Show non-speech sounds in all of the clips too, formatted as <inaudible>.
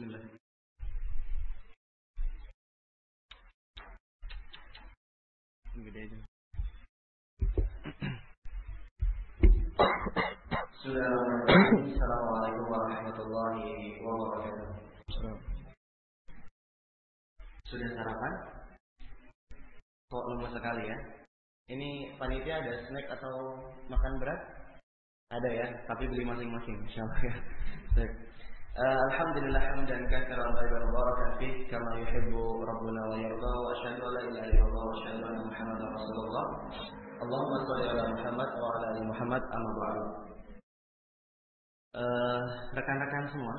Bismillah. Gede aja. Assalamualaikum warahmatullahi wabarakatuh. Sudah sarapan? Kok lemas sekali ya? Ini panitia ada snack atau makan berat? Ada ya, tapi beli masing-masing insyaallah ya. Fih kama yuhibbu rabbuna wa yarda wa asyhadu an la ilaha illallah wa asyhadu anna muhammadar rasulullah. Allahumma shalli ala Muhammad wa ala ali Muhammad amma ba'du. Uh, rekan-rekan semua,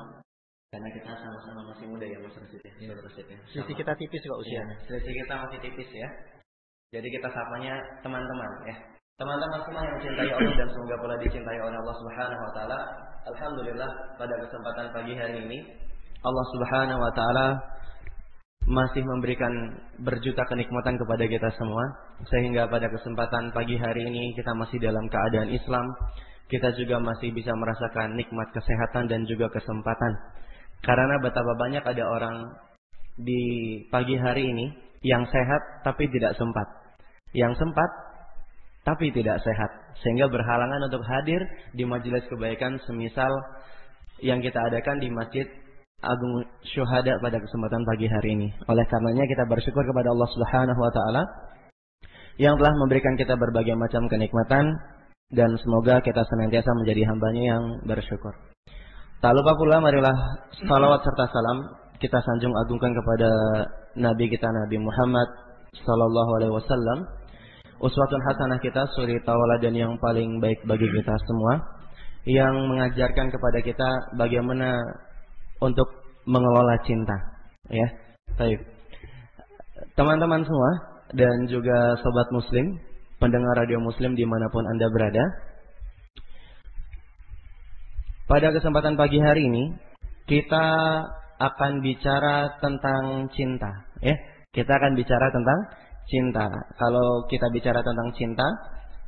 karena kita sama-sama masih muda ya Mas Rasid ya. Iya. Rasid ya. Sisi kita tipis kok usianya. selisih kita masih tipis ya. Jadi kita sapanya teman-teman ya. Teman-teman semua yang mencintai Allah dan semoga pula dicintai oleh Allah Subhanahu wa taala. Alhamdulillah pada kesempatan pagi hari ini Allah Subhanahu wa taala masih memberikan berjuta kenikmatan kepada kita semua sehingga pada kesempatan pagi hari ini kita masih dalam keadaan Islam. Kita juga masih bisa merasakan nikmat kesehatan dan juga kesempatan. Karena betapa banyak ada orang di pagi hari ini yang sehat tapi tidak sempat. Yang sempat tapi tidak sehat sehingga berhalangan untuk hadir di majelis kebaikan semisal yang kita adakan di Masjid Agung Syuhada pada kesempatan pagi hari ini. Oleh karenanya kita bersyukur kepada Allah Subhanahu wa taala yang telah memberikan kita berbagai macam kenikmatan dan semoga kita senantiasa menjadi hambanya yang bersyukur. Tak lupa pula marilah salawat serta salam kita sanjung agungkan kepada Nabi kita Nabi Muhammad Sallallahu Alaihi Wasallam uswatun hasanah kita suri tauladan yang paling baik bagi kita semua yang mengajarkan kepada kita bagaimana untuk mengelola cinta ya. Baik. Teman-teman semua dan juga sobat muslim pendengar radio muslim di mana pun anda berada pada kesempatan pagi hari ini kita akan bicara tentang cinta ya. Kita akan bicara tentang cinta. Kalau kita bicara tentang cinta,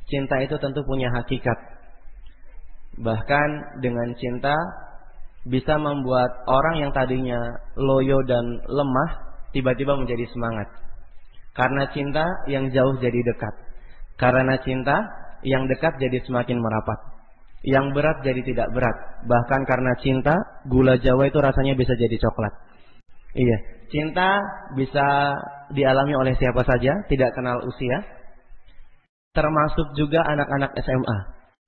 cinta itu tentu punya hakikat. Bahkan dengan cinta bisa membuat orang yang tadinya loyo dan lemah tiba-tiba menjadi semangat. Karena cinta yang jauh jadi dekat. Karena cinta yang dekat jadi semakin merapat. Yang berat jadi tidak berat. Bahkan karena cinta, gula Jawa itu rasanya bisa jadi coklat. Iya, cinta bisa dialami oleh siapa saja, tidak kenal usia. Termasuk juga anak-anak SMA,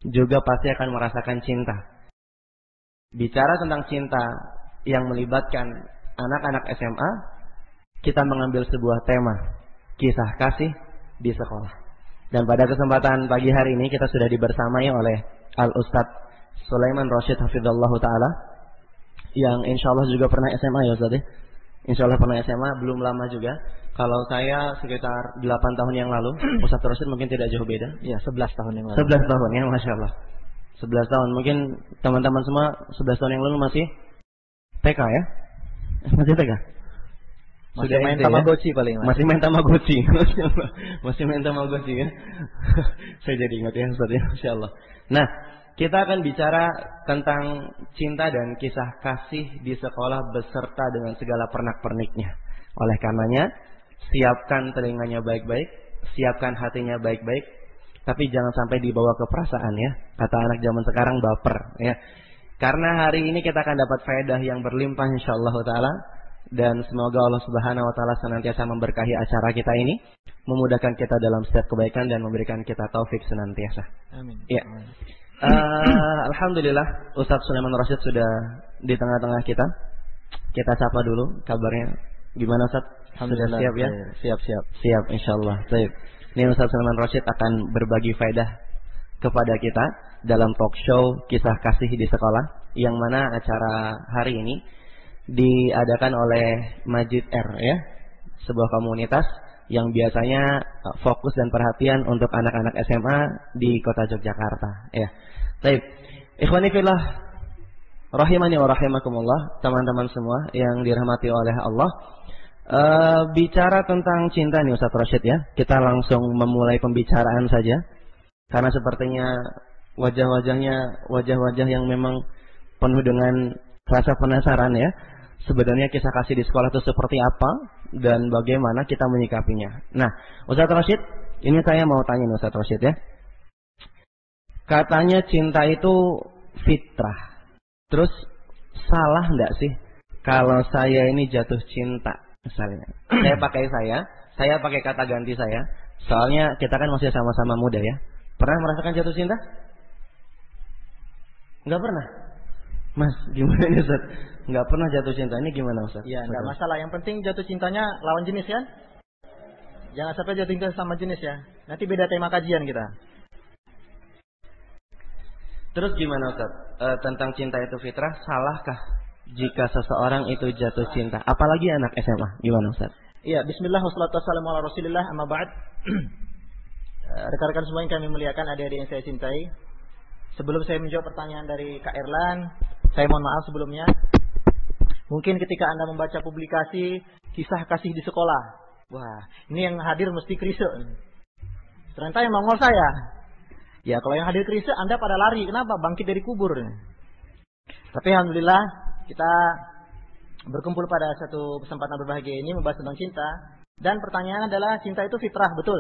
juga pasti akan merasakan cinta. Bicara tentang cinta yang melibatkan anak-anak SMA, kita mengambil sebuah tema, kisah kasih di sekolah. Dan pada kesempatan pagi hari ini kita sudah dibersamai oleh Al Ustadz Sulaiman Rashid Hafizullah Ta'ala yang insya Allah juga pernah SMA ya Ustadz ya? Insya Allah pernah SMA belum lama juga. Kalau saya sekitar 8 tahun yang lalu, <clears throat> Ustaz Rosid mungkin tidak jauh beda. Iya, 11 tahun yang lalu. 11 tahun ya, Masya Allah. 11 tahun. Mungkin teman-teman semua 11 tahun yang lalu masih TK ya? Masih TK? Masih Sudah main SD ya? Tamagotchi paling lah. Masih main Tamagotchi. <laughs> Masih main Tamagotchi ya. <laughs> Saya jadi ingat ya Ustaz ya. Masya Allah. Nah, kita akan bicara tentang cinta dan kisah kasih di sekolah beserta dengan segala pernak-perniknya. Oleh karenanya, siapkan telinganya baik-baik, siapkan hatinya baik-baik, tapi jangan sampai dibawa ke perasaan ya. Kata anak zaman sekarang baper ya. Karena hari ini kita akan dapat faedah yang berlimpah insyaallah taala dan semoga Allah Subhanahu wa taala senantiasa memberkahi acara kita ini, memudahkan kita dalam setiap kebaikan dan memberikan kita taufik senantiasa. Amin. Ya. Uh, Alhamdulillah Ustadz Sulaiman Rashid sudah di tengah-tengah kita. Kita sapa dulu kabarnya. Gimana Ustadz? Sudah siap ya? Siap, siap. Insyaallah. Baik. Ini Ustadz Sulaiman Rashid akan berbagi faedah kepada kita dalam talk show kisah kasih di sekolah yang mana acara hari ini diadakan oleh Majid R ya, sebuah komunitas yang biasanya fokus dan perhatian untuk anak-anak SMA di kota Yogyakarta ya. Baik. Ikhwani fillah rahimani wa rahimakumullah, teman-teman semua yang dirahmati oleh Allah. Uh, bicara tentang cinta nih Ustaz Rashid ya. Kita langsung memulai pembicaraan saja. Karena sepertinya wajah-wajahnya wajah-wajah yang memang penuh dengan rasa penasaran ya. sebenarnya kisah kasih di sekolah itu seperti apa dan bagaimana kita menyikapinya. Nah, Ustaz Rashid, ini saya mau tanya Ustaz Rashid ya. Katanya cinta itu fitrah. Terus salah enggak sih kalau saya ini jatuh cinta misalnya? <clears throat> saya pakai saya, saya pakai kata ganti saya. Soalnya kita kan masih sama-sama muda ya. Pernah merasakan jatuh cinta? Enggak pernah. Mas, <laughs> gimana nih Ustaz? Enggak pernah jatuh cinta. Ini gimana Ustaz? Iya, enggak masalah. Yang penting jatuh cintanya lawan jenis ya. Jangan sampai jatuh cinta sama jenis ya. Nanti beda tema kajian kita. Terus gimana Ustaz? E, tentang cinta itu fitrah, salahkah jika seseorang itu jatuh cinta? Apalagi anak SMA. Gimana Ustaz? Iya, bismillah wassalatu wassalamu ala Rasulillah amma ba'd. <clears throat> Eh, rekan-rekan semua yang kami muliakan, adik-adik yang saya cintai. Sebelum saya menjawab pertanyaan dari Kak Erlan, saya mohon maaf sebelumnya. Mungkin ketika Anda membaca publikasi kisah kasih di sekolah. Wah, ini yang hadir mesti krisis. Ternyata yang mongol saya. Ya, kalau yang hadir krisis Anda pada lari. Kenapa? Bangkit dari kubur. Tapi Alhamdulillah kita berkumpul pada satu kesempatan berbahagia ini membahas tentang cinta. Dan pertanyaan adalah cinta itu fitrah, betul.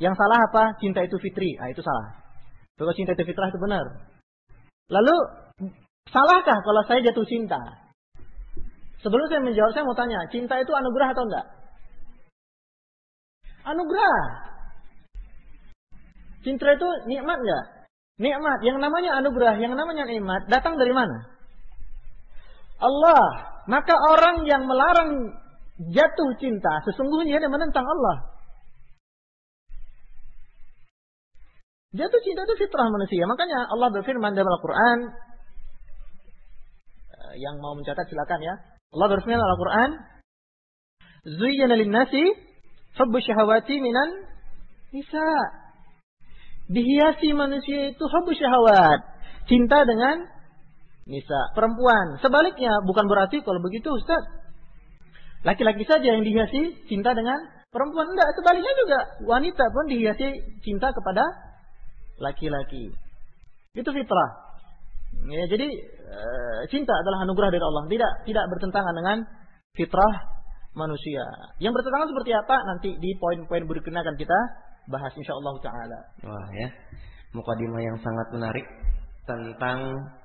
Yang salah apa? Cinta itu fitri. Ah, itu salah. Kalau cinta itu fitrah itu benar. Lalu, salahkah kalau saya jatuh cinta? Sebelum saya menjawab, saya mau tanya, cinta itu anugerah atau enggak? Anugerah. Cinta itu nikmat enggak? Nikmat. Yang namanya anugerah, yang namanya nikmat, datang dari mana? Allah. Maka orang yang melarang jatuh cinta, sesungguhnya dia menentang Allah. Jatuh cinta itu fitrah manusia. Makanya Allah berfirman dalam Al-Quran. Eh, yang mau mencatat silakan ya. Allah berfirman dalam Al-Quran. Zuyyana nasi hubbu syahawati minan nisa. Dihiasi manusia itu hubbu syahawat. Cinta dengan nisa. Perempuan. Sebaliknya bukan berarti kalau begitu Ustaz. Laki-laki saja yang dihiasi cinta dengan perempuan. Enggak, sebaliknya juga. Wanita pun dihiasi cinta kepada laki-laki. Itu fitrah. Ya, jadi e, cinta adalah anugerah dari Allah, tidak tidak bertentangan dengan fitrah manusia. Yang bertentangan seperti apa nanti di poin-poin berikutnya akan kita bahas insyaallah taala. Wah ya. Mukadimah yang sangat menarik tentang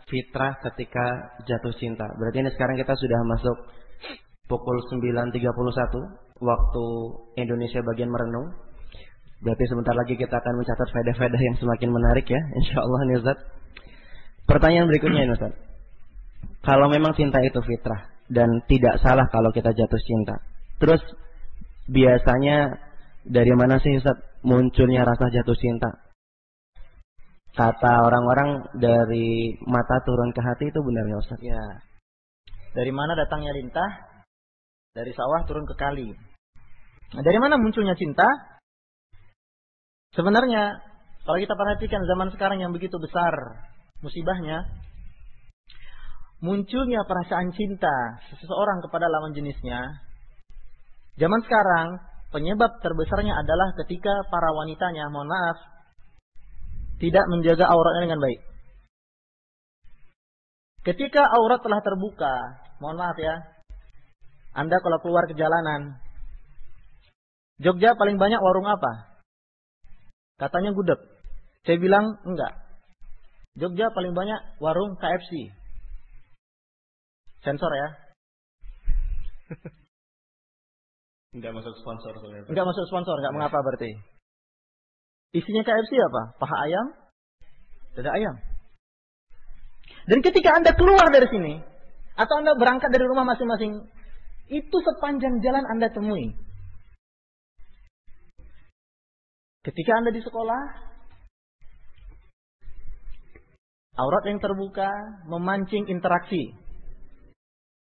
fitrah ketika jatuh cinta. Berarti ini sekarang kita sudah masuk pukul 9.31 waktu Indonesia bagian merenung. Berarti sebentar lagi kita akan mencatat faedah-faedah yang semakin menarik ya, insya Allah nih Ustaz. Pertanyaan berikutnya ini Ustaz. Kalau memang cinta itu fitrah dan tidak salah kalau kita jatuh cinta. Terus biasanya dari mana sih Ustaz munculnya rasa jatuh cinta? Kata orang-orang dari mata turun ke hati itu benar ya Ustaz? Ya. Dari mana datangnya lintah? Dari sawah turun ke kali. Nah, dari mana munculnya cinta? Sebenarnya kalau kita perhatikan zaman sekarang yang begitu besar musibahnya, munculnya perasaan cinta seseorang kepada lawan jenisnya. Zaman sekarang penyebab terbesarnya adalah ketika para wanitanya, mohon maaf, tidak menjaga auratnya dengan baik. Ketika aurat telah terbuka, mohon maaf ya, Anda kalau keluar ke jalanan, Jogja paling banyak warung apa? Katanya gudeg. Saya bilang enggak. Jogja paling banyak warung KFC. Sensor ya. <laughs> enggak masuk sponsor sebenarnya. Enggak masuk sponsor, enggak mengapa berarti. Isinya KFC apa? Paha ayam, dada ayam. Dan ketika Anda keluar dari sini, atau Anda berangkat dari rumah masing-masing, itu sepanjang jalan Anda temui Ketika Anda di sekolah, aurat yang terbuka memancing interaksi,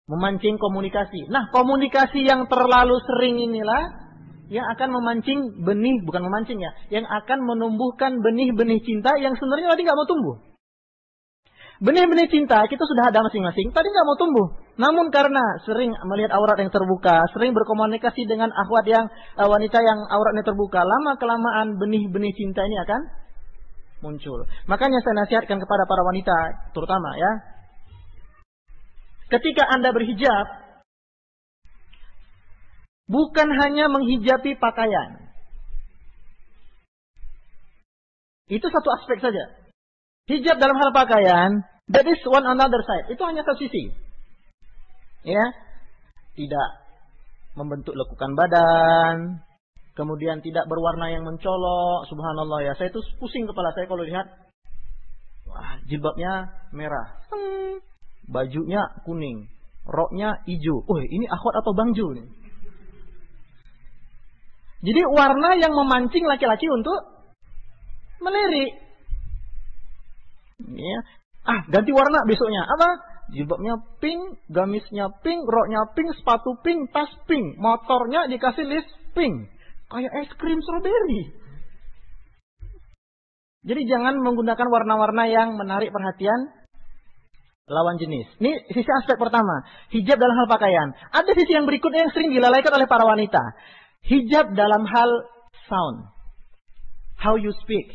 memancing komunikasi. Nah, komunikasi yang terlalu sering inilah yang akan memancing benih, bukan memancing ya, yang akan menumbuhkan benih-benih cinta yang sebenarnya tadi nggak mau tumbuh. Benih-benih cinta kita sudah ada masing-masing, tadi nggak mau tumbuh. Namun karena sering melihat aurat yang terbuka, sering berkomunikasi dengan akhwat yang uh, wanita yang auratnya terbuka, lama kelamaan benih-benih cinta ini akan muncul. Makanya saya nasihatkan kepada para wanita, terutama ya, ketika Anda berhijab, bukan hanya menghijabi pakaian. Itu satu aspek saja. Hijab dalam hal pakaian, that is one another side. Itu hanya satu sisi. Ya, tidak membentuk lekukan badan, kemudian tidak berwarna yang mencolok. Subhanallah ya, saya itu pusing kepala saya kalau lihat, wah jilbabnya merah, hmm, bajunya kuning, roknya hijau. Oh ini akhwat atau bangju nih? Jadi warna yang memancing laki-laki untuk melirik. Ya. Ah, ganti warna besoknya. Apa? Jilbabnya pink, gamisnya pink, roknya pink, sepatu pink, tas pink, motornya dikasih list pink. Kayak es krim strawberry. Jadi jangan menggunakan warna-warna yang menarik perhatian lawan jenis. Ini sisi aspek pertama. Hijab dalam hal pakaian. Ada sisi yang berikutnya yang sering dilalaikan oleh para wanita. Hijab dalam hal sound. How you speak.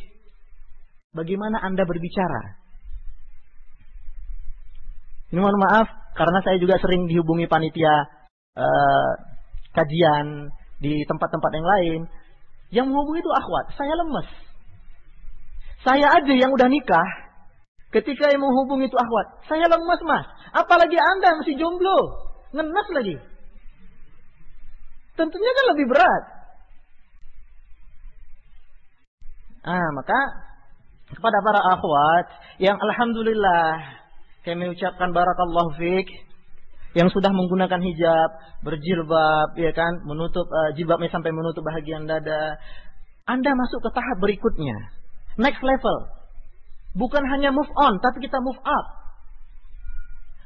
Bagaimana Anda berbicara? Ini mohon maaf karena saya juga sering dihubungi panitia uh, kajian di tempat-tempat yang lain. Yang menghubungi itu akhwat, saya lemes. Saya aja yang udah nikah, ketika yang menghubungi itu akhwat, saya lemes mas. Apalagi anda masih jomblo, ngenes lagi. Tentunya kan lebih berat. Ah, maka kepada para akhwat yang alhamdulillah kami ucapkan barakallahu fiik yang sudah menggunakan hijab, berjilbab, ya kan, menutup uh, jilbabnya sampai menutup bagian dada. Anda masuk ke tahap berikutnya. Next level. Bukan hanya move on, tapi kita move up.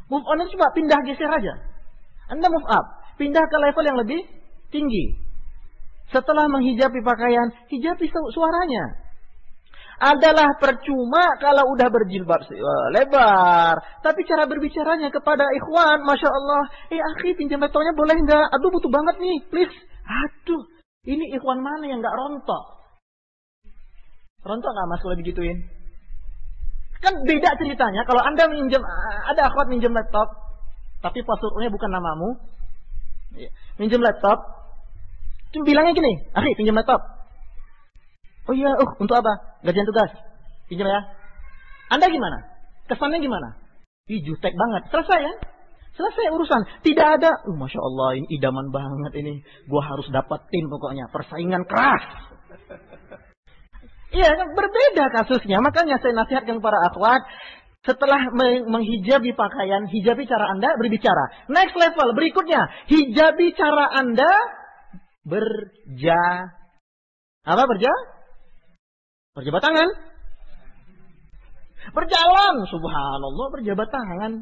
Move on itu cuma pindah geser aja. Anda move up, pindah ke level yang lebih tinggi. Setelah menghijabi pakaian, hijabi suaranya adalah percuma kalau udah berjilbab eh, lebar. Tapi cara berbicaranya kepada ikhwan, masya Allah, eh akhi pinjam laptopnya boleh nggak? Aduh butuh banget nih, please. Aduh, ini ikhwan mana yang nggak rontok? Rontok nggak mas kalau digituin? Kan beda ceritanya. Kalau anda minjem, ada akhwat minjem laptop, tapi passwordnya bukan namamu, iya. minjem laptop, cuma bilangnya gini, akhi pinjam laptop. Oh iya, uh, untuk apa? Gajian tugas. Pinjam ya. Anda gimana? Kesannya gimana? Ih, jutek banget. Selesai ya? Selesai urusan. Tidak ada, uh, Masya Allah ini idaman banget ini. Gua harus dapetin pokoknya. Persaingan keras. Iya, kan berbeda kasusnya. Makanya saya nasihatkan para akhwat. Setelah menghijabi pakaian, hijabi cara Anda berbicara. Next level berikutnya, hijabi cara Anda berja apa berja? Berjabat tangan. Berjalan, subhanallah, berjabat tangan.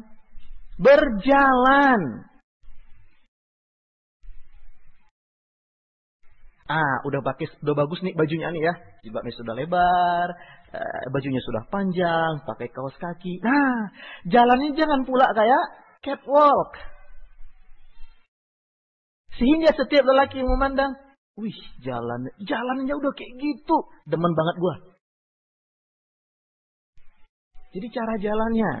Berjalan. Ah, udah pakai udah bagus nih bajunya nih ya. Jilbabnya sudah lebar, eh, bajunya sudah panjang, pakai kaos kaki. Nah, jalannya jangan pula kayak catwalk. Sehingga setiap lelaki yang memandang, Wih, jalan jalannya udah kayak gitu. Demen banget gua. Jadi cara jalannya.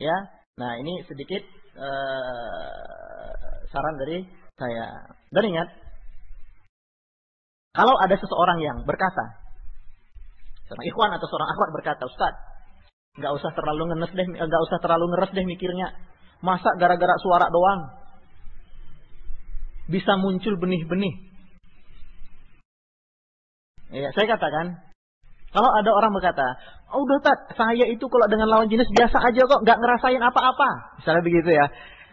Ya. Nah, ini sedikit uh, saran dari saya. Dan ingat, kalau ada seseorang yang berkata, seorang ikhwan atau seorang akhwat berkata, Ustaz, nggak usah terlalu ngenes deh, nggak usah terlalu ngeres deh mikirnya. Masa gara-gara suara doang bisa muncul benih-benih. Ya, saya katakan, kalau ada orang berkata, oh udah tak, saya itu kalau dengan lawan jenis biasa aja kok, nggak ngerasain apa-apa. Misalnya begitu ya.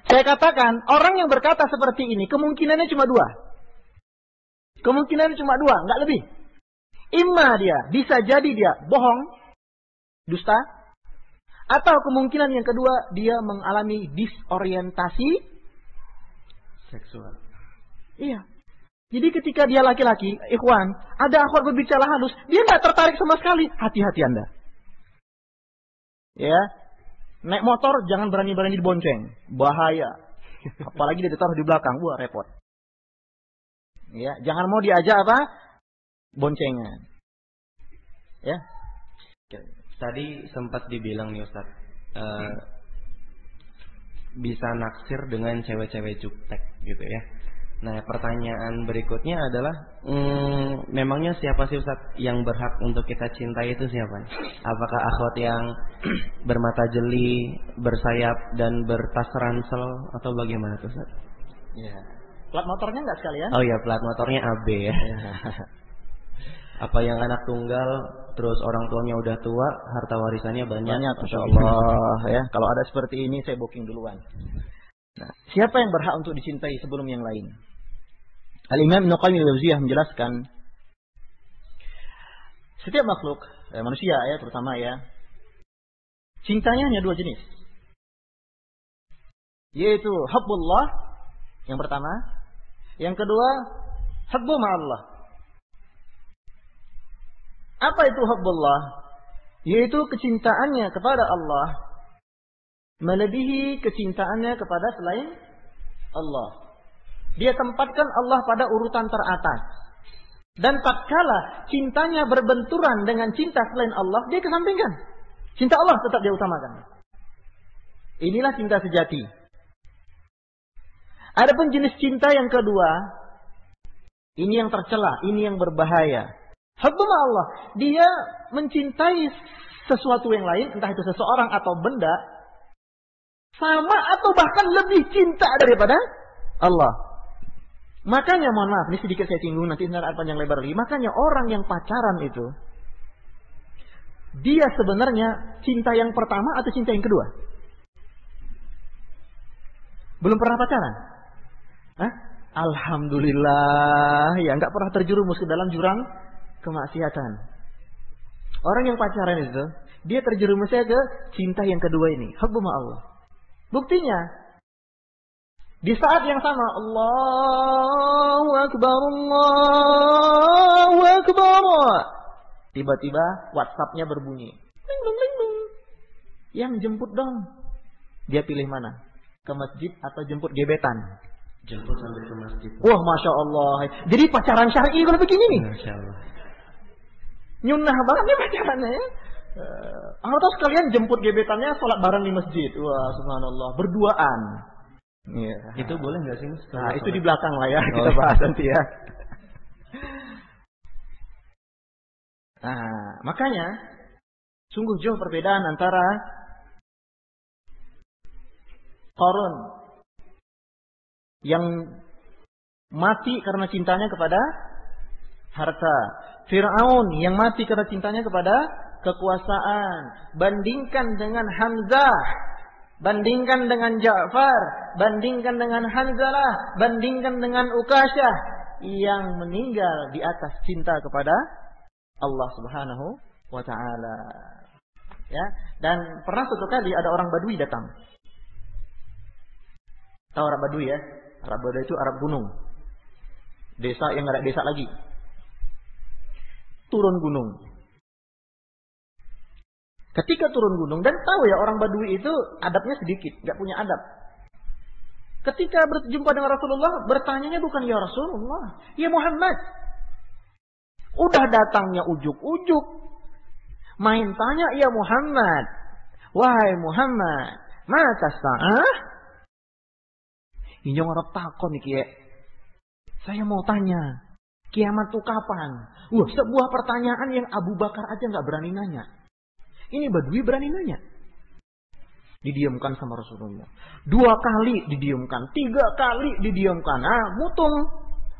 Saya katakan, orang yang berkata seperti ini, kemungkinannya cuma dua. Kemungkinannya cuma dua, nggak lebih. Ima dia, bisa jadi dia bohong, dusta, atau kemungkinan yang kedua, dia mengalami disorientasi seksual. Iya. Jadi ketika dia laki-laki, ikhwan, ada akhwat berbicara halus, dia nggak tertarik sama sekali. Hati-hati Anda. Ya. Naik motor jangan berani-berani dibonceng. Bahaya. <laughs> Apalagi dia ditaruh di belakang. Wah, repot. Ya, jangan mau diajak apa? Boncengan. Ya. tadi sempat dibilang nih Ustaz, uh, bisa naksir dengan cewek-cewek jutek gitu ya. Nah, pertanyaan berikutnya adalah, hmm, memangnya siapa sih Ustaz yang berhak untuk kita cintai itu siapa? Apakah akhwat yang <clears throat> bermata jeli, bersayap dan bertas ransel atau bagaimana tuh Ustaz? Ya. Plat motornya enggak sekalian? Oh iya, plat motornya AB ya. ya. <laughs> Apa yang anak tunggal, terus orang tuanya udah tua, harta warisannya banyak. Banyak, Masya Allah ya. Kalau ada seperti ini, saya booking duluan. Nah, siapa yang berhak untuk dicintai sebelum yang lain? Al-Imam Ibn Qayyim al menjelaskan setiap makhluk, eh, manusia ya terutama ya, cintanya hanya dua jenis. Yaitu habbullah yang pertama, yang kedua habbu ma'allah. Apa itu habbullah? Yaitu kecintaannya kepada Allah melebihi kecintaannya kepada selain Allah. Dia tempatkan Allah pada urutan teratas. Dan tatkala cintanya berbenturan dengan cinta selain Allah, dia kesampingkan. Cinta Allah tetap dia utamakan. Inilah cinta sejati. Adapun jenis cinta yang kedua, ini yang tercela, ini yang berbahaya. Hukum Allah, dia mencintai sesuatu yang lain, entah itu seseorang atau benda, sama atau bahkan lebih cinta daripada Allah. Makanya mohon maaf, ini sedikit saya singgung nanti nanti panjang lebar lagi. Makanya orang yang pacaran itu dia sebenarnya cinta yang pertama atau cinta yang kedua? Belum pernah pacaran? Hah? Alhamdulillah, ya nggak pernah terjerumus ke dalam jurang kemaksiatan. Orang yang pacaran itu, dia terjerumusnya ke cinta yang kedua ini, hukum Allah. Buktinya, di saat yang sama Allahu Akbar Allahu Akbar. Tiba-tiba WhatsAppnya berbunyi. Yang jemput dong. Dia pilih mana? Ke masjid atau jemput gebetan? Jemput sampai ke masjid. Wah Masya Allah. Jadi pacaran syar'i kalau begini nih. Masya Allah. Nyunah banget nih pacarannya ya. Uh, Atau sekalian jemput gebetannya Sholat bareng di masjid. Wah subhanallah. Berduaan Iya. Itu boleh nggak sih? Nah, itu di belakang lah ya, oh. kita bahas nanti ya. <laughs> Nah, makanya sungguh jauh perbedaan antara Korun yang mati karena cintanya kepada harta. Fir'aun yang mati karena cintanya kepada kekuasaan. Bandingkan dengan Hamzah Bandingkan dengan Ja'far, bandingkan dengan Hanzalah, bandingkan dengan Ukasyah yang meninggal di atas cinta kepada Allah Subhanahu wa taala. Ya, dan pernah suatu kali ada orang Badui datang. Tahu Arab Badui ya? Arab Badui itu Arab gunung. Desa yang ada desa lagi. Turun gunung. Ketika turun gunung dan tahu ya orang Badui itu adabnya sedikit, nggak punya adab. Ketika berjumpa dengan Rasulullah, bertanyanya bukan ya Rasulullah, ya Muhammad. Udah datangnya ujuk-ujuk. Main tanya ya Muhammad. Wahai Muhammad, mata sa'ah? Ini orang takon nih Saya mau tanya, kiamat itu kapan? Wah, sebuah pertanyaan yang Abu Bakar aja nggak berani nanya. Ini Badui berani nanya. Didiamkan sama Rasulullah. Dua kali didiamkan. Tiga kali didiamkan. Ah, mutung.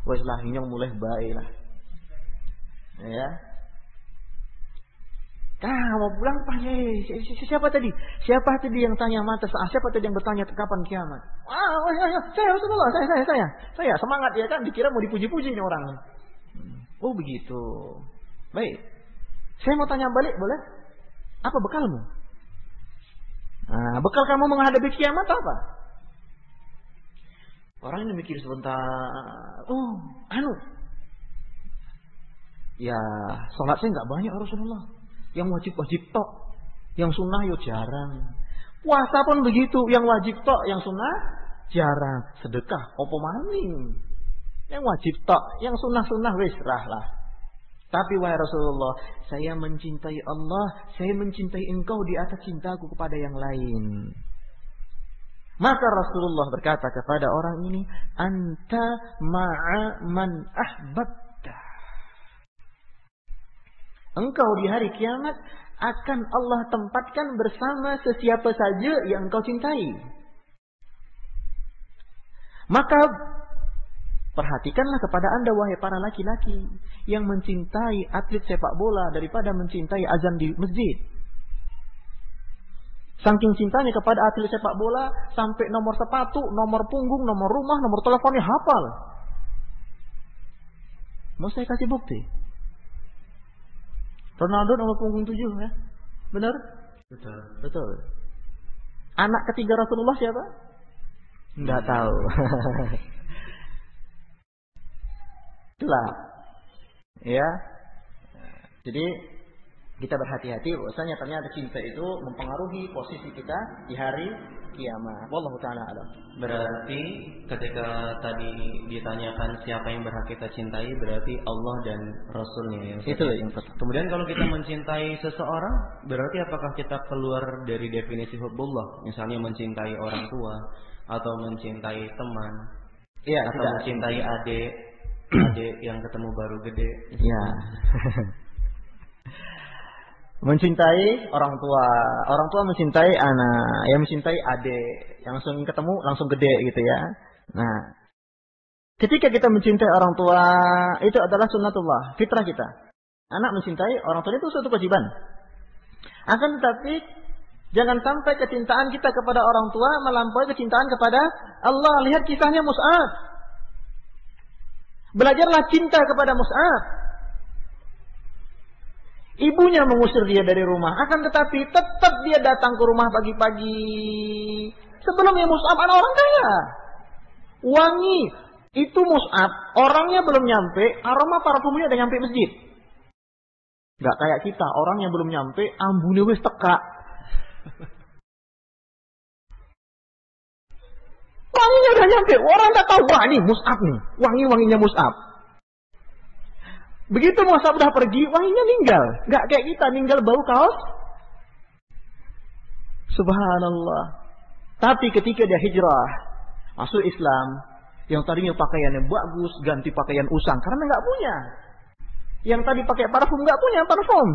Wes lah, ini mulai baik lah. Ya. Ah, mau pulang pak siapa tadi? Siapa tadi yang tanya mata ah, Siapa tadi yang bertanya kapan kiamat? Ah, oh, ya, ya. saya Rasulullah, saya, saya, saya, saya semangat ya kan? Dikira mau dipuji-puji ini orang. Oh begitu. Baik. Saya mau tanya balik, boleh? Apa bekalmu? Nah, bekal kamu menghadapi kiamat apa? Orang ini mikir sebentar. Oh, anu. Ya, sholat saya nggak banyak Rasulullah. Yang wajib-wajib tok. Yang sunnah yo jarang. Puasa pun begitu. Yang wajib tok, yang sunnah jarang. Sedekah, opo maning. Yang wajib tok, yang sunnah-sunnah wis lah. Tapi wahai Rasulullah, saya mencintai Allah, saya mencintai engkau di atas cintaku kepada yang lain. Maka Rasulullah berkata kepada orang ini, "Anta ma'a man ahbabta." Engkau di hari kiamat akan Allah tempatkan bersama sesiapa saja yang engkau cintai. Maka perhatikanlah kepada anda wahai para laki-laki yang mencintai atlet sepak bola daripada mencintai azan di masjid. Saking cintanya kepada atlet sepak bola sampai nomor sepatu, nomor punggung, nomor rumah, nomor teleponnya hafal. Mau saya kasih bukti? Ronaldo nomor punggung tujuh ya. Benar? Betul. Betul. Anak ketiga Rasulullah siapa? Enggak tahu. <laughs> Itulah. Ya. Jadi kita berhati-hati bahwasanya ternyata cinta itu mempengaruhi posisi kita di hari kiamat. Wallahu taala alam. Berarti ketika tadi ditanyakan siapa yang berhak kita cintai berarti Allah dan Rasulnya yang Itu yang pertama. Kemudian kalau kita mencintai seseorang berarti apakah kita keluar dari definisi hubbullah? Misalnya mencintai orang tua atau mencintai teman Iya, atau tidak. mencintai adik adik yang ketemu baru gede. Ya. mencintai orang tua, orang tua mencintai anak, yang mencintai adik, yang langsung ketemu langsung gede gitu ya. Nah, ketika kita mencintai orang tua itu adalah sunnatullah, fitrah kita. Anak mencintai orang tua itu suatu kewajiban. Akan tetapi jangan sampai kecintaan kita kepada orang tua melampaui kecintaan kepada Allah. Lihat kisahnya Mus'ab. Belajarlah cinta kepada Mus'ab. Ibunya mengusir dia dari rumah. Akan tetapi tetap dia datang ke rumah pagi-pagi. Sebelumnya Mus'ab anak orang kaya. Wangi. Itu Mus'ab. Orangnya belum nyampe. Aroma parfumnya udah nyampe masjid. Gak kayak kita. Orang yang belum nyampe. Ambune wis teka. Wanginya udah nyampe. Orang tak tahu. Wah ini Mus'ab nih. Wangi-wanginya Mus'ab. Begitu Mus'ab udah pergi, wanginya ninggal. Nggak kayak kita, ninggal bau kaos. Subhanallah. Tapi ketika dia hijrah, masuk Islam, yang tadinya pakaiannya bagus, ganti pakaian usang. Karena nggak punya. Yang tadi pakai parfum nggak punya parfum.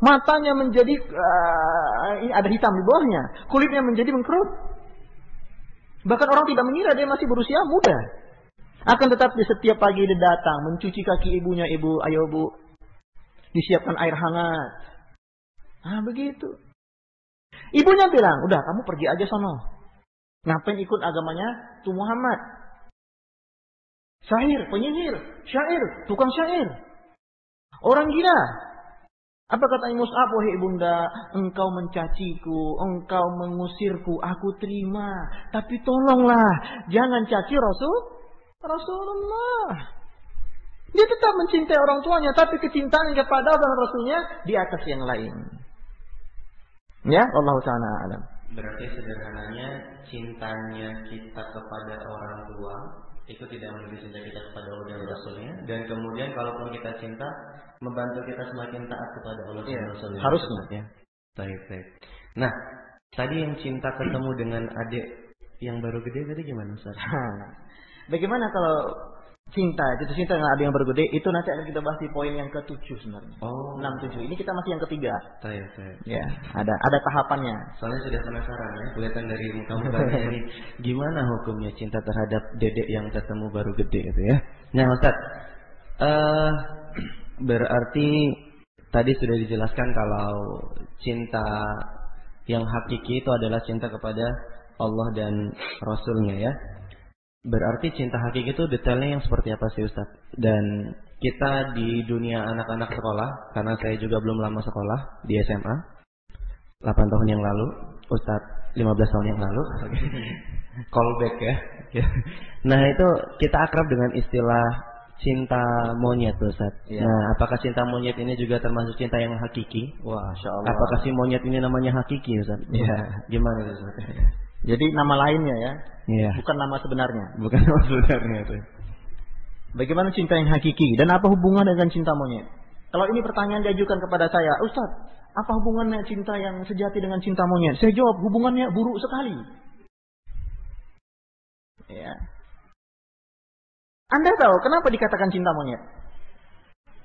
Matanya menjadi, uh, ini ada hitam di bawahnya. Kulitnya menjadi mengkerut. Bahkan orang tidak mengira dia masih berusia muda. Akan tetapi setiap pagi dia datang mencuci kaki ibunya, ibu, ayo bu, disiapkan air hangat. Ah begitu. Ibunya bilang, udah kamu pergi aja sono. Ngapain ikut agamanya tuh Muhammad? Syair, penyihir, syair, tukang syair. Orang gila. Apa kata Mus'ab, wahai ibunda, engkau mencaciku, engkau mengusirku, aku terima. Tapi tolonglah, jangan caci Rasul Rasulullah. Dia tetap mencintai orang tuanya, tapi kecintaan kepada dan Rasulnya di atas yang lain. Ya, Allah Taala alam. Berarti sederhananya cintanya kita kepada orang tua itu tidak melebihi cinta kita kepada Allah dan Rasulnya dan kemudian kalaupun kita cinta membantu kita semakin taat kepada Allah dan Iya, Rasulnya harusnya. ya baik baik nah tadi yang cinta ketemu dengan adik yang baru gede tadi gimana Ustaz? Bagaimana kalau cinta, jatuh cinta dengan ada yang bergede, itu nanti akan kita bahas di poin yang ketujuh sebenarnya. Oh. Enam tujuh. Ini kita masih yang ketiga. Baik, baik. Ya, ada ada tahapannya. Soalnya sudah penasaran ya, kelihatan dari muka-mukanya ini gimana hukumnya cinta terhadap dedek yang ketemu baru gede itu ya. Nah, Ustaz, eh berarti tadi sudah dijelaskan kalau cinta yang hakiki itu adalah cinta kepada Allah dan Rasulnya ya. Berarti cinta hakiki itu detailnya yang seperti apa sih Ustaz? Dan kita di dunia anak-anak sekolah, karena saya juga belum lama sekolah di SMA, 8 tahun yang lalu, Ustadz 15 tahun yang lalu. <laughs> Callback ya. Ya. <laughs> Nah, itu kita akrab dengan istilah cinta monyet Ustaz. Iya. Nah, apakah cinta monyet ini juga termasuk cinta yang hakiki? Wah, Allah. Apakah si monyet ini namanya hakiki Ustaz? Iya. Gimana Ustaz? <laughs> Jadi nama lainnya ya, Iya. bukan nama sebenarnya. Bukan nama sebenarnya itu. Bagaimana cinta yang hakiki dan apa hubungan dengan cinta monyet? Kalau ini pertanyaan diajukan kepada saya, Ustaz, apa hubungannya cinta yang sejati dengan cinta monyet? Saya jawab, hubungannya buruk sekali. Ya. Anda tahu kenapa dikatakan cinta monyet?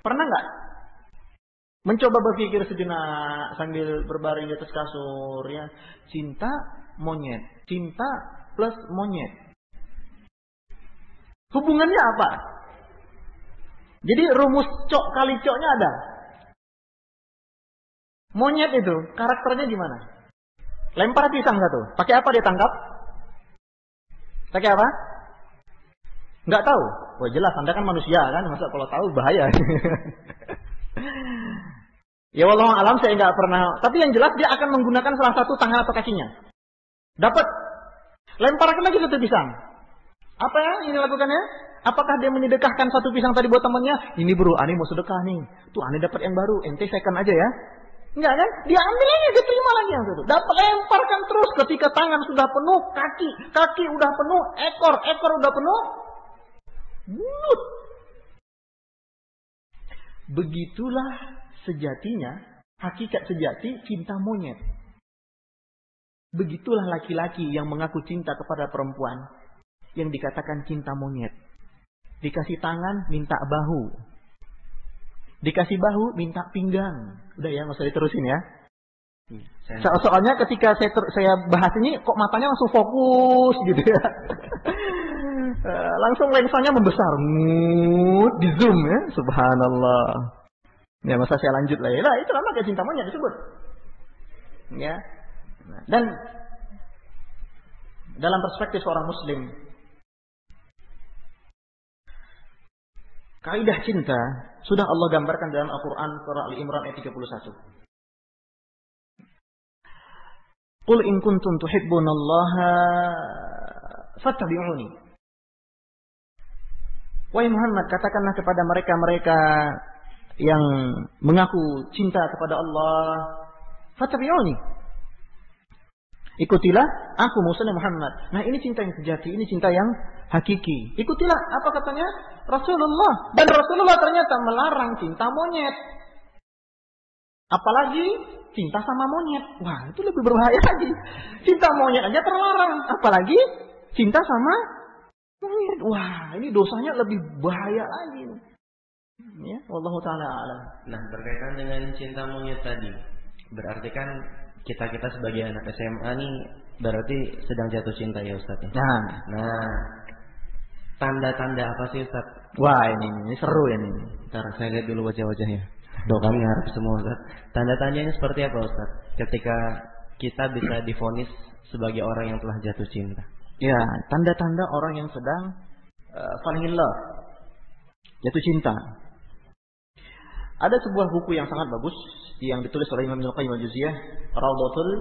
Pernah nggak mencoba berpikir sejenak sambil berbaring di atas kasur ya cinta monyet. Cinta plus monyet. Hubungannya apa? Jadi rumus cok kali coknya ada. Monyet itu karakternya gimana? Lempar pisang tuh pakai apa dia tangkap? Pakai apa? Nggak tahu. Wah jelas anda kan manusia kan? Masa kalau tahu bahaya. <laughs> Ya Allah alam saya nggak pernah. Tapi yang jelas dia akan menggunakan salah satu tangan atau kakinya. Dapat. Lemparkan lagi satu pisang. Apa ya ini lakukannya? Apakah dia menyedekahkan satu pisang tadi buat temannya? Ini bro, ani mau sedekah nih. Tuh ani dapat yang baru. Ente second aja ya. Enggak kan? Dia ambil lagi, dia terima lagi yang itu. Dapat lemparkan terus ketika tangan sudah penuh, kaki, kaki udah penuh, ekor, ekor udah penuh. Bulut. Begitulah sejatinya, hakikat sejati cinta monyet. Begitulah laki-laki yang mengaku cinta kepada perempuan yang dikatakan cinta monyet. Dikasih tangan minta bahu. Dikasih bahu minta pinggang. Udah ya, nggak usah diterusin ya. So soalnya ketika saya saya bahas ini kok matanya langsung fokus gitu ya. <laughs> langsung lensanya membesar. Di zoom ya. Subhanallah. Ya masa saya lanjut lah ya. Lah itu lama cinta monyet disebut. Ya. Nah, dan dalam perspektif seorang muslim kaidah cinta sudah Allah gambarkan dalam Al-Qur'an surah Al Imran ayat 31. Qul in kuntum tuhibbunallaha fattabi'uni. Wahai Muhammad, katakanlah kepada mereka-mereka yang mengaku cinta kepada Allah, fatabi'uni. Ikutilah aku Musa Muhammad. Nah ini cinta yang sejati, ini cinta yang hakiki. Ikutilah apa katanya Rasulullah. Dan Rasulullah ternyata melarang cinta monyet. Apalagi cinta sama monyet. Wah itu lebih berbahaya lagi. Cinta monyet aja terlarang. Apalagi cinta sama monyet. Wah ini dosanya lebih bahaya lagi. Ya, Allah taala alam. Nah, berkaitan dengan cinta monyet tadi, berarti kan kita-kita sebagai anak SMA nih berarti sedang jatuh cinta ya Ustaz ya? Nah, nah tanda-tanda apa sih Ustaz? Wah, ini ini seru ya ini. Ntar saya lihat dulu wajah-wajahnya. Doa kami harap semua Ustaz. Tanda-tandanya seperti apa Ustaz? Ketika kita bisa difonis sebagai orang yang telah jatuh cinta. Ya, tanda-tanda orang yang sedang uh, falling in love. Jatuh cinta. Ada sebuah buku yang sangat bagus yang ditulis oleh Imam Al-Qayyim Al-Juziyah, Raudhatul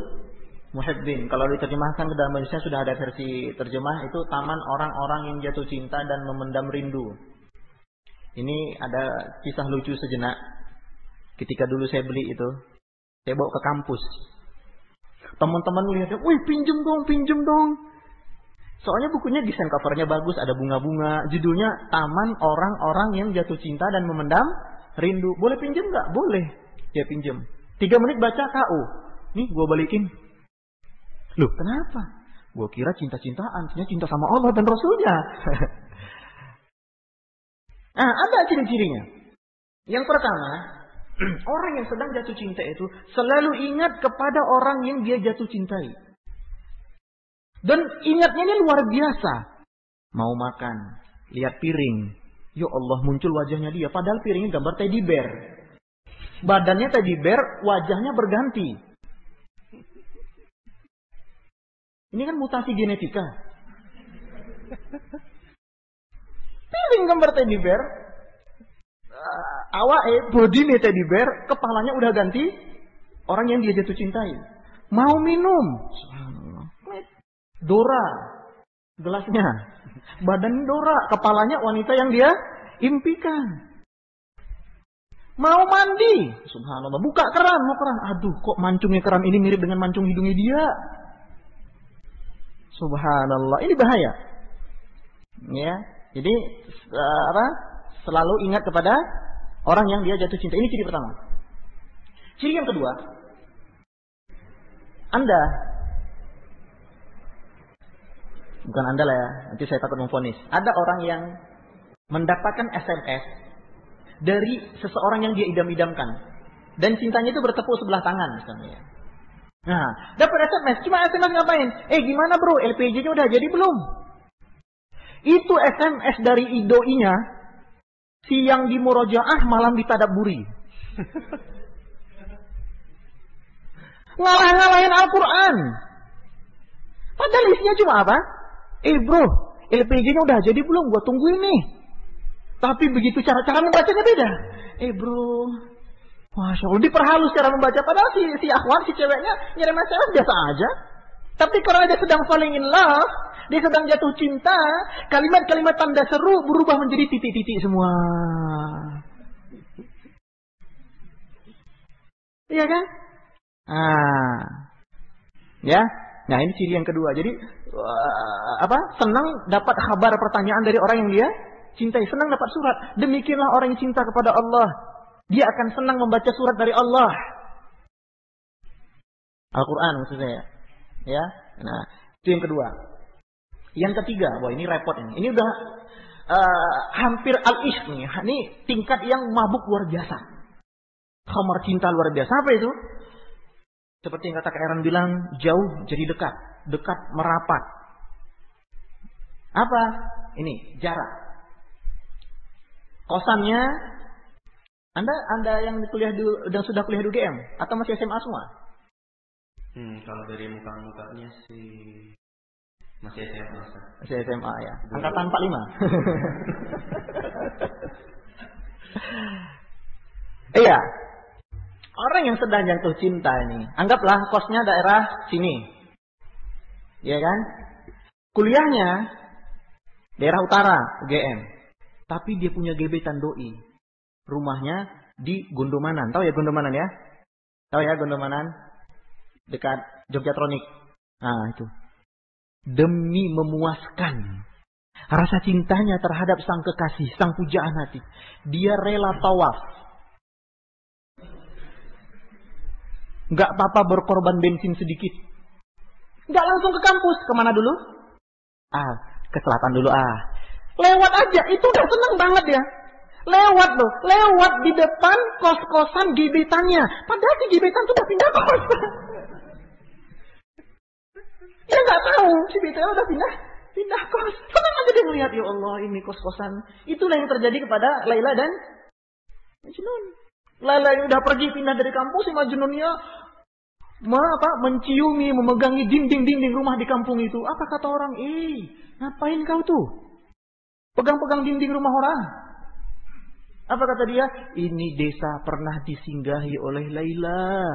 Muhibbin. Kalau diterjemahkan ke dalam Indonesia sudah ada versi terjemah itu Taman Orang-orang yang Jatuh Cinta dan Memendam Rindu. Ini ada kisah lucu sejenak. Ketika dulu saya beli itu, saya bawa ke kampus. Teman-teman melihatnya, "Wih, pinjem dong, pinjem dong." Soalnya bukunya desain covernya bagus, ada bunga-bunga. Judulnya Taman Orang-orang yang Jatuh Cinta dan Memendam rindu. Boleh pinjam nggak? Boleh. Dia pinjam. Tiga menit baca KU. Nih gue balikin. Loh kenapa? Gue kira cinta-cintaan. Cinta cinta sama Allah dan Rasulnya. <laughs> nah ada ciri-cirinya. Yang pertama. <clears throat> Orang yang sedang jatuh cinta itu selalu ingat kepada orang yang dia jatuh cintai. Dan ingatnya ini luar biasa. Mau makan, lihat piring, Ya Allah muncul wajahnya dia. Padahal piringnya gambar teddy bear. Badannya teddy bear, wajahnya berganti. Ini kan mutasi genetika. Piring gambar teddy bear. Uh, awak eh body nih teddy bear, kepalanya udah ganti orang yang dia jatuh cintai. Mau minum. Dora gelasnya. Badan Dora, kepalanya wanita yang dia impikan. Mau mandi, subhanallah, buka keran, mau keran. Aduh, kok mancungnya keran ini mirip dengan mancung hidungnya dia. Subhanallah, ini bahaya. Ya, jadi uh, apa? Selalu ingat kepada Orang yang dia jatuh cinta. Ini ciri pertama. Ciri yang kedua, Anda bukan Anda lah ya, nanti saya takut memfonis. Ada orang yang mendapatkan SMS dari seseorang yang dia idam-idamkan dan cintanya itu bertepuk sebelah tangan misalnya. Nah, dapat SMS, cuma SMS ngapain? Eh, gimana bro, LPG-nya udah jadi belum? Itu SMS dari idoinya, siang di murojaah, malam di tadaburi. <laughs> Ngalah-ngalahin Al-Quran. Padahal isinya cuma apa? Eh bro, LPG-nya udah jadi belum? Gua tungguin nih. Tapi begitu cara-cara membacanya beda. Eh bro, Masya Allah, diperhalus cara membaca. Padahal si, si akhwat, si ceweknya ngirim SMS biasa aja. Tapi karena dia sedang falling in love, dia sedang jatuh cinta, kalimat-kalimat tanda seru berubah menjadi titik-titik semua. Iya kan? Ah. Ya. Nah, ini ciri yang kedua. Jadi uh, apa? Senang dapat kabar pertanyaan dari orang yang dia cintai, senang dapat surat. Demikianlah orang yang cinta kepada Allah. Dia akan senang membaca surat dari Allah. Al-Quran maksudnya ya. Ya. Nah, itu yang kedua. Yang ketiga, wah ini repot ini. Ini udah uh, hampir al-ish nih. Ini tingkat yang mabuk luar biasa. Khamar cinta luar biasa. Apa itu? Seperti yang kata Kairan bilang, jauh jadi dekat. Dekat merapat. Apa? Ini, jarak. Kosannya anda Anda yang kuliah di, dan sudah kuliah di UGM atau masih SMA semua? Hmm, kalau dari muka-mukanya sih masih SMA. Masih SMA ya. Angkatan 45. <laughs> iya. Orang yang sedang jatuh cinta ini, anggaplah kosnya daerah sini. Ya kan? Kuliahnya daerah utara UGM. Tapi dia punya gebetan doi rumahnya di Gundumanan. Tahu ya Gundumanan ya? Tahu ya Gundumanan? Dekat Jogjatronik. Nah, itu. Demi memuaskan rasa cintanya terhadap sang kekasih, sang pujaan hati. Dia rela tawaf. Gak apa-apa berkorban bensin sedikit. Gak langsung ke kampus. Ke mana dulu? Ah, ke selatan dulu ah. Lewat aja. Itu udah seneng banget ya. Lewat loh, lewat di depan kos-kosan gebetannya. Padahal si gebetan tuh udah pindah kos. Dia <laughs> nggak tahu si gebetannya udah pindah pindah kos. Senang aja dia melihat ya Allah ini kos-kosan. Itulah yang terjadi kepada Laila dan Majnun. Laila yang udah pergi pindah dari kampus, si Majnunnya ma apa menciumi, memegangi dinding-dinding rumah di kampung itu. Apa kata orang? Eh, ngapain kau tuh? Pegang-pegang dinding rumah orang. Apa kata dia? Ini desa pernah disinggahi oleh Laila.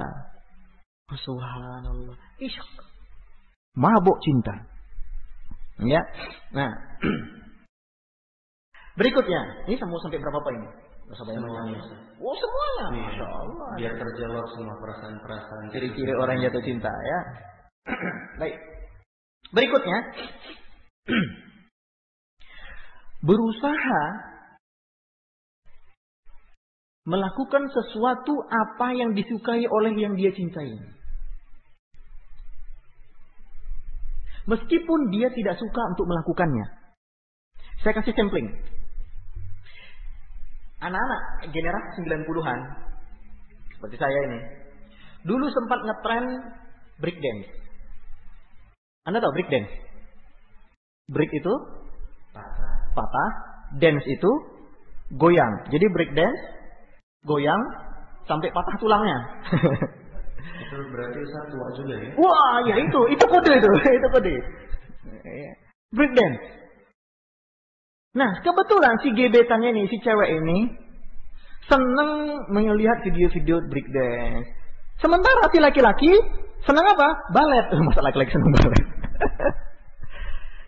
Oh, subhanallah. Isyuk. Mabuk cinta. Ya. Nah. <clears throat> Berikutnya. Ini semua sampai berapa poin? Semuanya. Oh semuanya. Iya. Masya Allah. Biar terjawab semua perasaan-perasaan. Ciri-ciri orang yang jatuh cinta ya. <clears throat> Baik. Berikutnya. <clears throat> Berusaha melakukan sesuatu apa yang disukai oleh yang dia cintai. Meskipun dia tidak suka untuk melakukannya. Saya kasih sampling. Anak-anak generasi 90-an seperti saya ini, dulu sempat ngetren break dance. Anda tahu break dance? Break itu patah, patah, dance itu goyang. Jadi break dance goyang sampai patah tulangnya. <laughs> itu berarti Ustaz tua juga ya? Wah, ya itu, itu kode itu, <laughs> itu kode. Break dance. Nah, kebetulan si gebetannya ini, si cewek ini seneng melihat video-video break dance. Sementara si laki-laki senang apa? Balet. <laughs> Masa laki-laki senang balet?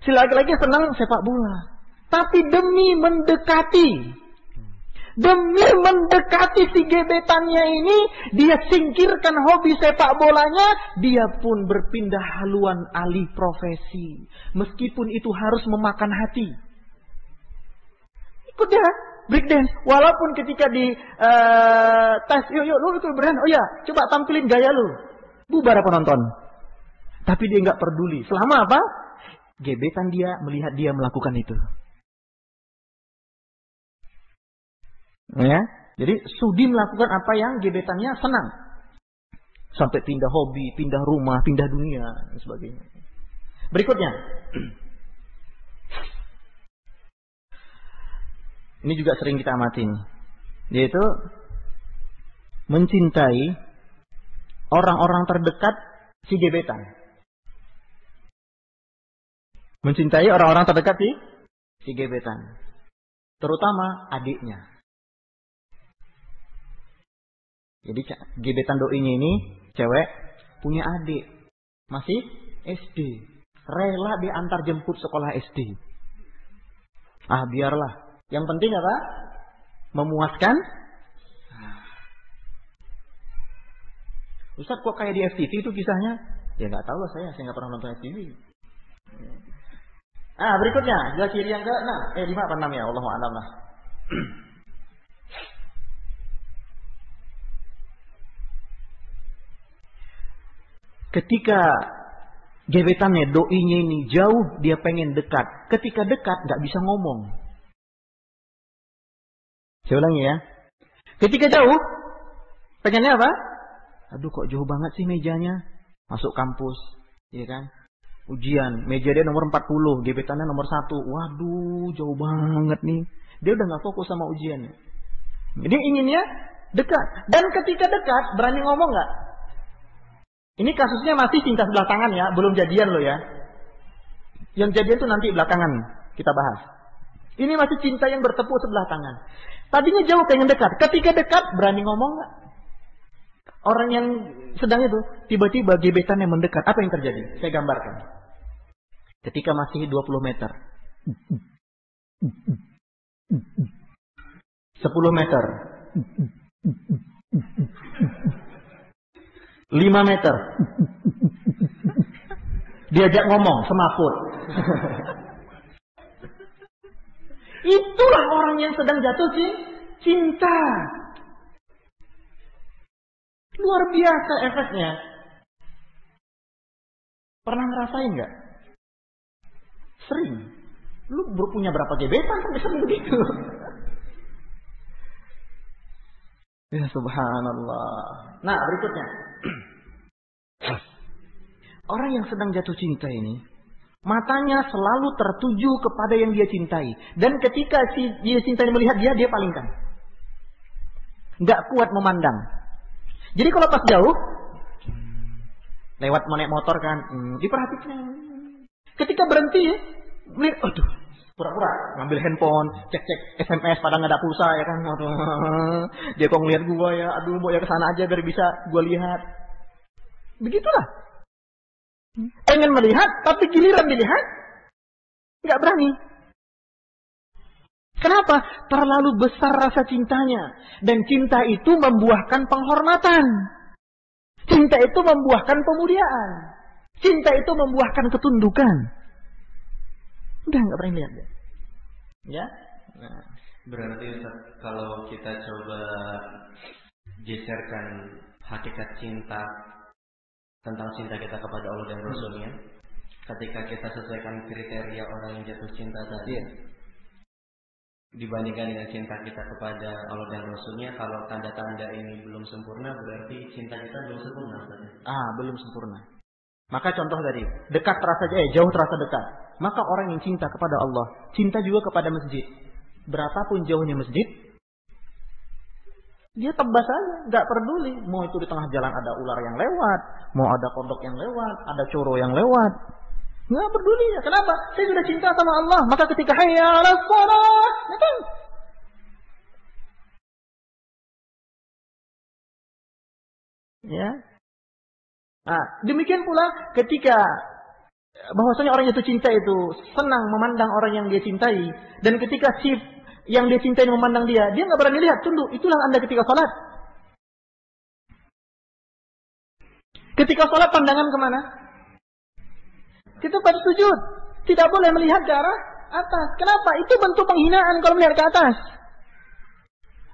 si laki-laki senang sepak bola. Tapi demi mendekati Demi mendekati si gebetannya ini, dia singkirkan hobi sepak bolanya, dia pun berpindah haluan alih profesi. Meskipun itu harus memakan hati. Ikut dia, break dance. Walaupun ketika di uh, tes, yuk yuk lu break Oh ya, coba tampilin gaya lu. Bubar penonton. Tapi dia nggak peduli. Selama apa? Gebetan dia melihat dia melakukan itu. Ya, jadi sudi melakukan apa yang gebetannya senang. Sampai pindah hobi, pindah rumah, pindah dunia, dan sebagainya. Berikutnya. <clears throat> Ini juga sering kita amati. Yaitu mencintai orang-orang terdekat si gebetan. Mencintai orang-orang terdekat si, si gebetan. Terutama adiknya. Jadi gebetan doinya ini cewek punya adik masih SD. Rela diantar jemput sekolah SD. Ah biarlah. Yang penting apa? Memuaskan. Ustaz kok kayak di FTV itu kisahnya? Ya nggak tahu saya, saya nggak pernah nonton FTV. Ah berikutnya, jelas yang ke enam, eh lima apa enam ya? Allah a'lam lah. Ketika gebetannya, doinya ini jauh, dia pengen dekat. Ketika dekat, nggak bisa ngomong. Saya ulangi ya. Ketika jauh, pengennya apa? Aduh kok jauh banget sih mejanya. Masuk kampus, ya kan? Ujian, meja dia nomor 40, gebetannya nomor 1. Waduh, jauh banget nih. Dia udah nggak fokus sama ujiannya. Jadi inginnya dekat. Dan ketika dekat, berani ngomong nggak? Ini kasusnya masih cinta sebelah tangan ya, belum jadian loh ya. Yang jadian itu nanti belakangan kita bahas. Ini masih cinta yang bertepuk sebelah tangan. Tadinya jauh pengen dekat. Ketika dekat berani ngomong nggak? Orang yang sedang itu tiba-tiba gebetan yang mendekat. Apa yang terjadi? Saya gambarkan. Ketika masih 20 meter. 10 meter. 5 meter. Diajak ngomong, semaput. Itulah orang yang sedang jatuh cinta. Luar biasa efeknya. Pernah ngerasain nggak? Sering. Lu punya berapa gebetan sampai sering begitu? <laughs> ya subhanallah. Nah berikutnya. Orang yang sedang jatuh cinta ini, matanya selalu tertuju kepada yang dia cintai. Dan ketika si dia cintai melihat dia, dia palingkan. Gak kuat memandang. Jadi kalau pas jauh, lewat naik motor kan, hmm, diperhatikan. Ketika berhenti, melihat, aduh, pura-pura ngambil handphone, cek-cek SMS pada nggak ada pulsa ya kan. <laughs> Dia kok ngeliat gua ya, aduh mau ya ke sana aja biar bisa gua lihat. Begitulah. Pengen melihat, tapi giliran dilihat, nggak berani. Kenapa? Terlalu besar rasa cintanya. Dan cinta itu membuahkan penghormatan. Cinta itu membuahkan pemuliaan. Cinta itu membuahkan ketundukan. Udah nggak pernah lihat ya. Ya. Nah, berarti kalau kita coba geserkan hakikat cinta tentang cinta kita kepada Allah dan Rasulnya, ketika kita sesuaikan kriteria orang yang jatuh cinta tadi, ya, dibandingkan dengan cinta kita kepada Allah dan Rasulnya, kalau tanda-tanda ini belum sempurna, berarti cinta kita belum sempurna. Ah, belum sempurna. Maka contoh tadi, dekat terasa eh jauh terasa dekat. Maka orang yang cinta kepada Allah, cinta juga kepada masjid. Berapapun jauhnya masjid, dia tebas aja, nggak peduli. Mau itu di tengah jalan ada ular yang lewat, mau ada kodok yang lewat, ada coro yang lewat. Nggak peduli ya. Kenapa? Saya sudah cinta sama Allah. Maka ketika hayya ala salah, ya kan? Ya. Nah, demikian pula ketika bahwasanya orang itu cinta itu senang memandang orang yang dia cintai dan ketika si yang dia cintai memandang dia, dia nggak berani lihat, tunduk. Itulah anda ketika sholat. Ketika sholat pandangan ke mana? Kita pada sujud. Tidak boleh melihat ke arah atas. Kenapa? Itu bentuk penghinaan kalau melihat ke atas.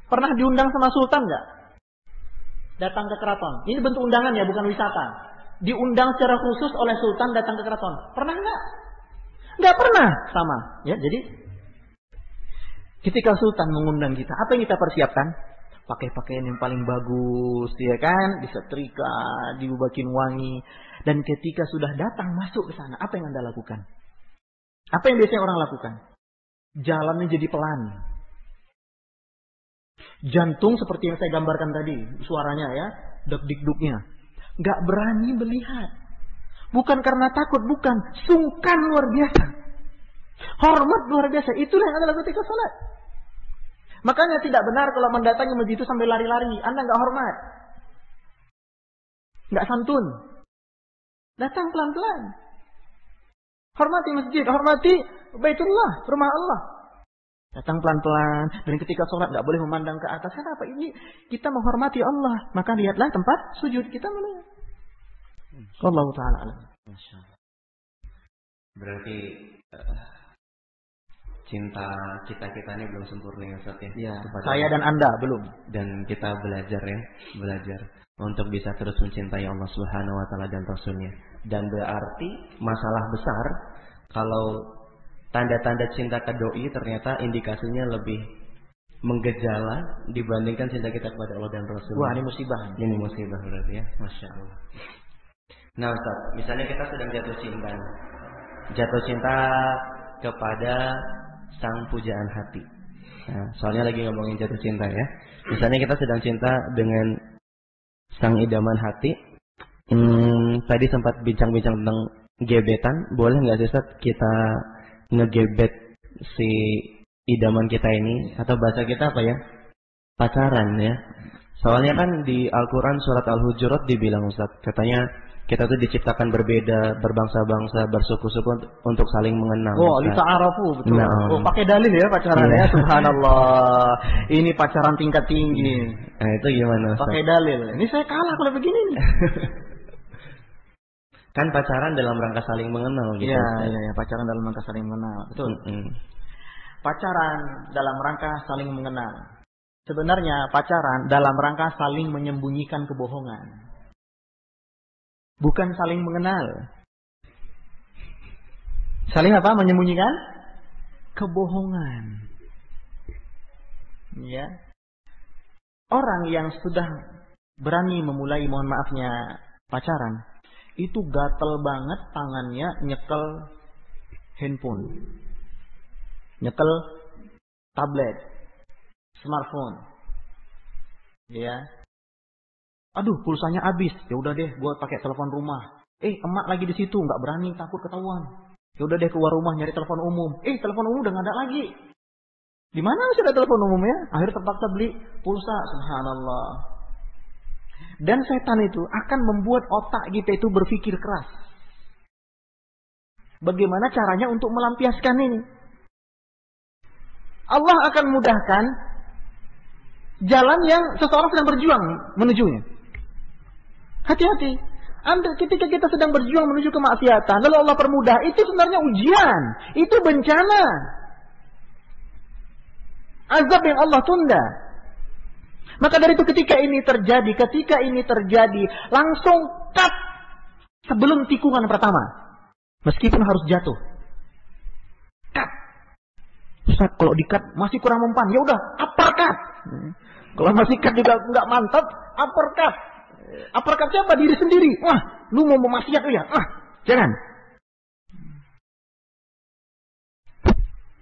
Pernah diundang sama sultan nggak? Datang ke keraton. Ini bentuk undangan ya, bukan wisata. Diundang secara khusus oleh sultan datang ke keraton. Pernah nggak? Nggak pernah. Sama. Ya, jadi ketika sultan mengundang kita, apa yang kita persiapkan? Pakai pakaian yang paling bagus, ya kan? Disetrika, dibubakin wangi. Dan ketika sudah datang masuk ke sana, apa yang Anda lakukan? Apa yang biasanya orang lakukan? Jalannya jadi pelan. Jantung seperti yang saya gambarkan tadi, suaranya ya, deg-degduknya. Gak berani melihat. Bukan karena takut, bukan. Sungkan luar biasa. Hormat luar biasa. Itulah yang adalah ketika sholat. Makanya tidak benar kalau mendatangi masjid itu sambil lari-lari. Anda nggak hormat. Nggak santun. Datang pelan-pelan. Hormati masjid, hormati Baitullah, rumah Allah. Datang pelan-pelan dan ketika sholat nggak boleh memandang ke atas. Kenapa? Ini kita menghormati Allah. Maka lihatlah tempat sujud kita mana. Allah taala Berarti uh, cinta kita kita ini belum sempurna ya Ustaz ya. ya saya dan Anda belum. Dan kita belajar ya, belajar untuk bisa terus mencintai Allah Subhanahu wa taala dan rasulnya. Dan berarti masalah besar kalau tanda-tanda cinta ke doi ternyata indikasinya lebih menggejala dibandingkan cinta kita kepada Allah dan Rasul. Wah, ini musibah. Ini musibah berarti ya, masya Allah. Nah, Ustaz, misalnya kita sedang jatuh cinta, jatuh cinta kepada sang pujaan hati. Nah, soalnya lagi ngomongin jatuh cinta ya. Misalnya kita sedang cinta dengan sang idaman hati. Hmm, tadi sempat bincang-bincang tentang gebetan. Boleh nggak sih kita ngegebet si idaman kita ini atau bahasa kita apa ya? Pacaran ya. Soalnya kan di Al-Qur'an surat Al-Hujurat dibilang Ustaz, katanya kita tuh diciptakan berbeda, berbangsa-bangsa, bersuku-suku untuk saling mengenal. Oh, lita arafu betul. Nah, oh, pakai dalil ya pacaran ya, subhanallah. Ini pacaran tingkat tinggi. Nah, itu gimana? Pakai dalil. Ini saya kalah kalau begini nih. <laughs> kan pacaran dalam rangka saling mengenal gitu. Iya, iya, ya, pacaran dalam rangka saling mengenal. Betul. Mm -hmm. Pacaran dalam rangka saling mengenal. Sebenarnya pacaran dalam rangka saling menyembunyikan kebohongan. Bukan saling mengenal. Saling apa? Menyembunyikan kebohongan. Ya. Orang yang sudah berani memulai mohon maafnya pacaran, itu gatel banget tangannya nyekel handphone. Nyekel tablet, smartphone. Ya. Aduh, pulsanya habis. Ya udah deh, gue pakai telepon rumah. Eh, emak lagi di situ, nggak berani, takut ketahuan. Ya udah deh keluar rumah nyari telepon umum. Eh, telepon umum udah nggak ada lagi. Di mana ada telepon umumnya? Akhirnya terpaksa beli pulsa. Subhanallah. Dan setan itu akan membuat otak kita itu berpikir keras. Bagaimana caranya untuk melampiaskan ini? Allah akan mudahkan jalan yang seseorang sedang berjuang menujunya. Hati-hati. Anda ketika kita sedang berjuang menuju kemaksiatan, lalu Allah permudah, itu sebenarnya ujian, itu bencana. Azab yang Allah tunda. Maka dari itu ketika ini terjadi, ketika ini terjadi, langsung cut sebelum tikungan pertama. Meskipun harus jatuh. Cut. Ustaz, kalau di cut masih kurang mempan, ya udah, uppercut. Kalau masih cut juga nggak mantap, uppercut. Apakah siapa diri sendiri? Wah, lu mau memaksiat ya? Ah, jangan.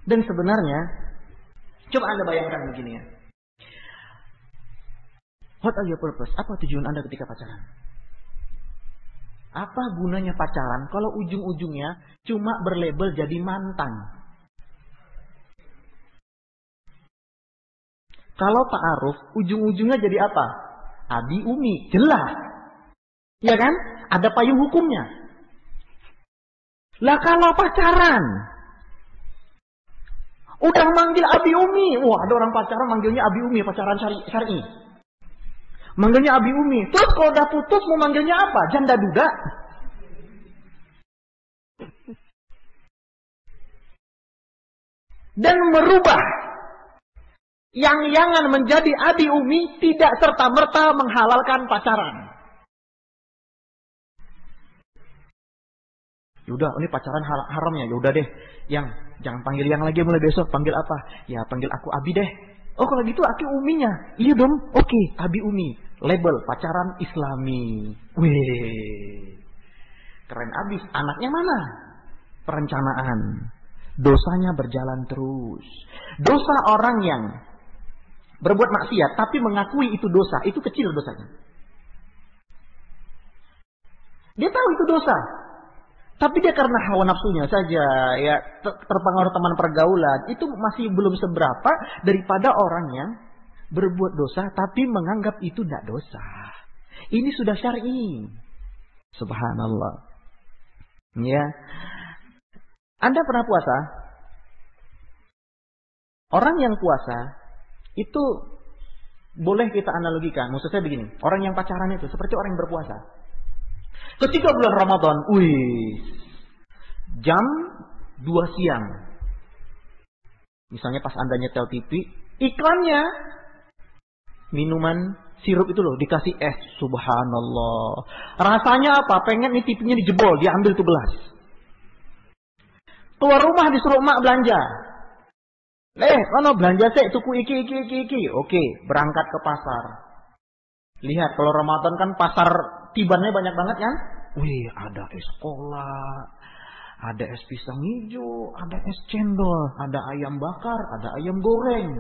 Dan sebenarnya, coba Anda bayangkan begini ya. What are your purpose? Apa tujuan Anda ketika pacaran? Apa gunanya pacaran kalau ujung-ujungnya cuma berlabel jadi mantan? Kalau ta'aruf, ujung-ujungnya jadi apa? Abi Umi, jelas. Ya kan? Ada payung hukumnya. Lah kalau pacaran, udah manggil Abi Umi, wah ada orang pacaran manggilnya Abi Umi, pacaran syari, syari. Manggilnya Abi Umi. Terus kalau udah putus mau manggilnya apa? Janda duda. Dan merubah Yang-yangan menjadi abi umi tidak serta-merta menghalalkan pacaran. Yaudah, ini pacaran haram ya. Yaudah deh. Yang jangan panggil yang lagi mulai besok. Panggil apa? Ya panggil aku Abi deh. Oh kalau gitu aku uminya. Iya dong. Oke, okay, Abi Umi. Label pacaran Islami. Wih. Keren abis. Anaknya mana? Perencanaan. Dosanya berjalan terus. Dosa orang yang berbuat maksiat tapi mengakui itu dosa, itu kecil dosanya. Dia tahu itu dosa, tapi dia karena hawa nafsunya saja, ya terpengaruh teman pergaulan, itu masih belum seberapa daripada orang yang berbuat dosa tapi menganggap itu tidak dosa. Ini sudah syar'i. Subhanallah. Ya. Anda pernah puasa? Orang yang puasa itu boleh kita analogikan. Maksud saya begini, orang yang pacaran itu seperti orang yang berpuasa. Ketika bulan Ramadan, wih, jam 2 siang. Misalnya pas Anda nyetel TV, iklannya minuman sirup itu loh dikasih es, subhanallah. Rasanya apa? Pengen nih TV-nya dijebol, diambil tuh gelas. Keluar rumah disuruh emak belanja. Eh, mana belanja sih? Tuku iki, iki, iki, iki. Oke, berangkat ke pasar. Lihat, kalau Ramadan kan pasar tibannya banyak banget kan? Wih, ada es cola, ada es pisang hijau, ada es cendol, ada ayam bakar, ada ayam goreng.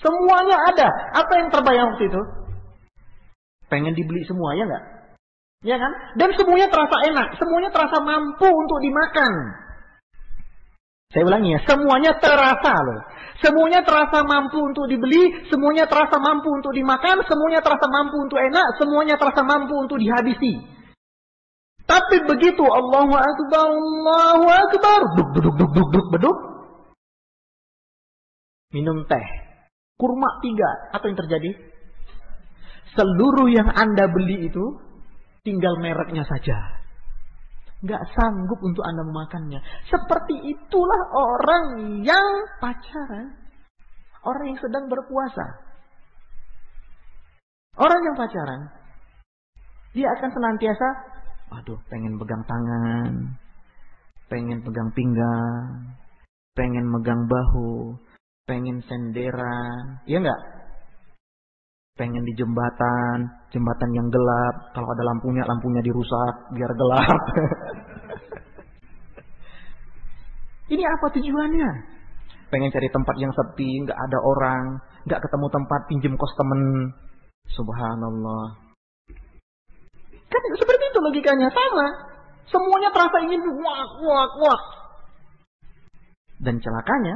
Semuanya ada. Apa yang terbayang waktu itu? Pengen dibeli semua ya nggak? Ya kan? Dan semuanya terasa enak, semuanya terasa mampu untuk dimakan. Saya ulangi ya, semuanya terasa loh. Semuanya terasa mampu untuk dibeli, semuanya terasa mampu untuk dimakan, semuanya terasa mampu untuk enak, semuanya terasa mampu untuk dihabisi. Tapi begitu Allahu Akbar, Allahu Akbar, duk duk duk duk duk beduk. Minum teh, kurma tiga, apa yang terjadi? Seluruh yang Anda beli itu tinggal mereknya saja nggak sanggup untuk Anda memakannya. Seperti itulah orang yang pacaran. Orang yang sedang berpuasa. Orang yang pacaran. Dia akan senantiasa, aduh pengen pegang tangan. Pengen pegang pinggang. Pengen megang bahu. Pengen senderan. Iya nggak? Pengen di jembatan, jembatan yang gelap, kalau ada lampunya, lampunya dirusak biar gelap. <laughs> Ini apa tujuannya? Pengen cari tempat yang sepi, nggak ada orang, nggak ketemu tempat pinjem kos temen. Subhanallah. Kan seperti itu logikanya sama. Semuanya terasa ingin wak wak wak. Dan celakanya,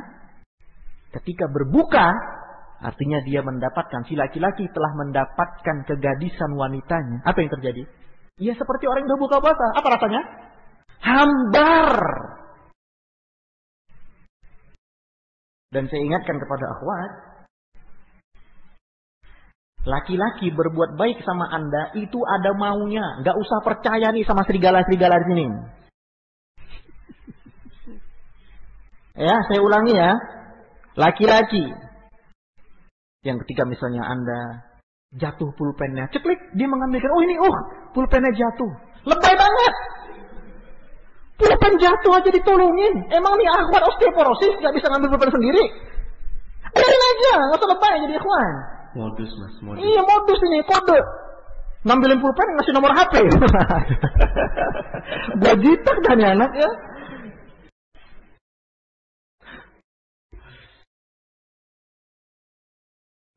ketika berbuka, Artinya dia mendapatkan, si laki-laki telah mendapatkan kegadisan wanitanya. Apa yang terjadi? Ya seperti orang yang berbuka puasa. Apa rasanya? Hambar. Dan saya ingatkan kepada akhwat. Laki-laki berbuat baik sama anda itu ada maunya. Gak usah percaya nih sama serigala-serigala di sini. Ya, saya ulangi ya. Laki-laki yang ketika misalnya Anda jatuh pulpennya, ceklik, dia mengambilkan, oh ini, oh, pulpennya jatuh. Lebay banget. Pulpen jatuh aja ditolongin. Emang nih akhwat osteoporosis gak bisa ngambil pulpen sendiri? Biarin aja, gak usah lebay jadi ikhwan. Modus mas, modus. Iya modus ini, kode. Ngambilin pulpen ngasih nomor HP. Gajitak <laughs> dan anak ya.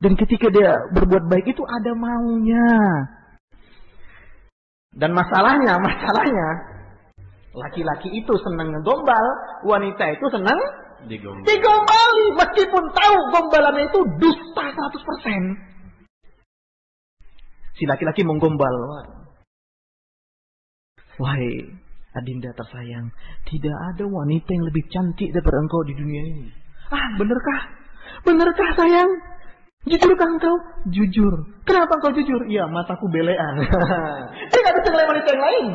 Dan ketika dia berbuat baik itu ada maunya. Dan masalahnya, masalahnya, laki-laki itu senang ngegombal, wanita itu senang digombal. digombali. Meskipun tahu gombalannya itu dusta 100%. Si laki-laki menggombal. Wahai Adinda tersayang, tidak ada wanita yang lebih cantik daripada engkau di dunia ini. Ah, benerkah? Benerkah sayang? Jujurkah engkau? Jujur. Kenapa engkau jujur? Iya, mataku belean. <laughs> Dia nggak bisa ngelain wanita yang lain.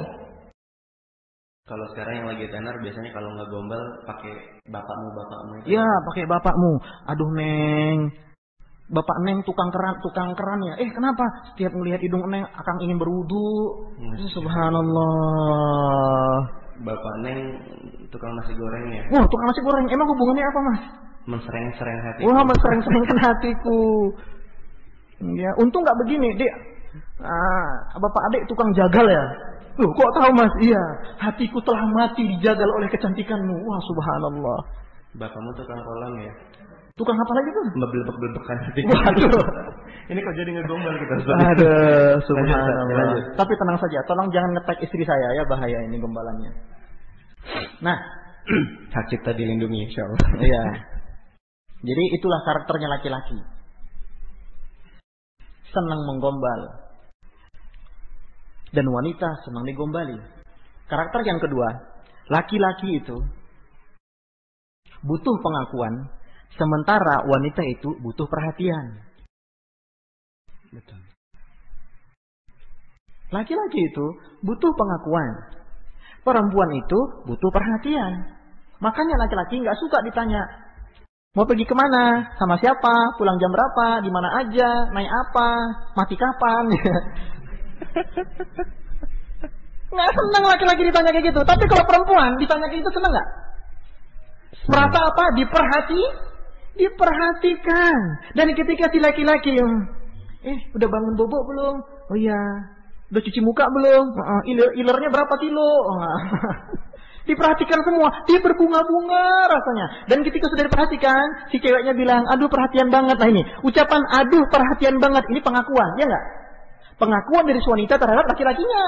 Kalau sekarang yang lagi tenar biasanya kalau nggak gombal pakai bapakmu bapakmu. itu. Ya, pakai bapakmu. Aduh, Neng. Bapak Neng tukang keran, tukang keran ya. Eh, kenapa? Setiap melihat hidung Neng akan ingin berwudu. Masya Subhanallah. Bapak Neng tukang nasi goreng ya. Wah, tukang nasi goreng. Emang hubungannya apa, Mas? Mensereng-sereng hati. Wah, sering-seringkan <laughs> hatiku. Ya, untung nggak begini, Dek. Ah, bapak adik tukang jagal ya. Loh, kok tahu Mas? Iya, hatiku telah mati dijagal oleh kecantikanmu. Wah, subhanallah. Bapakmu tukang kolam ya. Tukang apa lagi tuh? Membelbek-belbekan hati. Waduh. <laughs> Ini kok jadi ngegombal kita Aduh, subhanallah. Tapi tenang saja, tolong jangan ngetek istri saya ya, bahaya ini gombalannya. Nah, <clears throat> Hak cipta dilindungi insya Allah. <laughs> iya. Jadi itulah karakternya laki-laki. Senang menggombal. Dan wanita senang digombali. Karakter yang kedua, laki-laki itu butuh pengakuan, sementara wanita itu butuh perhatian. Betul. Laki-laki itu butuh pengakuan. Perempuan itu butuh perhatian. Makanya laki-laki nggak suka ditanya, mau pergi ke mana, sama siapa, pulang jam berapa, di mana aja, naik apa, mati kapan. <laughs> Nggak senang laki-laki ditanya kayak gitu. Tapi kalau perempuan ditanya kayak gitu senang nggak? Merasa apa? Diperhati, diperhatikan. Dan ketika si laki-laki, eh udah bangun bobok belum? Oh iya. Udah cuci muka belum? Uh, iler, ilernya berapa kilo? Uh, <laughs> diperhatikan semua. Dia berbunga-bunga rasanya. Dan ketika sudah diperhatikan, si ceweknya bilang, aduh perhatian banget. Nah ini, ucapan aduh perhatian banget. Ini pengakuan, ya nggak? Pengakuan dari wanita terhadap laki-lakinya.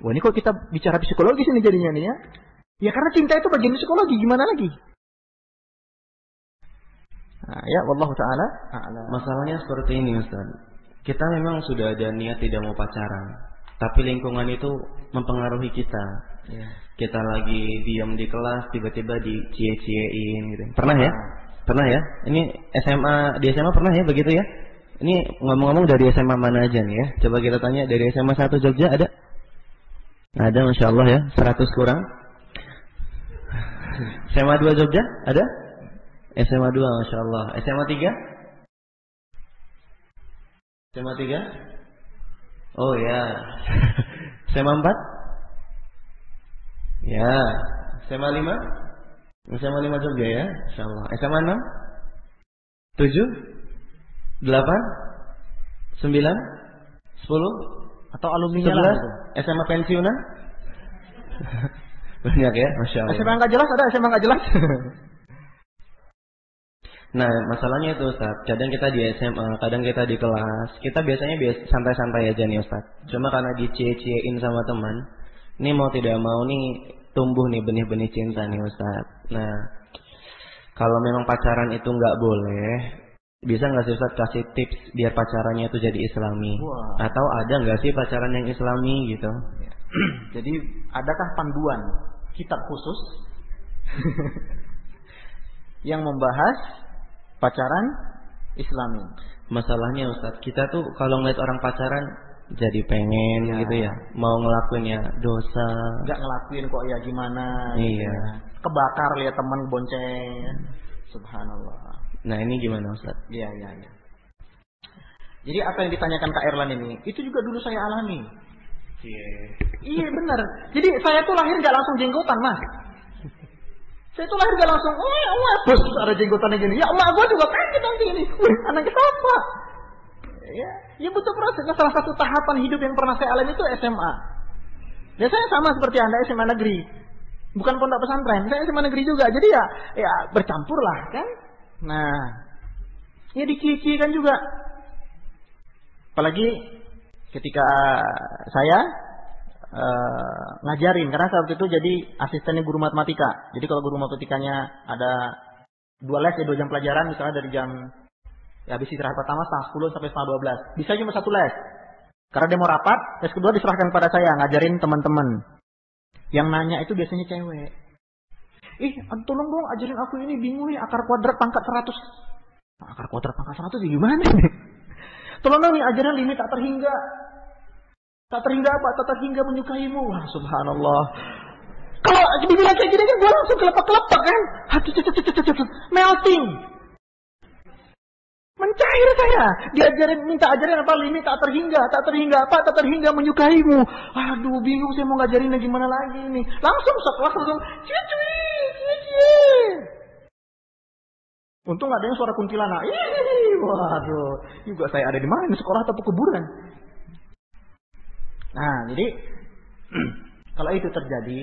Wah ini kok kita bicara psikologis ini jadinya nih ya. Ya karena cinta itu bagian psikologi, gimana lagi? Nah, ya, wallahu taala. Masalahnya seperti ini Ustaz. Kita memang sudah ada niat tidak mau pacaran, tapi lingkungan itu mempengaruhi kita. Ya. Kita lagi diam di kelas, tiba-tiba dicie-ciein gitu. Pernah ya? Pernah ya? Ini SMA di SMA pernah ya begitu ya? Ini ngomong-ngomong dari SMA mana aja nih ya? Coba kita tanya dari SMA 1 Jogja ada? Ada Masya Allah ya, 100 kurang. SMA 2 Jogja ada? SMA 2 Masya Allah. SMA 3? SMA 3? Oh ya. SMA 4? Ya. SMA 5? SMA 5 Jogja ya, Insya Allah. SMA 6? 7? 8? 9? 10? Atau alumni lah. 11? SMA pensiunan? Banyak ya, Masya Allah. SMA nggak jelas ada SMA nggak jelas. Nah, masalahnya itu Ustaz, kadang kita di SMA, kadang kita di kelas. Kita biasanya biasa santai-santai aja nih Ustaz. Cuma karena dicie-ciein sama teman, ini mau tidak mau nih tumbuh nih benih-benih cinta nih Ustaz. Nah, kalau memang pacaran itu nggak boleh, bisa nggak sih Ustaz kasih tips biar pacarannya itu jadi islami? Wah. Atau ada nggak sih pacaran yang islami gitu? <clears throat> Jadi adakah panduan kitab khusus <laughs> yang membahas pacaran Islami? Masalahnya Ustaz, kita tuh kalau ngeliat orang pacaran jadi pengen Ya. gitu ya, mau ngelakuin ya dosa. Nggak ngelakuin kok ya gimana? gitu Iya. ya. Kebakar lihat teman bonceng. Subhanallah. Nah ini gimana Ustaz? Iya iya iya. Jadi apa yang ditanyakan Kak Erlan ini, itu juga dulu saya alami. Iya benar. Jadi saya tuh lahir nggak langsung jenggotan mas. Saya tuh lahir nggak langsung, wah wah, bos ada jenggotannya gini. Ya emak gue juga kaget nanti ini. Wih, anaknya siapa? Ya, ya butuh proses. Nah, salah satu tahapan hidup yang pernah saya alami itu SMA. Ya saya sama seperti anda SMA negeri. Bukan pondok pesantren, saya SMA negeri juga. Jadi ya, ya bercampur lah kan. Nah, ya dikici kan juga. Apalagi ketika saya eh, ngajarin karena saat itu jadi asistennya guru matematika. Jadi kalau guru matematikanya ada dua les ya dua jam pelajaran misalnya dari jam ya habis istirahat pertama setengah 10 sampai setengah 12. Bisa cuma satu les. Karena dia mau rapat, les kedua diserahkan pada saya ngajarin teman-teman. Yang nanya itu biasanya cewek. Ih, tolong dong ajarin aku ini bingung nih akar kuadrat pangkat 100. Nah, akar kuadrat pangkat 100 ya gimana nih? <laughs> Tolong dong nih ajaran limit tak terhingga. Tak terhingga apa? Tak terhingga menyukaimu. Wah, subhanallah. Kalau dibilang kayak gini kan gue langsung kelepak-kelepak kan. Hati melting. Mencair saya. Diajarin, minta ajarin apa? Limit tak terhingga, tak terhingga apa? Tak terhingga menyukaimu. Aduh, bingung saya mau ngajarinnya gimana lagi nih. Langsung sekelas langsung cie cie cie Untung ada yang suara kuntilanak. Waduh, juga saya ada di mana? Sekolah atau kuburan? Nah, jadi <clears throat> kalau itu terjadi,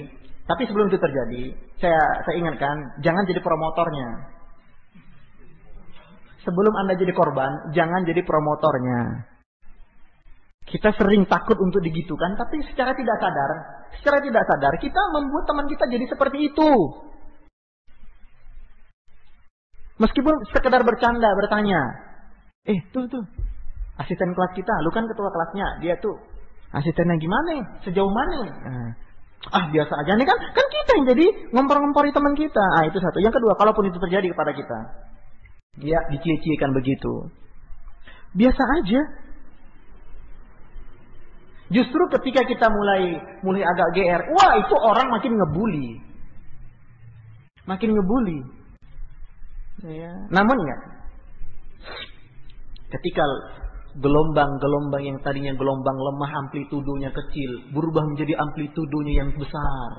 tapi sebelum itu terjadi, saya saya ingatkan, jangan jadi promotornya. Sebelum Anda jadi korban, jangan jadi promotornya. Kita sering takut untuk digitukan, tapi secara tidak sadar, secara tidak sadar kita membuat teman kita jadi seperti itu. Meskipun sekedar bercanda, bertanya, eh tuh tuh, asisten kelas kita, lu kan ketua kelasnya, dia tuh Asistennya gimana? Sejauh mana? Nah, ah biasa aja nih kan kan kita yang jadi ngompor-ngompori teman kita. Ah itu satu. Yang kedua, kalaupun itu terjadi kepada kita, dia dicie-ciekan begitu. Biasa aja. Justru ketika kita mulai mulai agak GR, wah itu orang makin ngebully. Makin ngebully. Ya. Namun ya, ketika gelombang-gelombang yang tadinya gelombang lemah amplitudonya kecil berubah menjadi amplitudonya yang besar.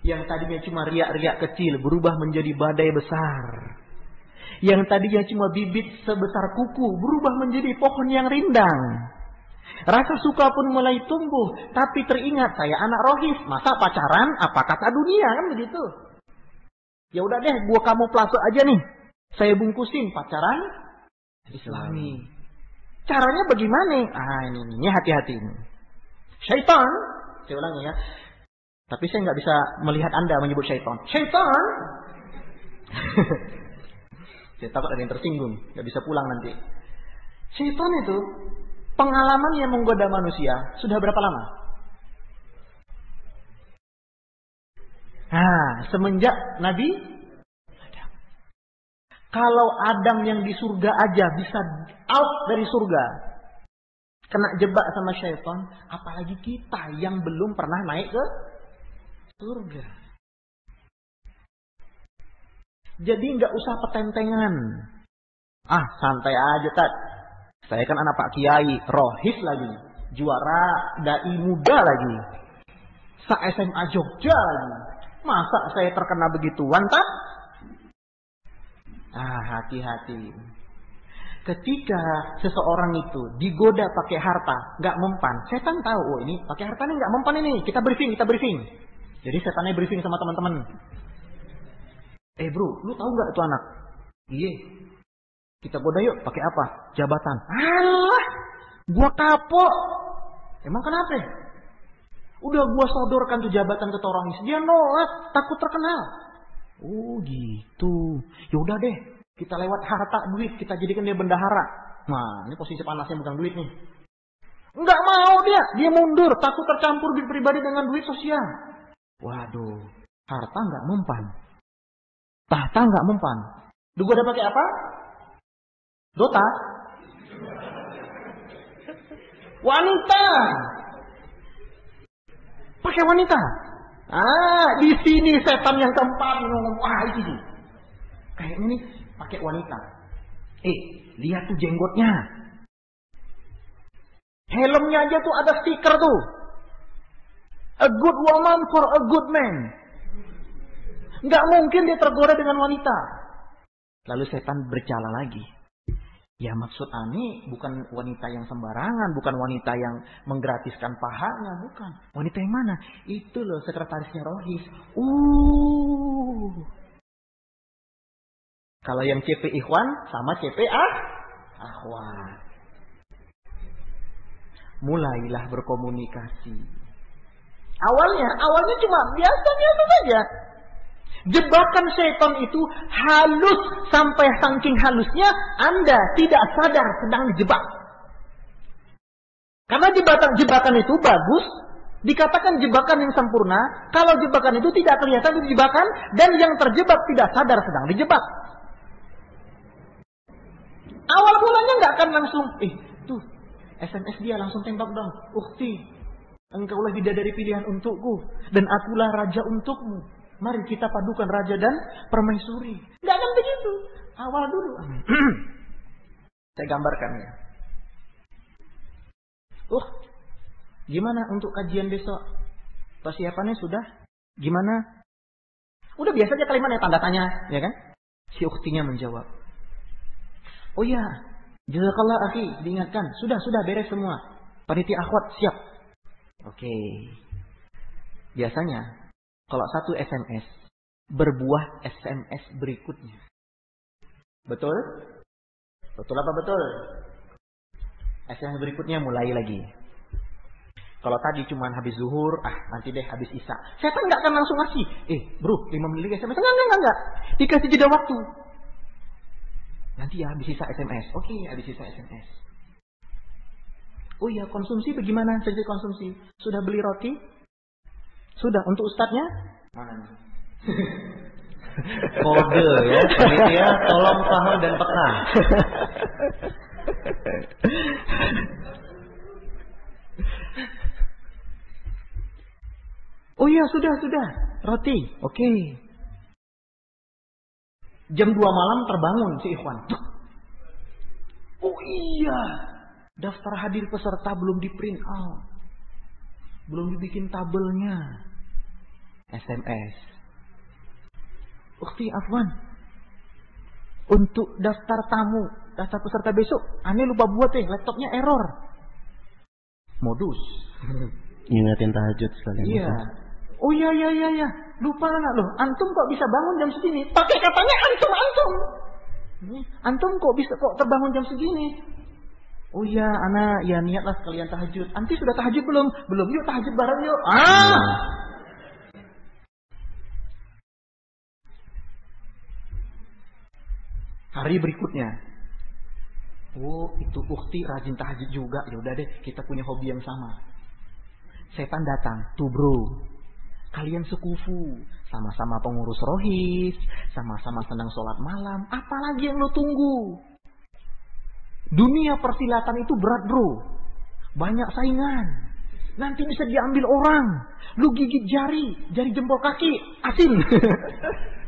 Yang tadinya cuma riak-riak kecil berubah menjadi badai besar. Yang tadinya cuma bibit sebesar kuku berubah menjadi pohon yang rindang. Rasa suka pun mulai tumbuh, tapi teringat saya anak rohis, masa pacaran apa kata dunia kan begitu. Ya udah deh, gua kamu plase aja nih. Saya bungkusin pacaran Islami. Caranya bagaimana? Ah ini, ini hati-hati ini. Syaitan, saya ulangi ya. Tapi saya nggak bisa melihat anda menyebut syaitan. Syaitan. <laughs> saya takut ada yang tersinggung, nggak bisa pulang nanti. Syaitan itu pengalaman yang menggoda manusia sudah berapa lama? Nah, semenjak Nabi kalau Adam yang di surga aja bisa out dari surga, kena jebak sama syaitan, apalagi kita yang belum pernah naik ke surga. Jadi nggak usah petentengan. Ah, santai aja, Tat. Saya kan anak Pak Kiai, rohis lagi. Juara dai muda lagi. Sa SMA Jogja lagi. Masa saya terkena begituan, tak? Ah, hati-hati. Ketika seseorang itu digoda pakai harta, nggak mempan, setan tahu, oh ini pakai harta ini nggak mempan ini. Kita briefing, kita briefing. Jadi setannya briefing sama teman-teman. Eh bro, lu tahu nggak itu anak? Iya. Kita goda yuk, pakai apa? Jabatan. Alah, gua kapok. Emang kenapa? Udah gua sodorkan tuh jabatan ke orang dia nolak, takut terkenal. Oh gitu. Ya udah deh, kita lewat harta duit, kita jadikan dia bendahara. Nah, ini posisi panasnya bukan duit nih. Enggak mau dia, dia mundur, takut tercampur duit pribadi dengan duit sosial. Waduh, harta enggak mempan. Tahta enggak mempan. Duh ada pakai apa? Dota. Wanita. Pakai wanita. Ah, di sini setan yang keempat ngomong, wah ini Kayak ini pakai wanita. Eh, lihat tuh jenggotnya. Helmnya aja tuh ada stiker tuh. A good woman for a good man. Nggak mungkin dia tergoda dengan wanita. Lalu setan berjalan lagi. Ya maksud Ani bukan wanita yang sembarangan, bukan wanita yang menggratiskan pahanya, bukan. Wanita yang mana? Itu loh sekretarisnya Rohis. Uh. Kalau yang CP Ikhwan sama CP Ah Ahwan. Mulailah berkomunikasi. Awalnya, awalnya cuma biasa-biasa saja. Jebakan setan itu halus sampai saking halusnya Anda tidak sadar sedang dijebak. Karena jebakan jebakan itu bagus, dikatakan jebakan yang sempurna, kalau jebakan itu tidak kelihatan itu jebakan dan yang terjebak tidak sadar sedang dijebak. Awal mulanya nggak akan langsung, eh tuh SMS dia langsung tembak dong. Ukti, engkaulah bidadari pilihan untukku dan akulah raja untukmu. Mari kita padukan raja dan permaisuri. Gak akan begitu. Awal dulu. <clears throat> Saya gambarkan ya. Uh, gimana untuk kajian besok? Persiapannya sudah? Gimana? Udah biasa aja kalimatnya tanda tanya, ya kan? Si uktinya menjawab. Oh iya, jazakallah akhi, diingatkan. Sudah, sudah beres semua. Panitia akhwat siap. Oke. Biasanya kalau satu SMS berbuah SMS berikutnya. Betul? Betul apa betul? SMS berikutnya mulai lagi. Kalau tadi cuma habis zuhur, ah nanti deh habis isya. Kan nggak akan langsung ngasih. Eh bro, 5 menit SMS. Enggak, enggak, enggak, enggak. Dikasih jeda waktu. Nanti ya habis isya SMS. Oke, habis isya SMS. Oh iya, konsumsi bagaimana? Jadi konsumsi. Sudah beli roti? Sudah. Untuk ustadznya? Mana nih? <laughs> Kode ya, panitia tolong paham dan peka. Oh iya, sudah, sudah. Roti. Oke. Okay. Jam 2 malam terbangun si Ikhwan. Oh iya. Daftar hadir peserta belum di print out. Belum dibikin tabelnya. SMS. Ukti Afwan. Untuk daftar tamu, daftar peserta besok, aneh lupa buat eh, laptopnya error. Modus. <laughs> Ingatin tahajud sekalian. Iya. Oh iya iya iya iya. Lupa anak loh. Antum kok bisa bangun jam segini? Pakai katanya antum antum. Antum kok bisa kok terbangun jam segini? Oh iya, anak ya niatlah sekalian tahajud. Anti sudah tahajud belum? Belum. Yuk tahajud bareng yuk. Ah. Hari berikutnya. Oh, itu ukti rajin tahajud juga. Ya udah deh, kita punya hobi yang sama. Setan datang, tuh bro, Kalian sekufu, sama-sama pengurus rohis, sama-sama senang sholat malam. Apalagi yang lo tunggu? Dunia persilatan itu berat bro. Banyak saingan. Nanti bisa diambil orang. Lu gigit jari, jari jempol kaki, asin. <laughs>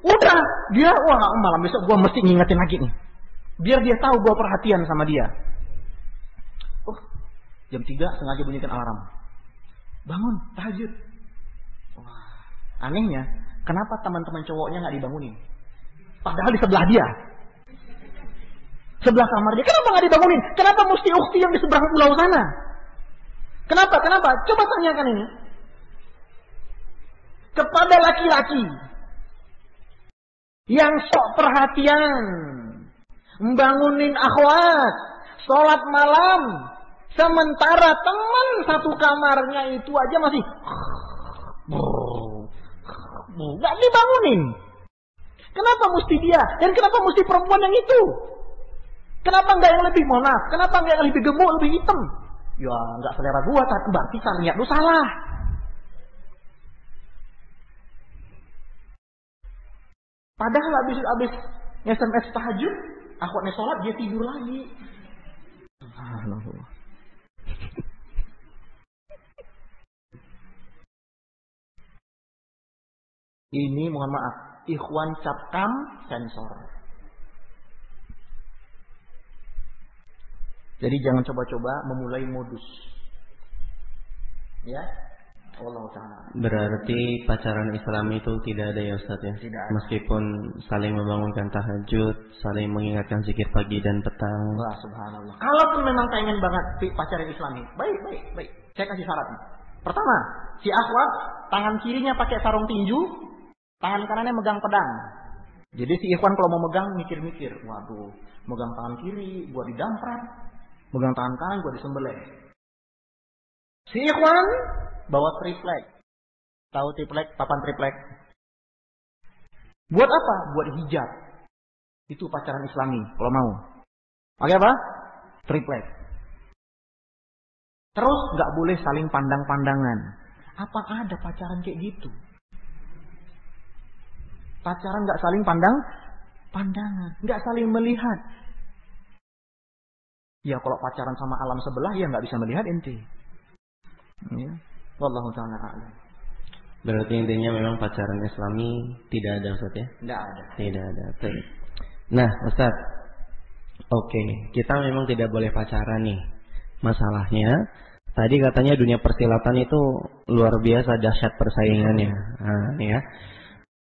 Udah, dia wah malam besok gua mesti ngingetin lagi nih. Biar dia tahu gua perhatian sama dia. Oh, jam 3 sengaja bunyikan alarm. Bangun, tahajud. Wah, anehnya, kenapa teman-teman cowoknya nggak dibangunin? Padahal di sebelah dia. Sebelah kamar dia. Kenapa nggak dibangunin? Kenapa mesti ukti yang di seberang pulau sana? Kenapa? Kenapa? Coba tanyakan ini. Kepada laki-laki yang sok perhatian, membangunin akhwat, sholat malam, Sementara teman satu kamarnya itu aja masih nggak dibangunin. Kenapa mesti dia? Dan kenapa mesti perempuan yang itu? Kenapa nggak yang lebih mona? Kenapa nggak yang lebih gemuk, lebih hitam? Ya nggak selera gua, tapi berarti niat lu salah. Padahal habis habis SMS tahajud, akhwatnya sholat dia tidur lagi. Subhanallah. Ini mohon maaf, ikhwan capkam sensor. Jadi jangan coba-coba memulai modus. Ya, Allah Ta'ala. Berarti pacaran Islam itu tidak ada ya Ustaz ya? Tidak ada. Meskipun saling membangunkan tahajud, saling mengingatkan zikir pagi dan petang. Wah, subhanallah. Kalaupun memang pengen banget pacaran Islami, baik, baik, baik. Saya kasih syarat. Pertama, si akhwat tangan kirinya pakai sarung tinju, Tangan kanannya megang pedang. Jadi si Ikhwan kalau mau megang mikir-mikir, waduh, megang tangan kiri buat didamprat, megang tangan kanan buat disembelih. Si Ikhwan bawa triplek. Tahu triplek, papan triplek. Buat apa? Buat hijab. Itu pacaran islami, kalau mau. Oke apa? Triplek. Terus nggak boleh saling pandang-pandangan. Apa ada pacaran kayak gitu? Pacaran nggak saling pandang pandangan, nggak saling melihat. Ya kalau pacaran sama alam sebelah ya nggak bisa melihat inti. Ya. Wallahu taala a'lam. Berarti intinya memang pacaran Islami tidak ada Ustaz ya? Tidak ada. Tidak ada. Nah, Ustaz. Oke, kita memang tidak boleh pacaran nih. Masalahnya tadi katanya dunia persilatan itu luar biasa dahsyat persaingannya. Nah, ya.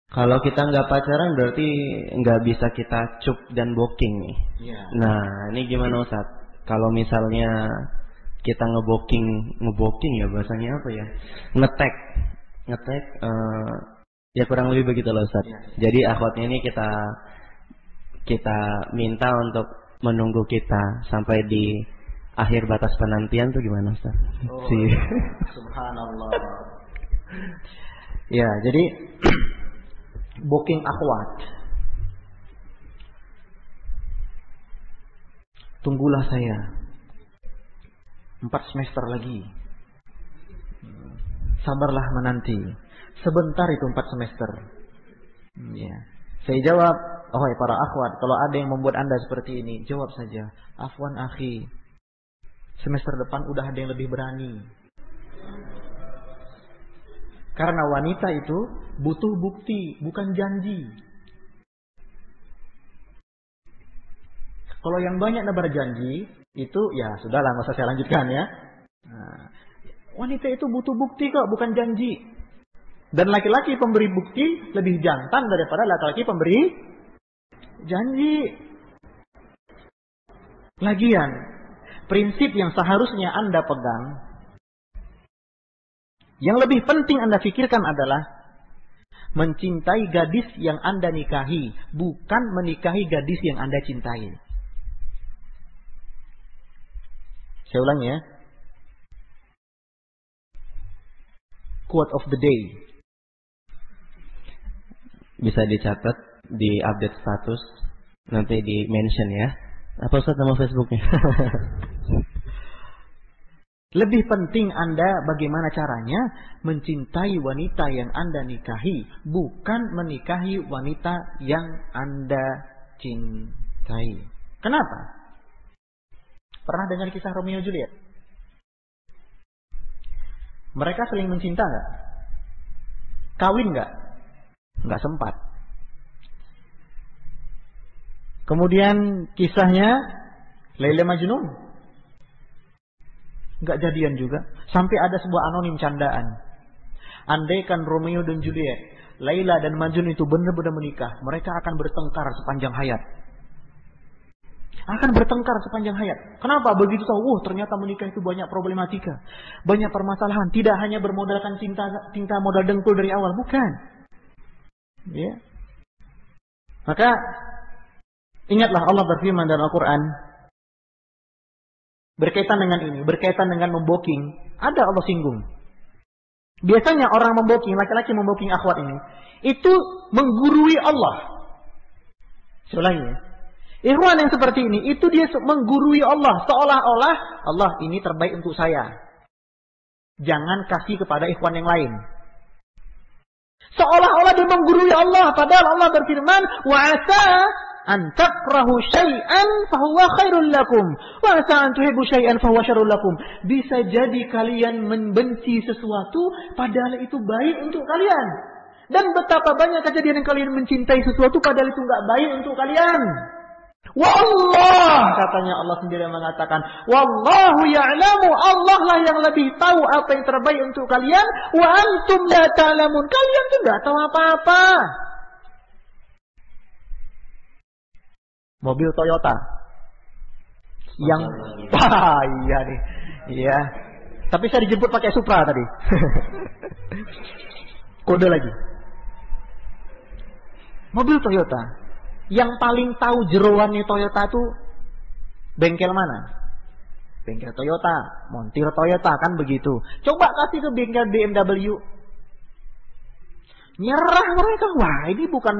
Kalau kita nggak pacaran berarti nggak bisa kita cup dan booking nih. Ya. Nah, ini gimana Ustaz? Kalau misalnya kita ngeboking, ngeboking ya bahasanya apa ya? Ngetek, ngetek. Uh, ya kurang lebih begitu loh Ustaz. Ya. Jadi akhwatnya ini kita kita minta untuk menunggu kita sampai di akhir batas penantian tuh gimana Ustaz? Oh, si. Subhanallah. ya, jadi <clears throat> booking akhwat. Tunggulah saya. Empat semester lagi. Sabarlah menanti. Sebentar itu empat semester. Ya. Saya jawab, oh para akhwat, kalau ada yang membuat anda seperti ini, jawab saja, afwan akhi. Semester depan udah ada yang lebih berani. Karena wanita itu butuh bukti, bukan janji. Kalau yang banyak nebar janji, itu ya sudahlah, nggak usah saya lanjutkan ya. Nah, wanita itu butuh bukti kok, bukan janji. Dan laki-laki pemberi bukti lebih jantan daripada laki-laki pemberi janji. Lagian, prinsip yang seharusnya Anda pegang yang lebih penting Anda pikirkan adalah mencintai gadis yang Anda nikahi, bukan menikahi gadis yang Anda cintai. Saya ulang ya. Quote of the day. Bisa dicatat di update status nanti di mention ya. Apa Ustaz nama Facebooknya? <laughs> Lebih penting Anda bagaimana caranya mencintai wanita yang Anda nikahi, bukan menikahi wanita yang Anda cintai. Kenapa? Pernah dengar kisah Romeo Juliet? Mereka saling mencinta nggak? Kawin nggak? Nggak sempat. Kemudian kisahnya Laila Majnun Nggak jadian juga. Sampai ada sebuah anonim candaan. Andaikan Romeo dan Juliet, Laila dan Majnun itu benar-benar menikah, mereka akan bertengkar sepanjang hayat. Akan bertengkar sepanjang hayat. Kenapa? Begitu tahu, oh ternyata menikah itu banyak problematika. Banyak permasalahan. Tidak hanya bermodalkan cinta cinta modal dengkul dari awal. Bukan. Ya. Maka ingatlah Allah berfirman dalam Al-Quran berkaitan dengan ini, berkaitan dengan memboking, ada Allah singgung. Biasanya orang memboking, laki-laki memboking akhwat ini, itu menggurui Allah. Saya ya. Ikhwan yang seperti ini, itu dia menggurui Allah. Seolah-olah Allah ini terbaik untuk saya. Jangan kasih kepada ikhwan yang lain. Seolah-olah dia menggurui Allah. Padahal Allah berfirman, an takrahu syai'an fahuwa khairul lakum wa asa an tuhibbu syai'an fahuwa syarrul lakum. Bisa jadi kalian membenci sesuatu padahal itu baik untuk kalian. Dan betapa banyak kejadian yang kalian mencintai sesuatu padahal itu enggak baik untuk kalian. Wallah. Katanya Allah sendiri yang mengatakan Wallahu ya'lamu Allah lah yang lebih tahu apa yang terbaik untuk kalian Wa antum la ta'lamun. Kalian tuh enggak tahu apa-apa. Mobil Toyota. Yang wah <laughs> iya nih. Iya. Tapi saya dijemput pakai Supra tadi. <laughs> Kode lagi. Mobil Toyota yang paling tahu jeroannya Toyota itu bengkel mana bengkel Toyota montir Toyota kan begitu coba kasih ke bengkel BMW nyerah mereka wah ini bukan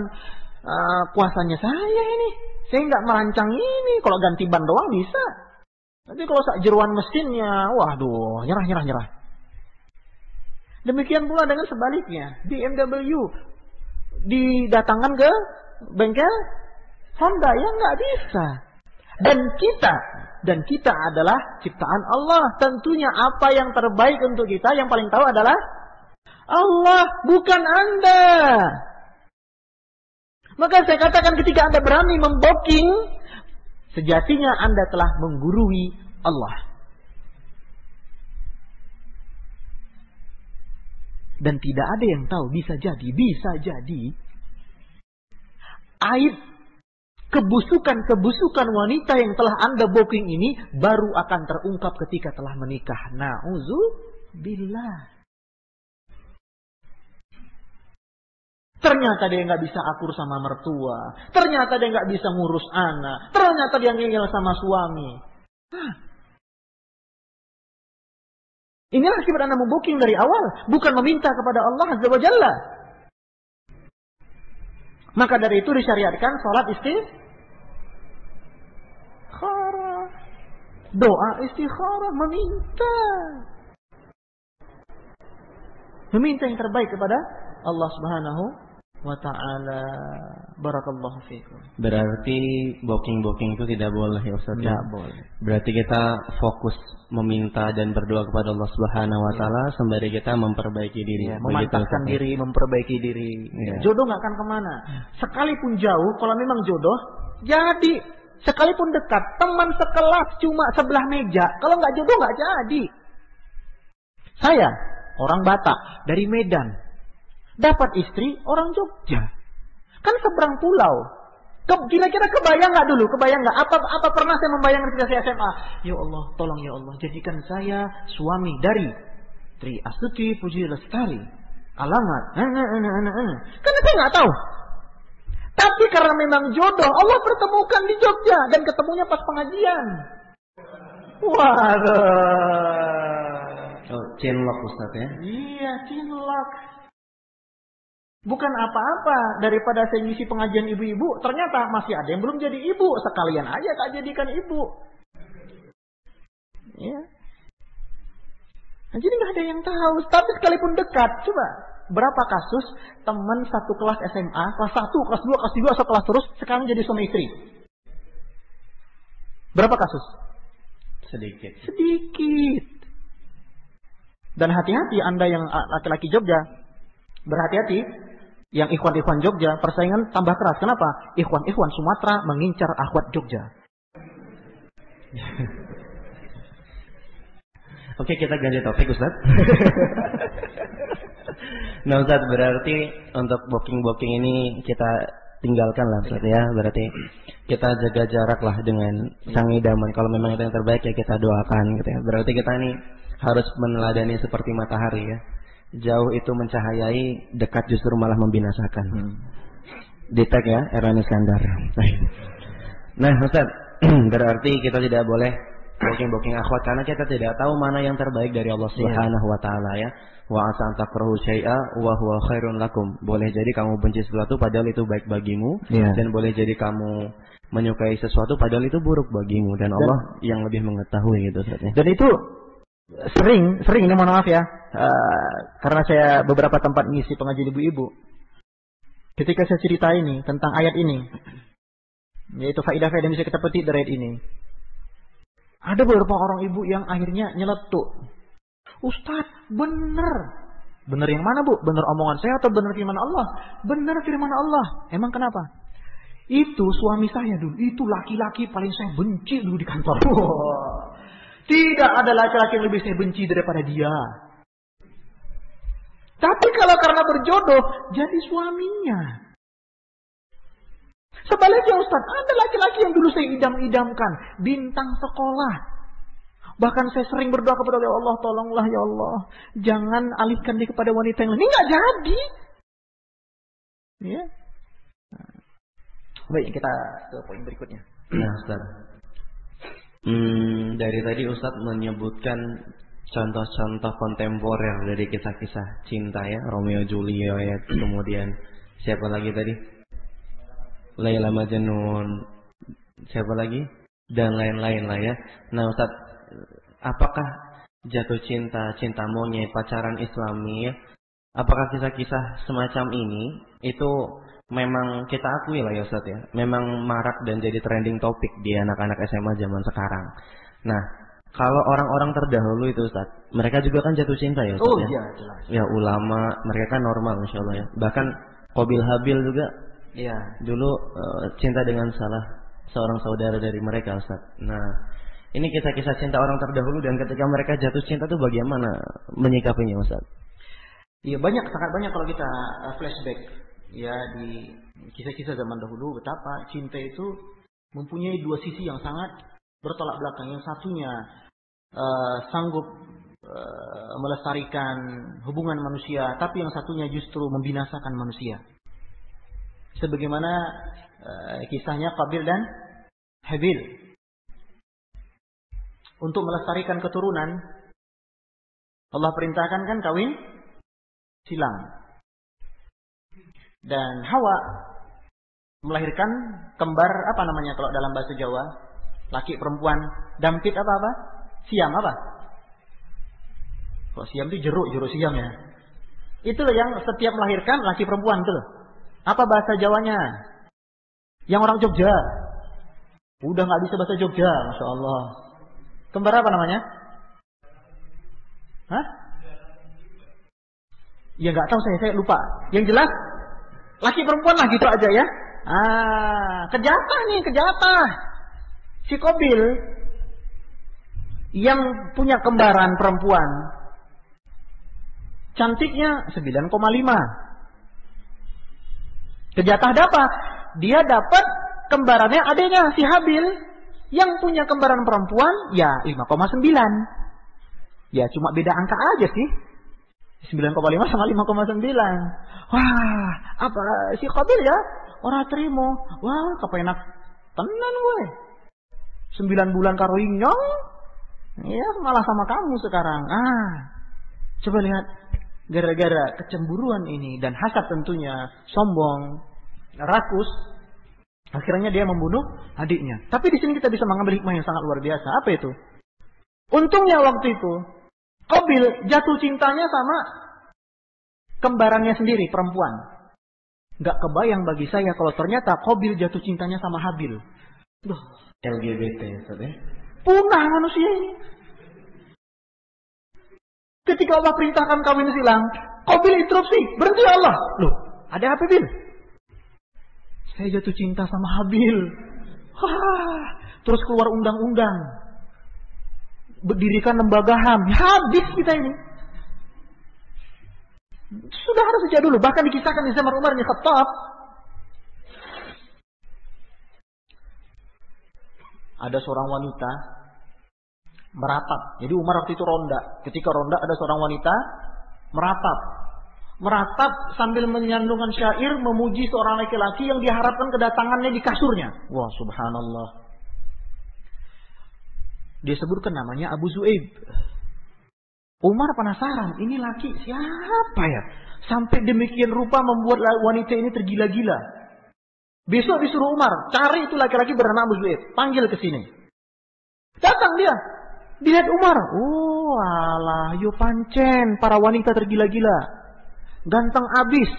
uh, kuasanya saya ini saya nggak merancang ini. Kalau ganti ban doang bisa. Tapi kalau sak jeruan mesinnya, waduh, nyerah, nyerah, nyerah. Demikian pula dengan sebaliknya. BMW didatangkan ke bengkel Honda, ya nggak bisa. Dan kita dan kita adalah ciptaan Allah. Tentunya apa yang terbaik untuk kita yang paling tahu adalah Allah, bukan Anda. Maka saya katakan ketika Anda berani memboking, sejatinya Anda telah menggurui Allah. Dan tidak ada yang tahu, bisa jadi, bisa jadi. Aib kebusukan-kebusukan wanita yang telah Anda booking ini baru akan terungkap ketika telah menikah. Nauzubillah. Ternyata dia nggak bisa akur sama mertua. Ternyata dia nggak bisa ngurus anak. Ternyata dia ngeyel sama suami. Hah. Inilah akibat Anda membuking dari awal. Bukan meminta kepada Allah Azza wa Jalla. Maka dari itu disyariatkan sholat istikharah. Doa istikharah meminta. Meminta yang terbaik kepada Allah Subhanahu wa ta'ala barakallahu fiikum. Berarti booking-booking itu tidak boleh ya Ustaz. Tidak boleh. Berarti kita fokus meminta dan berdoa kepada Allah Subhanahu wa taala sembari kita memperbaiki diri. Ya, Begitu, memantapkan ya? diri, memperbaiki diri. Ya. Jodoh nggak akan ke mana. Sekalipun jauh, kalau memang jodoh, jadi. Sekalipun dekat, teman sekelas cuma sebelah meja. Kalau nggak jodoh nggak jadi. Saya orang Batak dari Medan, dapat istri orang Jogja. Kan seberang pulau. Kira-kira kebayang nggak dulu? Kebayang nggak? Apa apa pernah saya membayangkan ketika saya SMA? Ya Allah, tolong ya Allah, jadikan saya suami dari Tri Astuti Puji Lestari. Alamat. Eh, eh, eh. Karena saya nggak tahu. Tapi karena memang jodoh, Allah pertemukan di Jogja dan ketemunya pas pengajian. Waduh. Oh, cinlok Ustaz ya. Iya, cinlok. Bukan apa-apa daripada saya ngisi pengajian ibu-ibu, ternyata masih ada yang belum jadi ibu. Sekalian aja tak jadikan ibu. Ya. Nah, jadi nggak ada yang tahu. Tapi sekalipun dekat, coba berapa kasus teman satu kelas SMA, kelas 1, kelas 2, kelas 3, atau kelas terus, sekarang jadi suami istri. Berapa kasus? Sedikit. Sedikit. Dan hati-hati Anda yang ah, laki-laki Jogja. Berhati-hati. Yang ikhwan-ikhwan Jogja, persaingan tambah keras. Kenapa? Ikhwan-ikhwan Sumatera mengincar akhwat Jogja. <laughs> Oke, kita ganti topik Ustaz. <laughs> nah Ustaz, berarti untuk booking-booking ini kita tinggalkan lah Ustaz ya. Berarti kita jaga jarak lah dengan sang idaman. Kalau memang itu yang terbaik ya kita doakan gitu ya. Berarti kita ini harus meneladani seperti matahari ya. Jauh itu mencahayai, dekat justru malah membinasakan. Di tag ya, Erwan Iskandar. Nah Ustaz, <clears throat> berarti kita tidak boleh booking-booking akhwat karena kita tidak tahu mana yang terbaik dari Allah Subhanahu wa taala ya. Wa asa an takrahu syai'a wa huwa khairun lakum. Boleh jadi kamu benci sesuatu padahal itu baik bagimu Iya. dan boleh jadi kamu menyukai sesuatu padahal itu buruk bagimu dan Allah yang lebih mengetahui gitu Ustaz ya. Dan itu sering, sering ini mohon maaf ya, eh, karena saya beberapa tempat ngisi pengajian ibu-ibu. Ketika saya cerita ini tentang ayat ini, yaitu faidah-faidah yang bisa kita petik dari ayat ini. Ada beberapa orang ibu yang akhirnya nyeletuk. Ustadz, bener. Bener yang mana bu? Bener omongan saya atau bener firman Allah? Bener firman Allah. Emang kenapa? Itu suami saya dulu. Itu laki-laki paling saya benci dulu di kantor. <laughs> Tidak ada laki-laki yang lebih saya benci daripada dia. Tapi kalau karena berjodoh, jadi suaminya. Sebaliknya Ustaz, ada laki-laki yang dulu saya idam-idamkan. Bintang sekolah. Bahkan saya sering berdoa kepada ya Allah, tolonglah ya Allah. Jangan alihkan dia kepada wanita yang lain. Ini nggak jadi. Ya. Nah. Baik, kita ke poin berikutnya. Nah, Ustaz. Hmm, dari tadi Ustaz menyebutkan contoh-contoh kontemporer dari kisah-kisah cinta ya, Romeo Juliet, kemudian siapa lagi tadi? Laila Majnun, siapa lagi? Dan lain-lain lah ya. Nah, Ustaz, apakah jatuh cinta, cinta monyet, pacaran Islami ya, apakah kisah-kisah semacam ini itu memang kita akui lah ya Ustaz ya, memang marak dan jadi trending topik di anak-anak SMA zaman sekarang. Nah, kalau orang-orang terdahulu itu Ustaz, mereka juga kan jatuh cinta ya Ustaz Oh ya. iya, jelas. Ya ulama, mereka kan normal insya Allah ya. Bahkan Qabil Habil juga Iya. dulu eh, cinta dengan salah seorang saudara dari mereka Ustaz. Nah, ini kisah-kisah cinta orang terdahulu dan ketika mereka jatuh cinta itu bagaimana menyikapinya Ustaz? Iya banyak sangat banyak kalau kita uh, flashback ya di kisah-kisah zaman dahulu betapa cinta itu mempunyai dua sisi yang sangat bertolak belakang. Yang satunya uh, sanggup uh, melestarikan hubungan manusia, tapi yang satunya justru membinasakan manusia. Sebagaimana uh, kisahnya Qabil dan Habil. Untuk melestarikan keturunan, Allah perintahkan kan kawin silang. Dan Hawa melahirkan kembar apa namanya kalau dalam bahasa Jawa? Laki perempuan, dampit apa apa? Siam apa? Kok siam itu jeruk, jeruk siam ya. Itu yang setiap melahirkan laki perempuan tuh. Apa bahasa Jawanya? Yang orang Jogja. Udah nggak bisa bahasa Jogja, masya Allah. Kembar apa namanya? Hah? Ya nggak tahu saya, saya lupa. Yang jelas laki perempuan lah gitu aja ya. Ah, kejatah nih, kejatah. Si Kobil yang punya kembaran perempuan cantiknya 9,5. Kejatah dapat, dia dapat kembarannya adanya si Habil yang punya kembaran perempuan ya 5,9. Ya cuma beda angka aja sih. 9,5 sama 5,9. Wah, apa si Qabil ya? Orang terima. Wah, kepenak tenan gue. 9 bulan karo inyong. Ya, malah sama kamu sekarang. Ah. Coba lihat gara-gara kecemburuan ini dan hasad tentunya, sombong, rakus, akhirnya dia membunuh adiknya. Tapi di sini kita bisa mengambil hikmah yang sangat luar biasa. Apa itu? Untungnya waktu itu Kobil jatuh cintanya sama kembarannya sendiri, perempuan. Gak kebayang bagi saya kalau ternyata Kobil jatuh cintanya sama Habil. Duh, LGBT ya. punah manusia ini. Ketika Allah perintahkan kawin silang, Kobil interupsi, berhenti Allah. Loh, ada apa Bil? Saya jatuh cinta sama Habil. Wah, terus keluar undang-undang berdirikan lembaga HAM. Habis kita ini. Sudah harus sejak dulu. Bahkan dikisahkan di zaman Umar bin Khattab. Ada seorang wanita merapat. Jadi Umar waktu itu ronda. Ketika ronda ada seorang wanita merapat. Meratap sambil menyandungkan syair memuji seorang laki-laki yang diharapkan kedatangannya di kasurnya. Wah subhanallah. Disebutkan namanya Abu Zu'ib. Umar penasaran, ini laki siapa ya? Sampai demikian rupa membuat wanita ini tergila-gila. Besok disuruh Umar, cari itu laki-laki bernama Abu Zu'ib. Panggil ke sini. Datang dia. Dilihat Umar. Oh alah, yo pancen. Para wanita tergila-gila. Ganteng abis.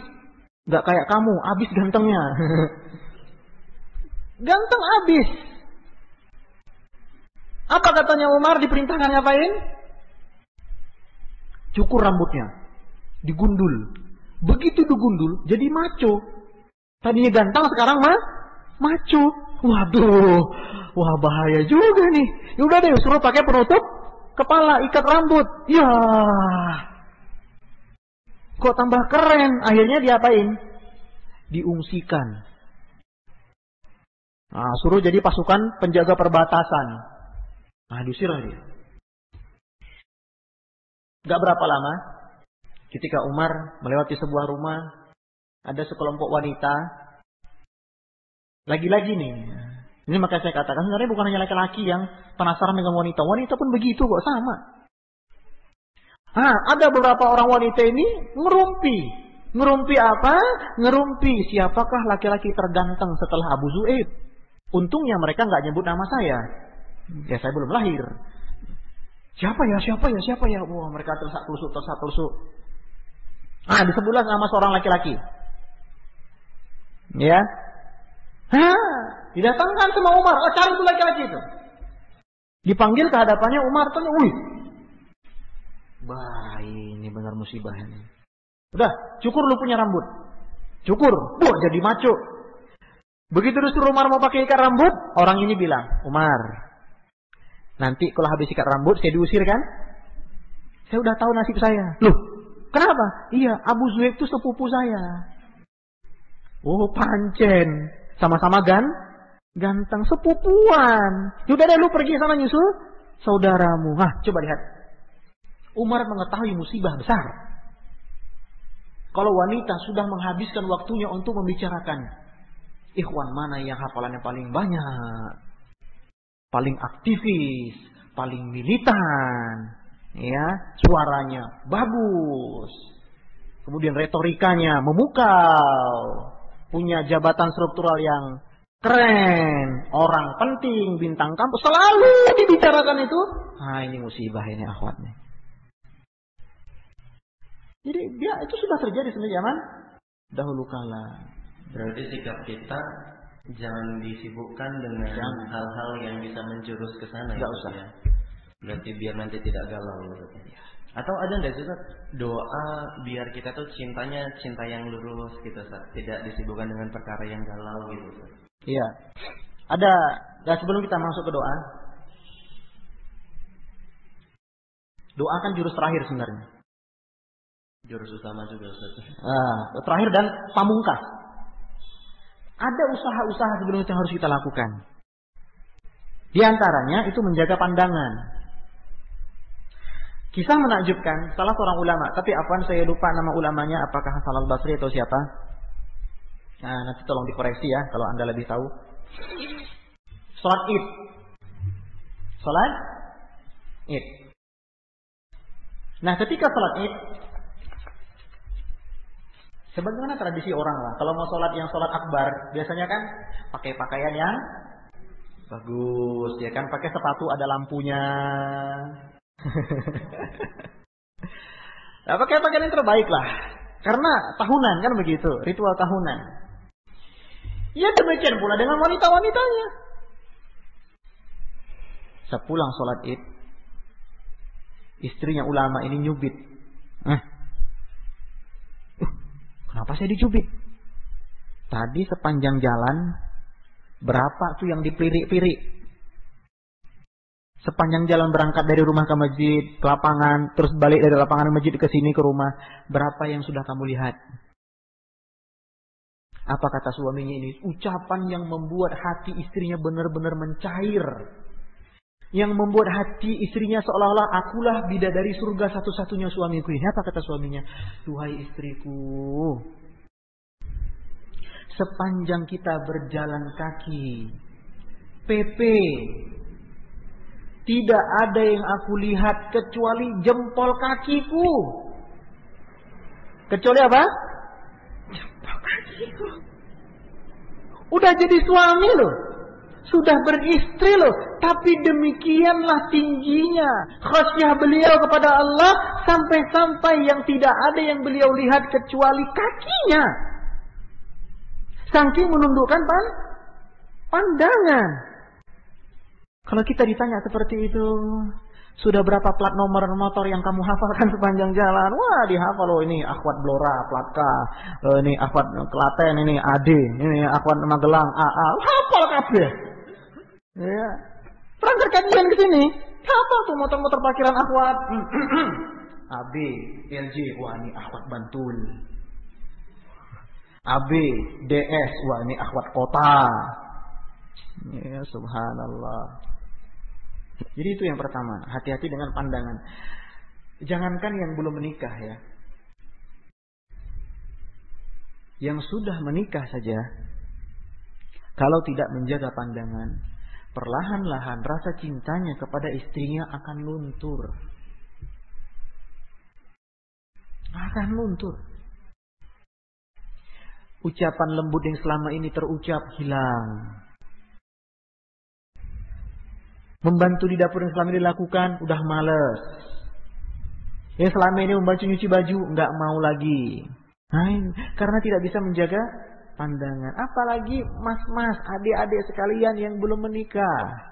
Gak kayak kamu, abis gantengnya. <laughs> Ganteng abis. Apa katanya Umar diperintahkan ngapain? Cukur rambutnya. Digundul. Begitu digundul, jadi maco. Tadinya ganteng, sekarang mah maco. Waduh, wah bahaya juga nih. Ya udah deh, suruh pakai penutup kepala, ikat rambut. Ya, kok tambah keren. Akhirnya diapain? Diungsikan. Nah, suruh jadi pasukan penjaga perbatasan. Nah, diusir dia. Gak berapa lama, ketika Umar melewati sebuah rumah, ada sekelompok wanita. Lagi-lagi nih, ini maka saya katakan sebenarnya bukan hanya laki-laki yang penasaran dengan wanita. Wanita pun begitu kok sama. Ah, ada beberapa orang wanita ini ngerumpi. Ngerumpi apa? Ngerumpi siapakah laki-laki terganteng setelah Abu Zu'ib. Untungnya mereka nggak nyebut nama saya. Ya saya belum lahir. Siapa ya, siapa ya, siapa ya? Wah mereka tersak tusuk, tersak tusuk. Ah, disebutlah nama seorang laki-laki. Ya. Hah, didatangkan sama Umar. Oh, cari itu laki-laki itu. Dipanggil ke hadapannya Umar tanya, "Wih. Bah, ini benar musibah ini." Udah, cukur lu punya rambut. Cukur. Wah, jadi maco. Begitu disuruh Umar mau pakai ikat rambut, orang ini bilang, "Umar, nanti kalau habis ikat rambut saya diusir kan?" Saya udah tahu nasib saya. Loh, kenapa? Iya, Abu Zuhaib itu sepupu saya. Oh, pancen. Sama-sama gan ganteng sepupuan. Yaudah deh lu pergi sana nyusul saudaramu. Hah, coba lihat. Umar mengetahui musibah besar. Kalau wanita sudah menghabiskan waktunya untuk membicarakan ikhwan mana yang hafalannya paling banyak, paling aktivis, paling militan, ya, suaranya bagus. Kemudian retorikanya memukau, punya jabatan struktural yang keren, orang penting, bintang kampus, selalu dibicarakan itu. Ah ini musibah ini akhwatnya. Jadi dia itu sudah terjadi sebenarnya zaman dahulu kala. Berarti sikap kita jangan disibukkan dengan hal-hal yang bisa menjurus ke sana. Enggak ya, usah. Ya. Berarti biar nanti tidak galau. Ya. Atau ada nggak sih doa biar kita tuh cintanya cinta yang lurus gitu Ustaz, tidak disibukkan dengan perkara yang galau gitu Ustaz. Iya. Ada dan sebelum kita masuk ke doa. Doa kan jurus terakhir sebenarnya. Jurus utama juga Ustaz. Nah, terakhir dan pamungkas. Ada usaha-usaha sebelum yang harus kita lakukan. Di antaranya itu menjaga pandangan. Kisah menakjubkan salah seorang ulama, tapi apa saya lupa nama ulamanya, apakah Hasan al Basri atau siapa? Nah, nanti tolong dikoreksi ya kalau anda lebih tahu. Salat id, salat id. Nah, ketika salat id, sebagaimana tradisi orang lah, kalau mau salat yang salat akbar, biasanya kan pakai pakaian yang bagus, ya kan, pakai sepatu ada lampunya, <laughs> nah, pakai pakaian yang terbaik lah. Karena tahunan kan begitu, ritual tahunan. Ya demikian pula dengan wanita-wanitanya. Sepulang sholat id, istrinya ulama ini nyubit. Eh. Kenapa saya dicubit? Tadi sepanjang jalan, berapa tuh yang dipelirik-pelirik? Sepanjang jalan berangkat dari rumah ke masjid, ke lapangan, terus balik dari lapangan masjid ke sini ke rumah, berapa yang sudah kamu lihat? Apa kata suaminya ini? Ucapan yang membuat hati istrinya benar-benar mencair. Yang membuat hati istrinya seolah-olah akulah bidadari surga satu-satunya suamiku ini. Apa kata suaminya? Duhai istriku. Sepanjang kita berjalan kaki. PP tidak ada yang aku lihat kecuali jempol kakiku. Kecuali apa? Jempol kakiku. Udah jadi suami loh. Sudah beristri loh. Tapi demikianlah tingginya. Khasyah beliau kepada Allah. Sampai-sampai yang tidak ada yang beliau lihat kecuali kakinya. Saking menundukkan pan pandangan. Kalau kita ditanya seperti itu, sudah berapa plat nomor motor yang kamu hafalkan <laughs> sepanjang jalan? Wah, dihafal loh ini akhwat Blora, plat K, oh, ini akhwat Klaten, ini AD, ini akhwat Magelang, AA. Hafal kabeh. Ya. Perangkat kajian ke sini, hafal tuh motor-motor parkiran akhwat. AB, LJ, wah ini akhwat Bantul. AB, DS, wah ini akhwat kota. Ya, subhanallah. Jadi itu yang pertama, hati-hati dengan pandangan. Jangankan yang belum menikah ya. Yang sudah menikah saja, kalau tidak menjaga pandangan, perlahan-lahan rasa cintanya kepada istrinya akan luntur. Akan luntur. Ucapan lembut yang selama ini terucap hilang. Membantu di dapur yang selama ini dilakukan, udah males. Yang selama ini membantu nyuci baju nggak mau lagi. Nah, karena tidak bisa menjaga pandangan. Apalagi mas-mas, adik-adik sekalian yang belum menikah.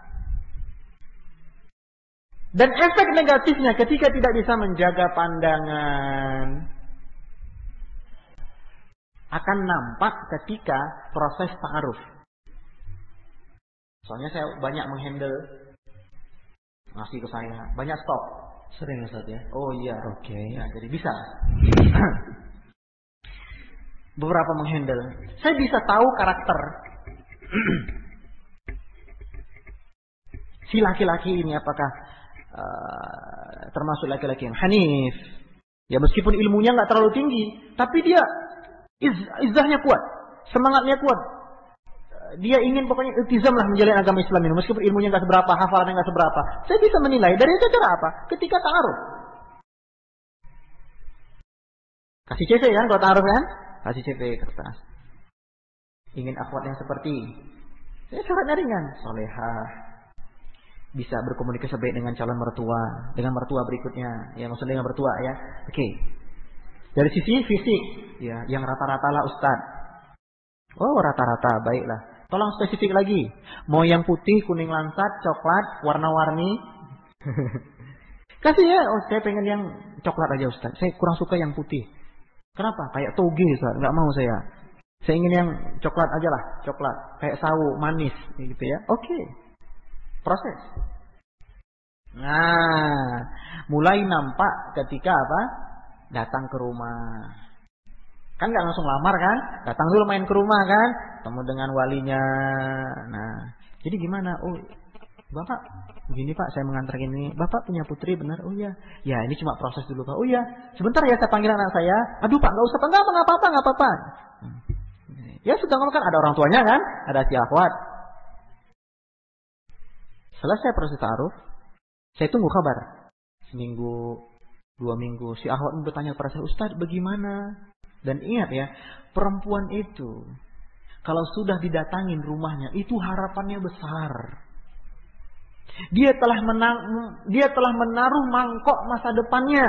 Dan efek negatifnya ketika tidak bisa menjaga pandangan akan nampak ketika proses ta'aruf. Soalnya saya banyak menghandle ngasih ke saya, banyak stop. Sering Ustaz ya? Oh iya. Oke. Okay. Ya, jadi bisa. <clears throat> Beberapa menghandle. Saya bisa tahu karakter si laki-laki ini apakah uh, termasuk laki-laki yang hanif. Ya meskipun ilmunya nggak terlalu tinggi, tapi dia iz, izahnya kuat, semangatnya kuat. Dia ingin pokoknya iltizam lah menjalani agama Islam ini. Meskipun ilmunya nggak seberapa, hafalannya nggak seberapa. Saya bisa menilai dari itu cara apa? Ketika taruh. Kasih CV kan kalau taruh kan? Kasih CV kertas. Ingin akhwat yang seperti. Saya syaratnya ringan. Solehah. Bisa berkomunikasi baik dengan calon mertua. Dengan mertua berikutnya. Ya maksudnya dengan mertua ya. Oke. Okay. Dari sisi fisik, ya, yang rata-rata lah Ustaz. Oh, rata-rata, baiklah. Tolong spesifik lagi. Mau yang putih, kuning lansat, coklat, warna-warni. <laughs> Kasih ya, oh saya pengen yang coklat aja Ustaz. Saya kurang suka yang putih. Kenapa? Kayak toge Ustaz, nggak mau saya. Saya ingin yang coklat aja lah, coklat. Kayak sawo, manis, gitu ya. Oke. Okay. Proses. Nah, mulai nampak ketika apa? datang ke rumah. Kan nggak langsung lamar kan? Datang dulu main ke rumah kan? Ketemu dengan walinya. Nah, jadi gimana? Oh, Bapak, begini Pak, saya mengantar ini. Bapak punya putri benar? Oh iya. Ya, ini cuma proses dulu Pak. Oh iya. Sebentar ya saya panggil anak saya. Aduh Pak, nggak usah Pak, nggak apa-apa, nggak apa-apa. Ya sudah kan ada orang tuanya kan? Ada si akhwat. Selesai proses taruh, saya tunggu kabar. Seminggu, dua minggu. Si Ahwat bertanya kepada saya, Ustaz bagaimana? Dan ingat ya, perempuan itu kalau sudah didatangin rumahnya, itu harapannya besar. Dia telah menang, dia telah menaruh mangkok masa depannya.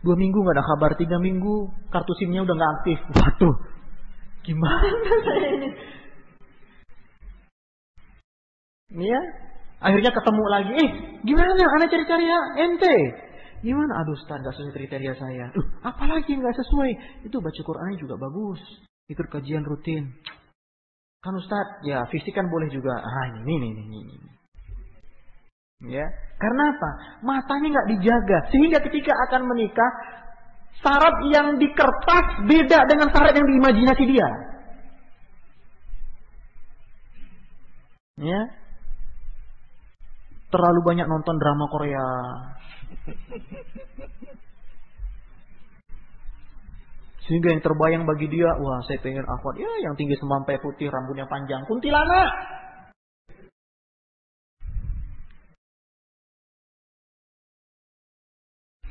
Dua minggu nggak ada kabar, tiga minggu kartu simnya udah nggak aktif. Waduh, gimana saya ini? Ya, Akhirnya ketemu lagi, eh gimana anak cari-cari ya ente? Gimana? Aduh Ustaz gak sesuai kriteria saya. Duh, apalagi gak sesuai? Itu baca Qurannya juga bagus. Ikut kajian rutin. Kan Ustaz, ya fisik kan boleh juga. Ah ini, ini, ini, ini. Ya, karena apa? Matanya nggak dijaga, sehingga ketika akan menikah, syarat yang di kertas beda dengan syarat yang diimajinasi dia. Ya, terlalu banyak nonton drama Korea. Sehingga yang terbayang bagi dia, wah saya pengen akhwat ya yang tinggi semampai putih, rambutnya panjang, kuntilanak.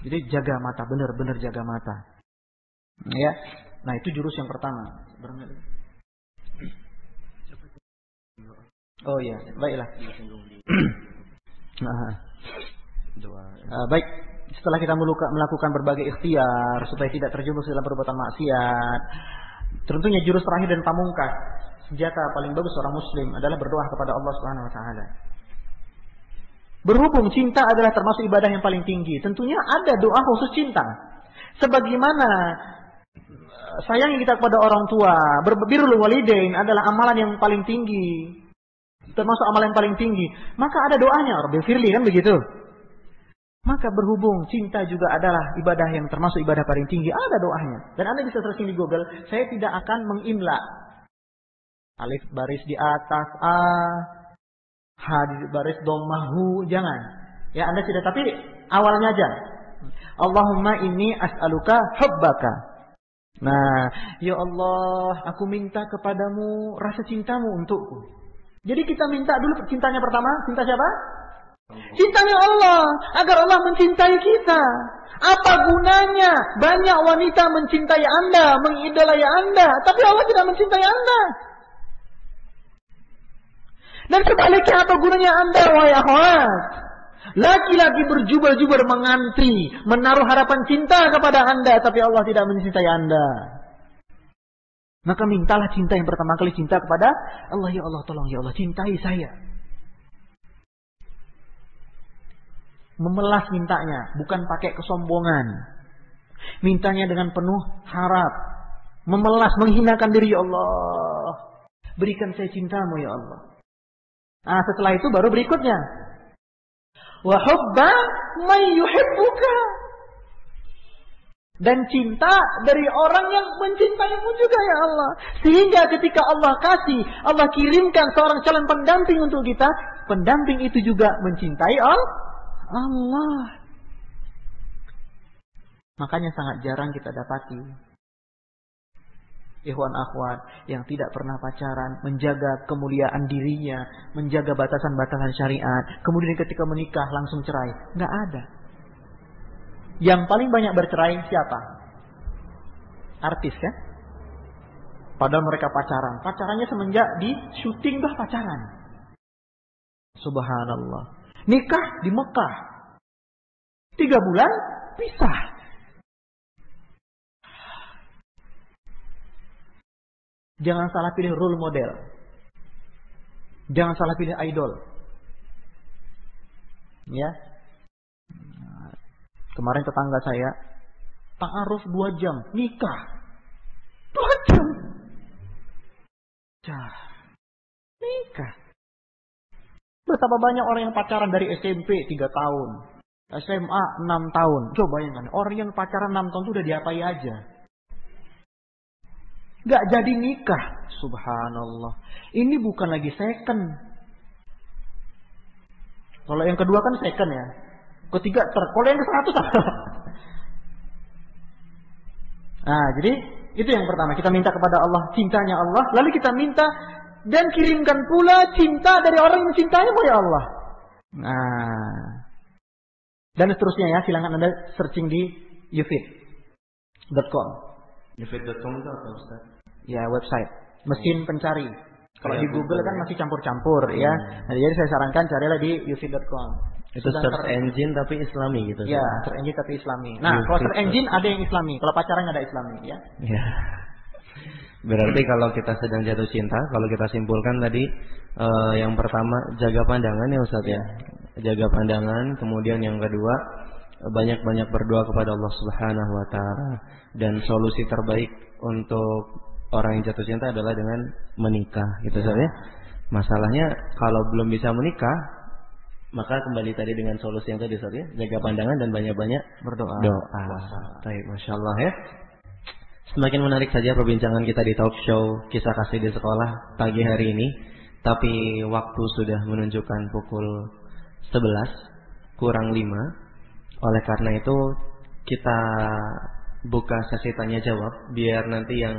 Jadi jaga mata, benar-benar jaga mata. Ya, nah itu jurus yang pertama. Oh iya, baiklah. <clears throat> Nah, uh, baik, setelah kita melakukan berbagai ikhtiar supaya tidak terjerumus dalam perbuatan maksiat, tentunya jurus terakhir dan pamungkas senjata paling bagus seorang muslim adalah berdoa kepada Allah Subhanahu wa taala. Berhubung cinta adalah termasuk ibadah yang paling tinggi, tentunya ada doa khusus cinta. Sebagaimana eh, sayang kita kepada orang tua, berbirul walidain adalah amalan yang paling tinggi termasuk amalan yang paling tinggi. Maka ada doanya, Rabbil Firli kan begitu. Maka berhubung cinta juga adalah ibadah yang termasuk ibadah paling tinggi, ada doanya. Dan Anda bisa searching di Google, saya tidak akan mengimla. Alif baris di atas A, H baris domahu, jangan. Ya Anda tidak, tapi awalnya aja. Allahumma ini as'aluka hubbaka. Nah, ya Allah, aku minta kepadamu rasa cintamu untukku. Jadi kita minta dulu cintanya pertama, cinta siapa? Cintanya Allah, agar Allah mencintai kita. Apa gunanya banyak wanita mencintai Anda, mengidolai Anda, tapi Allah tidak mencintai Anda? Dan sebaliknya apa gunanya Anda, wahai akhwat? Laki-laki berjubel-jubel mengantri, menaruh harapan cinta kepada Anda, tapi Allah tidak mencintai Anda. Maka mintalah cinta yang pertama kali cinta kepada Allah. Ya Allah, tolong ya Allah, cintai saya. Memelas mintanya, bukan pakai kesombongan. Mintanya dengan penuh harap. Memelas, menghinakan diri ya Allah. Berikan saya cintamu ya Allah. Nah, setelah itu baru berikutnya. Wa hubba. Dan cinta dari orang yang mencintaimu juga ya Allah. Sehingga ketika Allah kasih, Allah kirimkan seorang calon pendamping untuk kita. Pendamping itu juga mencintai Allah. Makanya sangat jarang kita dapati. Ikhwan akhwat yang tidak pernah pacaran, menjaga kemuliaan dirinya, menjaga batasan-batasan syariat, kemudian ketika menikah langsung cerai. Nggak ada. Yang paling banyak bercerai siapa? Artis kan? Padahal mereka pacaran. Pacarannya semenjak di syuting dah pacaran. Subhanallah. Nikah di Mekah. Tiga bulan pisah. Jangan salah pilih role model. Jangan salah pilih idol. Ya, Kemarin tetangga saya ta'aruf dua jam, nikah. Dua jam. Cah. Betapa banyak orang yang pacaran dari SMP tiga tahun. SMA enam tahun. Coba bayangkan, orang yang pacaran enam tahun itu udah diapai aja. Gak jadi nikah. Subhanallah. Ini bukan lagi second. Kalau yang kedua kan second ya. Ketiga ter. Kalau yang ke seratus Nah, jadi itu yang pertama. Kita minta kepada Allah cintanya Allah. Lalu kita minta dan kirimkan pula cinta dari orang yang mencintaimu ya Allah. Nah. Dan seterusnya ya. Silahkan Anda searching di ufit.com. Ufit.com itu apa Ustaz? Ya, website. Mesin pencari. Kalau di Google kan masih campur-campur ya. Nah, jadi saya sarankan carilah di ufit.com. Itu search engine tapi islami gitu. Ya, search engine tapi islami. Nah, kalau search engine ada yang islami, kalau pacaran ada islami ya. Ya. Berarti kalau kita sedang jatuh cinta, kalau kita simpulkan tadi uh, yang pertama jaga pandangan ya Ustaz ya. Jaga pandangan, kemudian yang kedua banyak-banyak berdoa kepada Allah Subhanahu wa taala dan solusi terbaik untuk orang yang jatuh cinta adalah dengan menikah gitu ya. ya. Masalahnya kalau belum bisa menikah, maka kembali tadi dengan solusi yang tadi Ustaz ya, jaga pandangan dan banyak-banyak berdoa. Doa. Baik, Masya Allah ya. Semakin menarik saja perbincangan kita di talk show kisah kasih di sekolah pagi hari ini. Tapi waktu sudah menunjukkan pukul 11 kurang 5. Oleh karena itu kita buka sesi tanya jawab biar nanti yang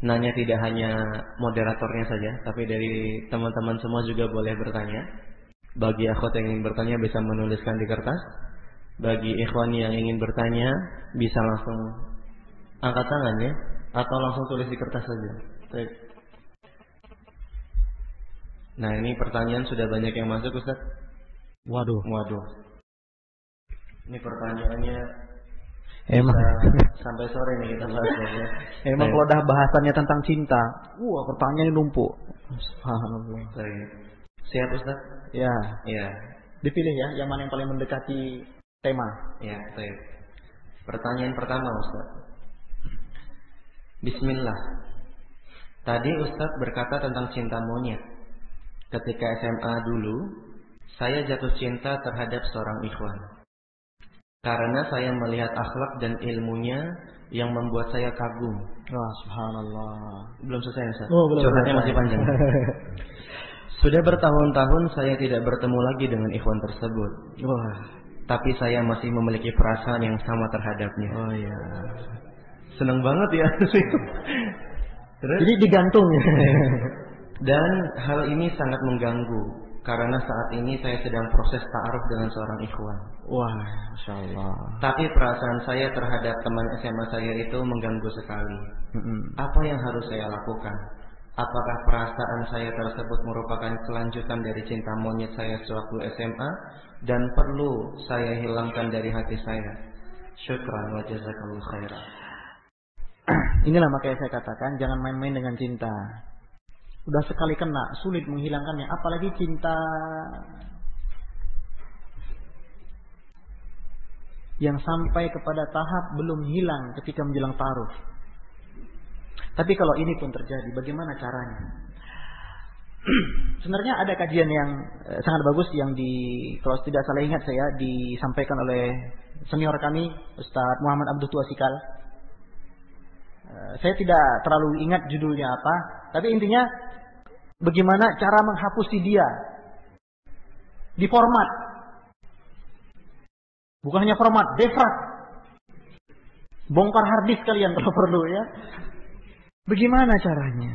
nanya tidak hanya moderatornya saja, tapi dari teman-teman semua juga boleh bertanya. Bagi akhwat yang ingin bertanya bisa menuliskan di kertas. Bagi ikhwan yang ingin bertanya bisa langsung angkat tangan ya atau langsung tulis di kertas saja. Baik. Nah ini pertanyaan sudah banyak yang masuk Ustaz. Waduh. Waduh. Ini pertanyaannya Emang sampai sore nih kita bahas ya. <laughs> Emang kalau dah bahasannya tentang cinta, wah pertanyaan numpuk. Subhanallah. Siap Ustaz? Ya. Ya. Dipilih ya, yang mana yang paling mendekati tema. Ya, baik. Pertanyaan pertama Ustaz. Bismillah. Tadi Ustaz berkata tentang cinta monyet. Ketika SMA dulu, saya jatuh cinta terhadap seorang ikhwan. Karena saya melihat akhlak dan ilmunya yang membuat saya kagum. Wah, subhanallah. Belum selesai, Ustaz. Oh, belum. Curhatnya masih panjang. <laughs> Sudah bertahun-tahun saya tidak bertemu lagi dengan ikhwan tersebut. Wah, tapi saya masih memiliki perasaan yang sama terhadapnya. Oh iya. Senang banget ya. <laughs> Terus? Jadi digantung. <laughs> Dan hal ini sangat mengganggu karena saat ini saya sedang proses ta'aruf dengan seorang ikhwan. Wah, masya Allah. Tapi perasaan saya terhadap teman SMA saya itu mengganggu sekali. Apa yang harus saya lakukan? Apakah perasaan saya tersebut merupakan kelanjutan dari cinta monyet saya sewaktu SMA dan perlu saya hilangkan dari hati saya? Syukran wa jazakallahu khairan. <clears throat> Inilah makanya saya katakan jangan main-main dengan cinta. Udah sekali kena, sulit menghilangkannya, apalagi cinta yang sampai kepada tahap belum hilang ketika menjelang taruh. Tapi kalau ini pun terjadi, bagaimana caranya? <clears throat> Sebenarnya ada kajian yang eh, sangat bagus yang di kalau tidak salah ingat saya disampaikan oleh senior kami Ustadz Muhammad Abdul Tuasikal. Saya tidak terlalu ingat judulnya apa, tapi intinya bagaimana cara menghapusi dia di format. Bukan hanya format, defrag. Bongkar harddisk kalian kalau <laughs> perlu ya. Bagaimana caranya?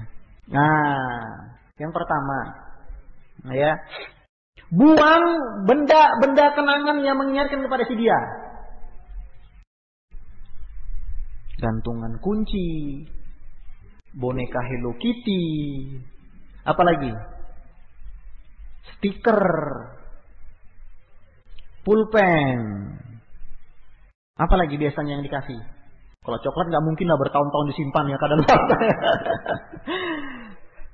Nah, yang pertama, ya, buang benda-benda kenangan yang mengingatkan kepada si dia. Gantungan kunci, boneka Hello Kitty, apalagi stiker, pulpen, apalagi biasanya yang dikasih kalau coklat nggak mungkin lah bertahun-tahun disimpan ya kadang <laughs>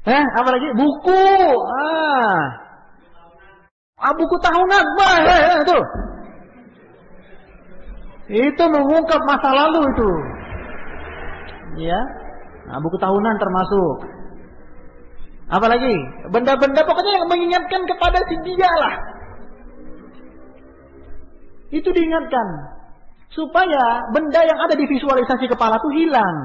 Eh, apa lagi? Buku. Ah. Ah, buku tahunan. Wah, eh, eh, itu. Itu mengungkap masa lalu itu. Ya. Nah, buku tahunan termasuk. Apalagi benda-benda pokoknya yang mengingatkan kepada si dia lah. Itu diingatkan supaya benda yang ada di visualisasi kepala itu hilang.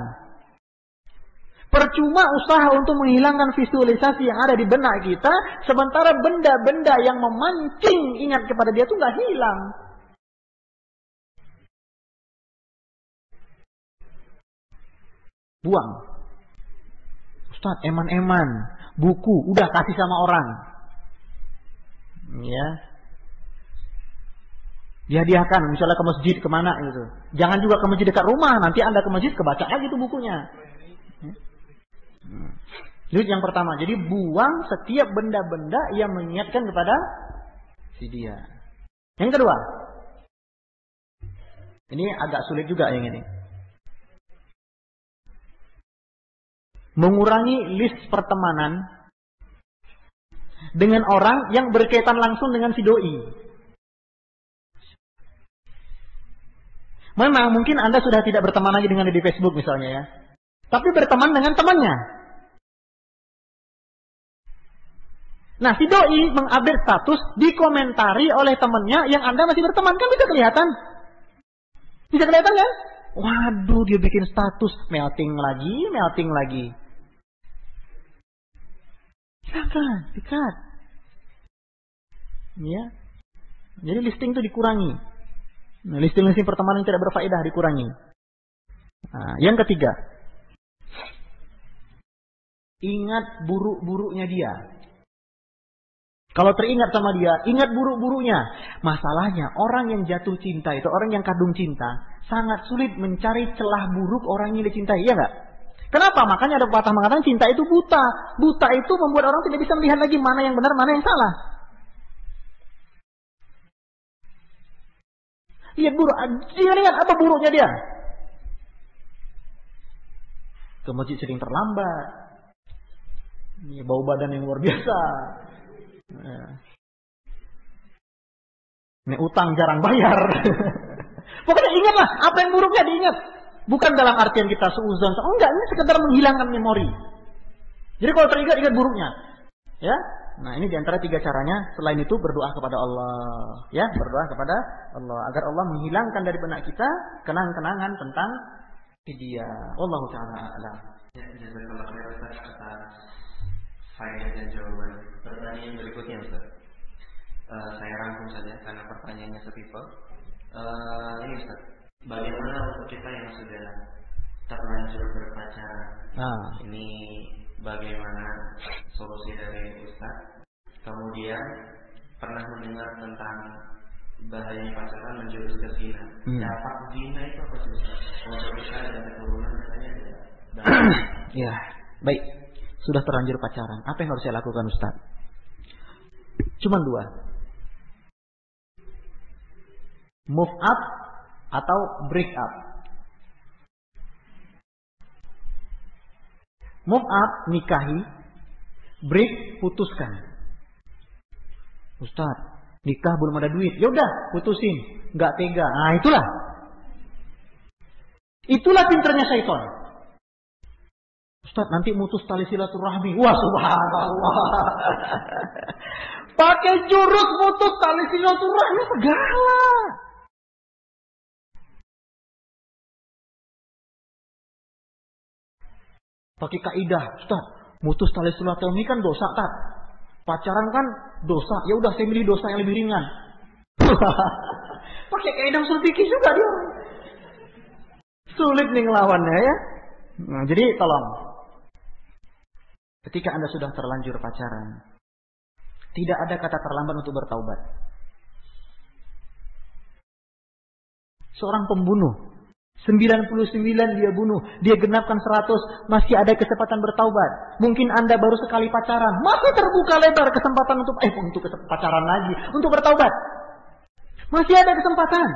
Percuma usaha untuk menghilangkan visualisasi yang ada di benak kita, sementara benda-benda yang memancing ingat kepada dia itu nggak hilang. Buang. Ustaz, eman-eman, buku, udah kasih sama orang. Ya, dihadiahkan misalnya ke masjid ke mana gitu. Jangan juga ke masjid dekat rumah nanti anda ke masjid kebaca lagi tuh bukunya. Hmm. jadi yang pertama. Jadi buang setiap benda-benda yang mengingatkan kepada si dia. Yang kedua. Ini agak sulit juga yang ini mengurangi list pertemanan dengan orang yang berkaitan langsung dengan si doi Memang mungkin Anda sudah tidak berteman lagi dengan dia di Facebook misalnya ya. Tapi berteman dengan temannya. Nah, si doi mengupdate status dikomentari oleh temannya yang Anda masih berteman kan bisa kelihatan. Bisa kelihatan kan? Waduh, dia bikin status melting lagi, melting lagi. Silakan, dikat. Ya. Jadi listing itu dikurangi. Nah, listing-listing pertemanan yang tidak berfaedah dikurangi. Nah, yang ketiga, ingat buruk-buruknya dia. Kalau teringat sama dia, ingat buruk-buruknya. Masalahnya, orang yang jatuh cinta itu, orang yang kadung cinta, sangat sulit mencari celah buruk orang yang dicintai, iya nggak? Kenapa? Makanya ada pepatah mengatakan cinta itu buta. Buta itu membuat orang tidak bisa melihat lagi mana yang benar, mana yang salah. Lihat buruk. Jangan ingat apa buruknya dia. Ke masjid sering terlambat. Ini bau badan yang luar biasa. Ini utang jarang bayar. <laughs> Pokoknya ingatlah apa yang buruknya diingat. Bukan dalam artian kita seuzon. Oh enggak, ini sekedar menghilangkan memori. Jadi kalau teringat ingat buruknya. Ya, Nah ini di antara tiga caranya. Selain itu berdoa kepada Allah, ya berdoa kepada Allah agar Allah menghilangkan dari benak kita kenang-kenangan tentang dia. Allah taala alam. Ya, jazakallah khair atas faedah dan jawaban. Pertanyaan berikutnya Ustaz. Uh, saya rangkum saja karena pertanyaannya setipe. Uh, ini Ustaz, bagaimana untuk kita yang sudah terlanjur berpacaran? Nah. Ini bagaimana solusi dari Ustaz. Kemudian pernah mendengar tentang bahaya pacaran menjurus ke zina. Hmm. Dampak zina itu apa sih? Untuk kita dan keturunan katanya ada. <clears throat> ya, baik. sudah terlanjur pacaran. Apa yang harus saya lakukan Ustaz? Cuman dua. Move up atau break up. Move up, nikahi. Break, putuskan. Ustaz, nikah belum ada duit. Ya udah, putusin. Gak tega. Nah, itulah. Itulah pinternya syaitan. Ustaz, nanti mutus tali silaturahmi. Wah, subhanallah. <laughs> Pakai jurus mutus tali silaturahmi segala. Pakai kaidah, Ustaz, mutus tali silaturahmi kan dosa, tak? Pacaran kan dosa. Ya udah saya milih dosa yang lebih ringan. <laughs> Pakai kaidah usul fikih juga dia. Sulit nih ngelawannya ya. Nah, jadi tolong. Ketika Anda sudah terlanjur pacaran, tidak ada kata terlambat untuk bertaubat. Seorang pembunuh 99 dia bunuh, dia genapkan 100, masih ada kesempatan bertaubat. Mungkin Anda baru sekali pacaran, masih terbuka lebar kesempatan untuk eh untuk pacaran lagi, untuk bertaubat. Masih ada kesempatan.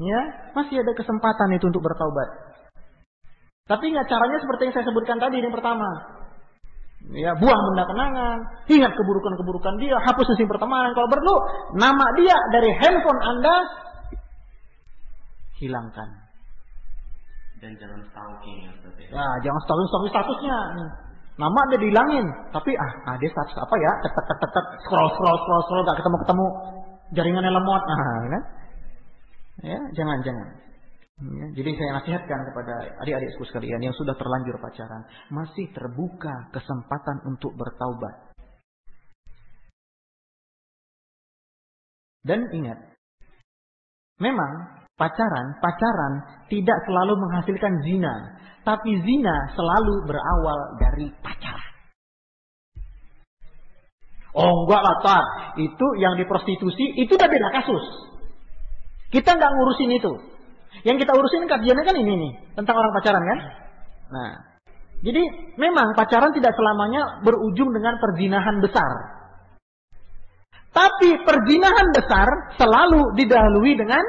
Ya, masih ada kesempatan itu untuk bertaubat. Tapi ingat caranya seperti yang saya sebutkan tadi yang pertama. Ya, buang benda kenangan, ingat keburukan-keburukan dia, hapus sesi pertemanan kalau perlu, nama dia dari handphone Anda hilangkan. Dan jangan stalking ya ya. Ya, jangan stalking stalking statusnya. Nama ada dihilangin, tapi ah, ah dia status apa ya? Tek tek tek scroll scroll scroll scroll gak ketemu ketemu jaringannya lemot, ah kan? Ya, jangan jangan. Ya, jadi saya nasihatkan kepada adik-adikku sekalian yang sudah terlanjur pacaran, masih terbuka kesempatan untuk bertaubat. Dan ingat, memang pacaran, pacaran tidak selalu menghasilkan zina. Tapi zina selalu berawal dari pacaran. Oh enggak lah, tar. Itu yang diprostitusi, itu udah beda kasus. Kita nggak ngurusin itu. Yang kita urusin kajiannya kan ini nih. Tentang orang pacaran kan. Nah. Jadi memang pacaran tidak selamanya berujung dengan perzinahan besar. Tapi perzinahan besar selalu didahului dengan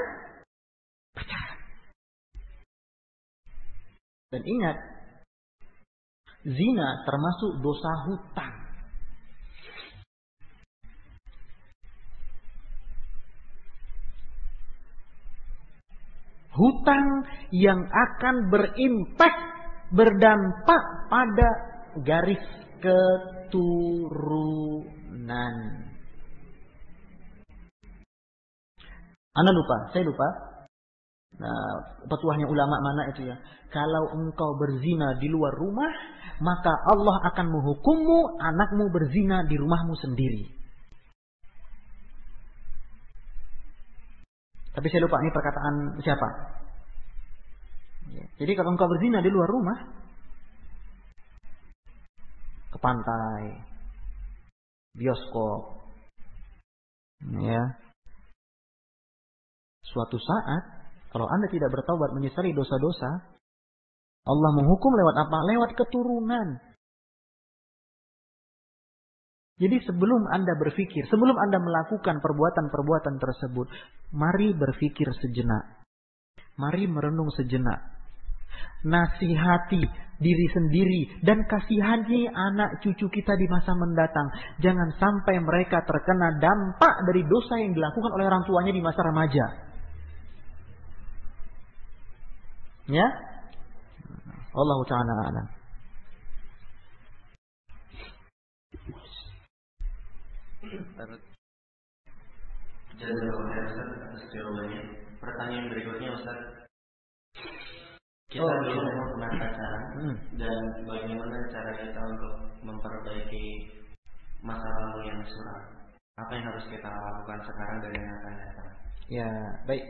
Dan ingat, zina termasuk dosa hutang. Hutang yang akan berimpak, berdampak pada garis keturunan. Anda lupa, saya lupa. Nah, petuahnya ulama mana itu ya? Kalau engkau berzina di luar rumah, maka Allah akan menghukummu anakmu berzina di rumahmu sendiri. Tapi saya lupa ini perkataan siapa. Ya, jadi kalau engkau berzina di luar rumah, ke pantai, bioskop, ya, suatu saat kalau Anda tidak bertaubat menyesali dosa-dosa, Allah menghukum lewat apa? Lewat keturunan. Jadi sebelum Anda berpikir, sebelum Anda melakukan perbuatan-perbuatan tersebut, mari berpikir sejenak. Mari merenung sejenak. Nasihati diri sendiri dan kasihani anak cucu kita di masa mendatang. Jangan sampai mereka terkena dampak dari dosa yang dilakukan oleh orang tuanya di masa remaja. Ya? Allah taala alam. jawabannya. Pertanyaan berikutnya Ustaz. Kita oh, belum iya. pernah pacaran hmm. dan bagaimana cara kita untuk memperbaiki masa lalu yang suram? Apa yang harus kita lakukan sekarang dan yang akan datang? Ya, baik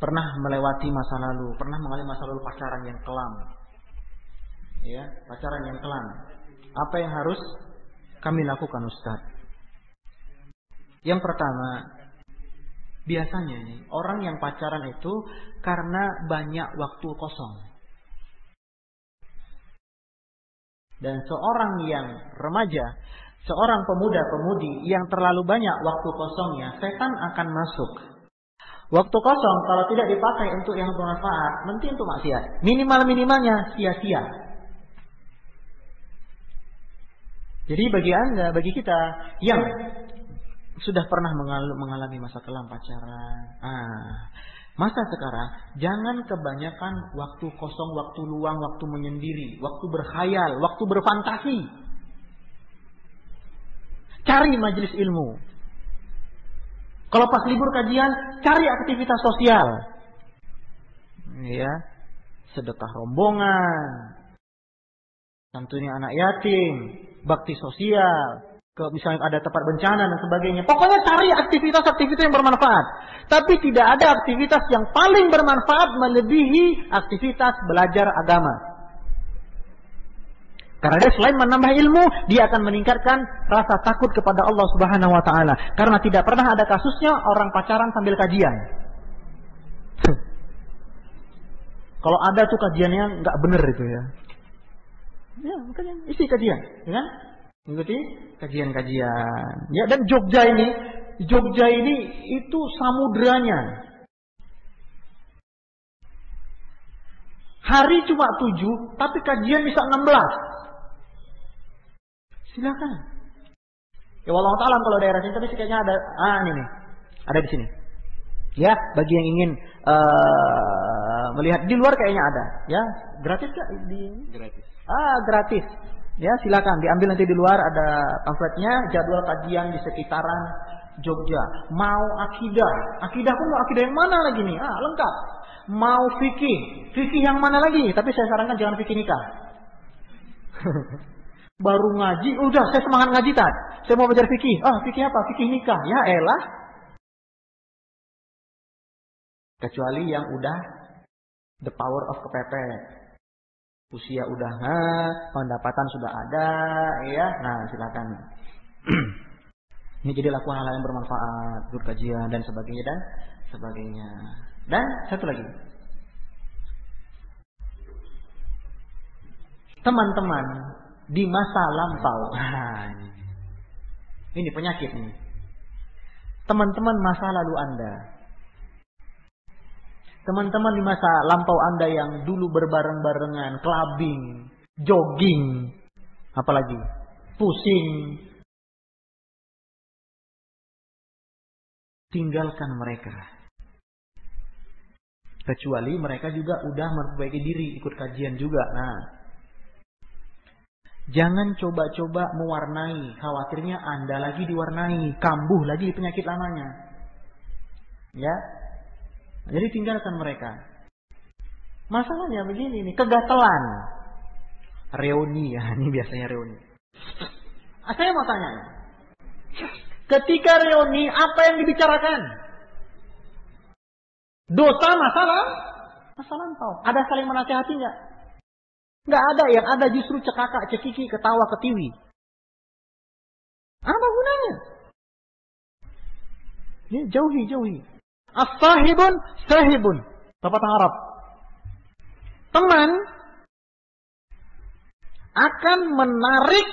pernah melewati masa lalu, pernah mengalami masa lalu pacaran yang kelam. Ya, pacaran yang kelam. Apa yang harus kami lakukan Ustaz? Yang pertama, biasanya nih, orang yang pacaran itu karena banyak waktu kosong. dan seorang yang remaja, seorang pemuda-pemudi yang terlalu banyak waktu kosongnya, setan akan masuk. Waktu kosong kalau tidak dipakai untuk yang bermanfaat, nanti untuk maksiat. Minimal-minimalnya sia-sia. Jadi bagi Anda, bagi kita yang sudah pernah mengalami masa kelam pacaran, ah, masa sekarang jangan kebanyakan waktu kosong, waktu luang, waktu menyendiri, waktu berkhayal, waktu berfantasi. Cari majelis ilmu. Kalau pas libur kajian, cari aktivitas sosial. Ya, sedekah rombongan. Tentunya anak yatim, bakti sosial, ke misalnya ada tempat bencana dan sebagainya. Pokoknya cari aktivitas-aktivitas yang bermanfaat. Tapi tidak ada aktivitas yang paling bermanfaat melebihi aktivitas belajar agama. Karena dia selain menambah ilmu, dia akan meningkatkan rasa takut kepada Allah Subhanahu wa taala. Karena tidak pernah ada kasusnya orang pacaran sambil kajian. Kalau ada tuh kajiannya nggak bener itu ya. Ya, makanya isi kajian, ya kan? Mengikuti kajian-kajian. Ya, dan Jogja ini, Jogja ini itu samudranya. Hari cuma tujuh, tapi kajian bisa enam belas. Silakan. Ya Allah taala kalau daerah sini tapi kayaknya ada ah ini nih. Ada di sini. Ya, bagi yang ingin uh, melihat di luar kayaknya ada, ya. Gratis gak di Gratis. Ah, gratis. Ya, silakan diambil nanti di luar ada pamfletnya, jadwal kajian di sekitaran Jogja. Mau akidah, akidah pun mau akidah yang mana lagi nih? Ah, lengkap. Mau fikih, fikih yang mana lagi? Tapi saya sarankan jangan fikih nikah. <laughs> Baru ngaji, udah saya semangat ngaji tak. Saya mau belajar fikih. Ah, fikih apa? Fikih nikah. Ya elah. Kecuali yang udah the power of kepepet usia udah nah, pendapatan sudah ada, ya. Nah, silakan. <clears throat> Ini jadi lakukan hal-hal yang bermanfaat, berkajian dan sebagainya dan sebagainya. Dan satu lagi. Teman-teman di masa lampau. Nah, ini penyakit ini. Teman-teman masa lalu Anda Teman-teman di masa lampau Anda yang dulu berbareng-barengan, clubbing, jogging, apalagi pusing. Tinggalkan mereka. Kecuali mereka juga udah memperbaiki diri, ikut kajian juga. Nah, Jangan coba-coba mewarnai. Khawatirnya Anda lagi diwarnai. Kambuh lagi penyakit lamanya. Ya, jadi tinggalkan mereka. Masalahnya begini nih, kegatelan. Reuni ya, ini biasanya reuni. Ah, saya mau tanya. Ketika reuni, apa yang dibicarakan? Dosa masalah? Masalah tahu. Ada saling menasihati nggak? Nggak ada. Yang ada justru cekakak, cekiki, ketawa, ketiwi. Apa gunanya? Ya, jauhi, jauhi. As-sahibun sahibun. Pepatah Arab. Teman akan menarik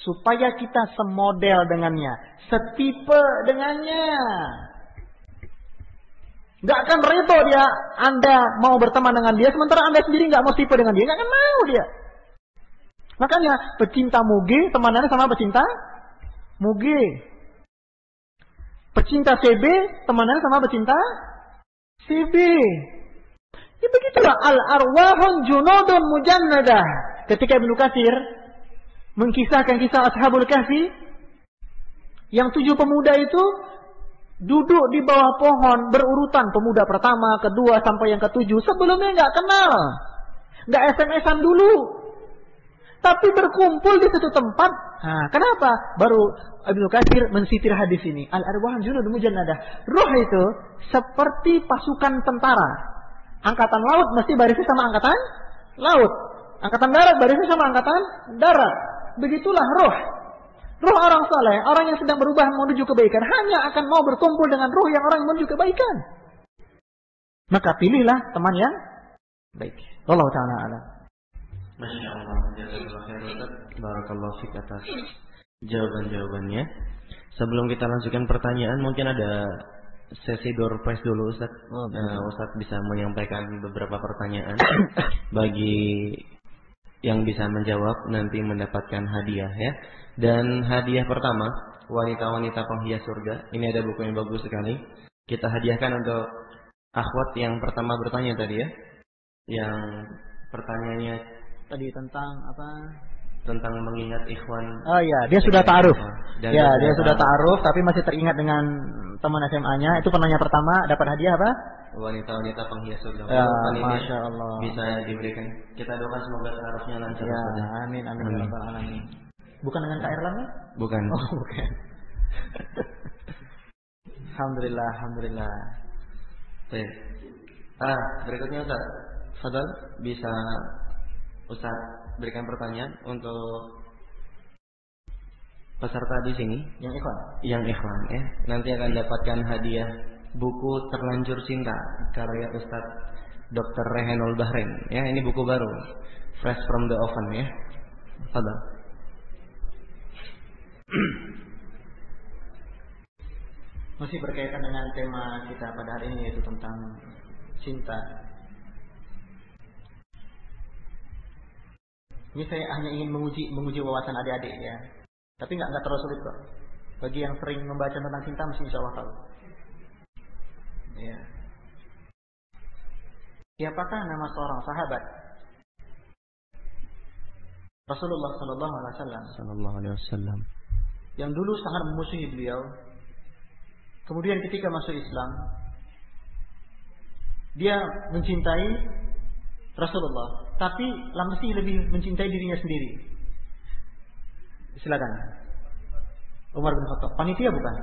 supaya kita semodel dengannya, setipe dengannya. Gak akan reto dia, Anda mau berteman dengan dia, sementara Anda sendiri gak mau tipe dengan dia, gak akan mau dia. Makanya pecinta mugi temanannya sama pecinta mugi. Pecinta CB temanannya sama pecinta CB. Ya begitulah al arwahun junudun mujannadah. Ketika Ibnu Katsir mengkisahkan kisah Ashabul Kahfi yang tujuh pemuda itu duduk di bawah pohon berurutan pemuda pertama, kedua sampai yang ketujuh sebelumnya nggak kenal, nggak SMS-an dulu, tapi berkumpul di satu tempat. Nah, kenapa? Baru Ibnu Katsir mensitir hadis ini. Al arwah junud mujannadah. Ruh itu seperti pasukan tentara. Angkatan laut mesti barisnya sama angkatan laut. Angkatan darat barisnya sama angkatan darat. Begitulah roh. Roh orang saleh, orang yang sedang berubah menuju kebaikan, hanya akan mau berkumpul dengan roh yang orang menuju kebaikan. Maka pilihlah teman yang baik. Allah taala Masya Allah. Barakallahu fik atas jawaban-jawabannya. Sebelum kita lanjutkan pertanyaan, mungkin ada sesi door prize dulu Ustaz. Oh, Nah, Ustaz bisa menyampaikan beberapa pertanyaan bagi yang bisa menjawab nanti mendapatkan hadiah ya. Dan hadiah pertama, wanita-wanita penghias surga. Ini ada buku yang bagus sekali. Kita hadiahkan untuk akhwat yang pertama bertanya tadi ya. Yang pertanyaannya Tadi tentang apa? tentang mengingat ikhwan. Oh iya, dia sudah ta'aruf. Ya, dia dia sudah ta'aruf tapi masih teringat dengan teman SMA-nya. Itu penanya pertama dapat hadiah apa? wanita-wanita penghias surga. Ya, Masya Allah. Bisa diberikan. Kita doakan semoga taarufnya lancar. Ya, amin amin ya Amin. Bukan dengan Kak Erlang ya? Bukan. Oh, bukan. alhamdulillah, alhamdulillah. Baik. Ah, berikutnya Ustaz. Fadal bisa Ustaz berikan pertanyaan untuk peserta di sini Yang ikhwan. yang ikhwan ya. Nanti akan dapatkan hadiah buku Terlanjur Cinta karya Ustaz Dr. Rehanul Bahrain. Ya, ini buku baru. Fresh from the oven ya. Fadal. <clears throat> Masih berkaitan dengan tema kita pada hari ini yaitu tentang cinta. Ini saya hanya ingin menguji menguji wawasan adik-adik ya. Tapi nggak nggak terlalu sulit kok. Bagi yang sering membaca tentang cinta mesti insya Allah tahu. Ya. Siapakah nama seorang sahabat Rasulullah Sallallahu Alaihi Wasallam Sallallahu alaihi wasallam. Yang dulu sangat memusuhi beliau. Kemudian ketika masuk Islam, dia mencintai Rasulullah, tapi mesti lebih mencintai dirinya sendiri. Silakan. Umar bin Khattab. Panitia bukan?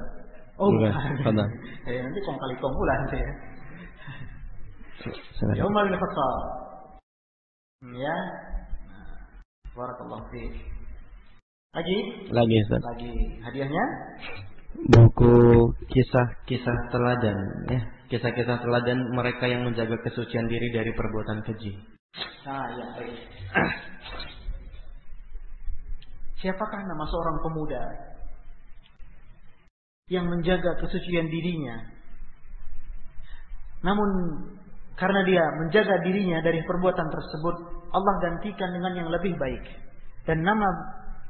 Oh, Bukan. <laughs> eh, nanti kong kali kong pula nanti ya. Ya Umar bin Khattab. Ya. Barakallahu fiik. Lagi? Lagi Ustaz. Lagi hadiahnya? Buku kisah-kisah teladan ya. Kisah-kisah teladan mereka yang menjaga kesucian diri dari perbuatan keji. Ah, ya, baik. Siapakah nama seorang pemuda yang menjaga kesucian dirinya? Namun karena dia menjaga dirinya dari perbuatan tersebut, Allah gantikan dengan yang lebih baik. Dan nama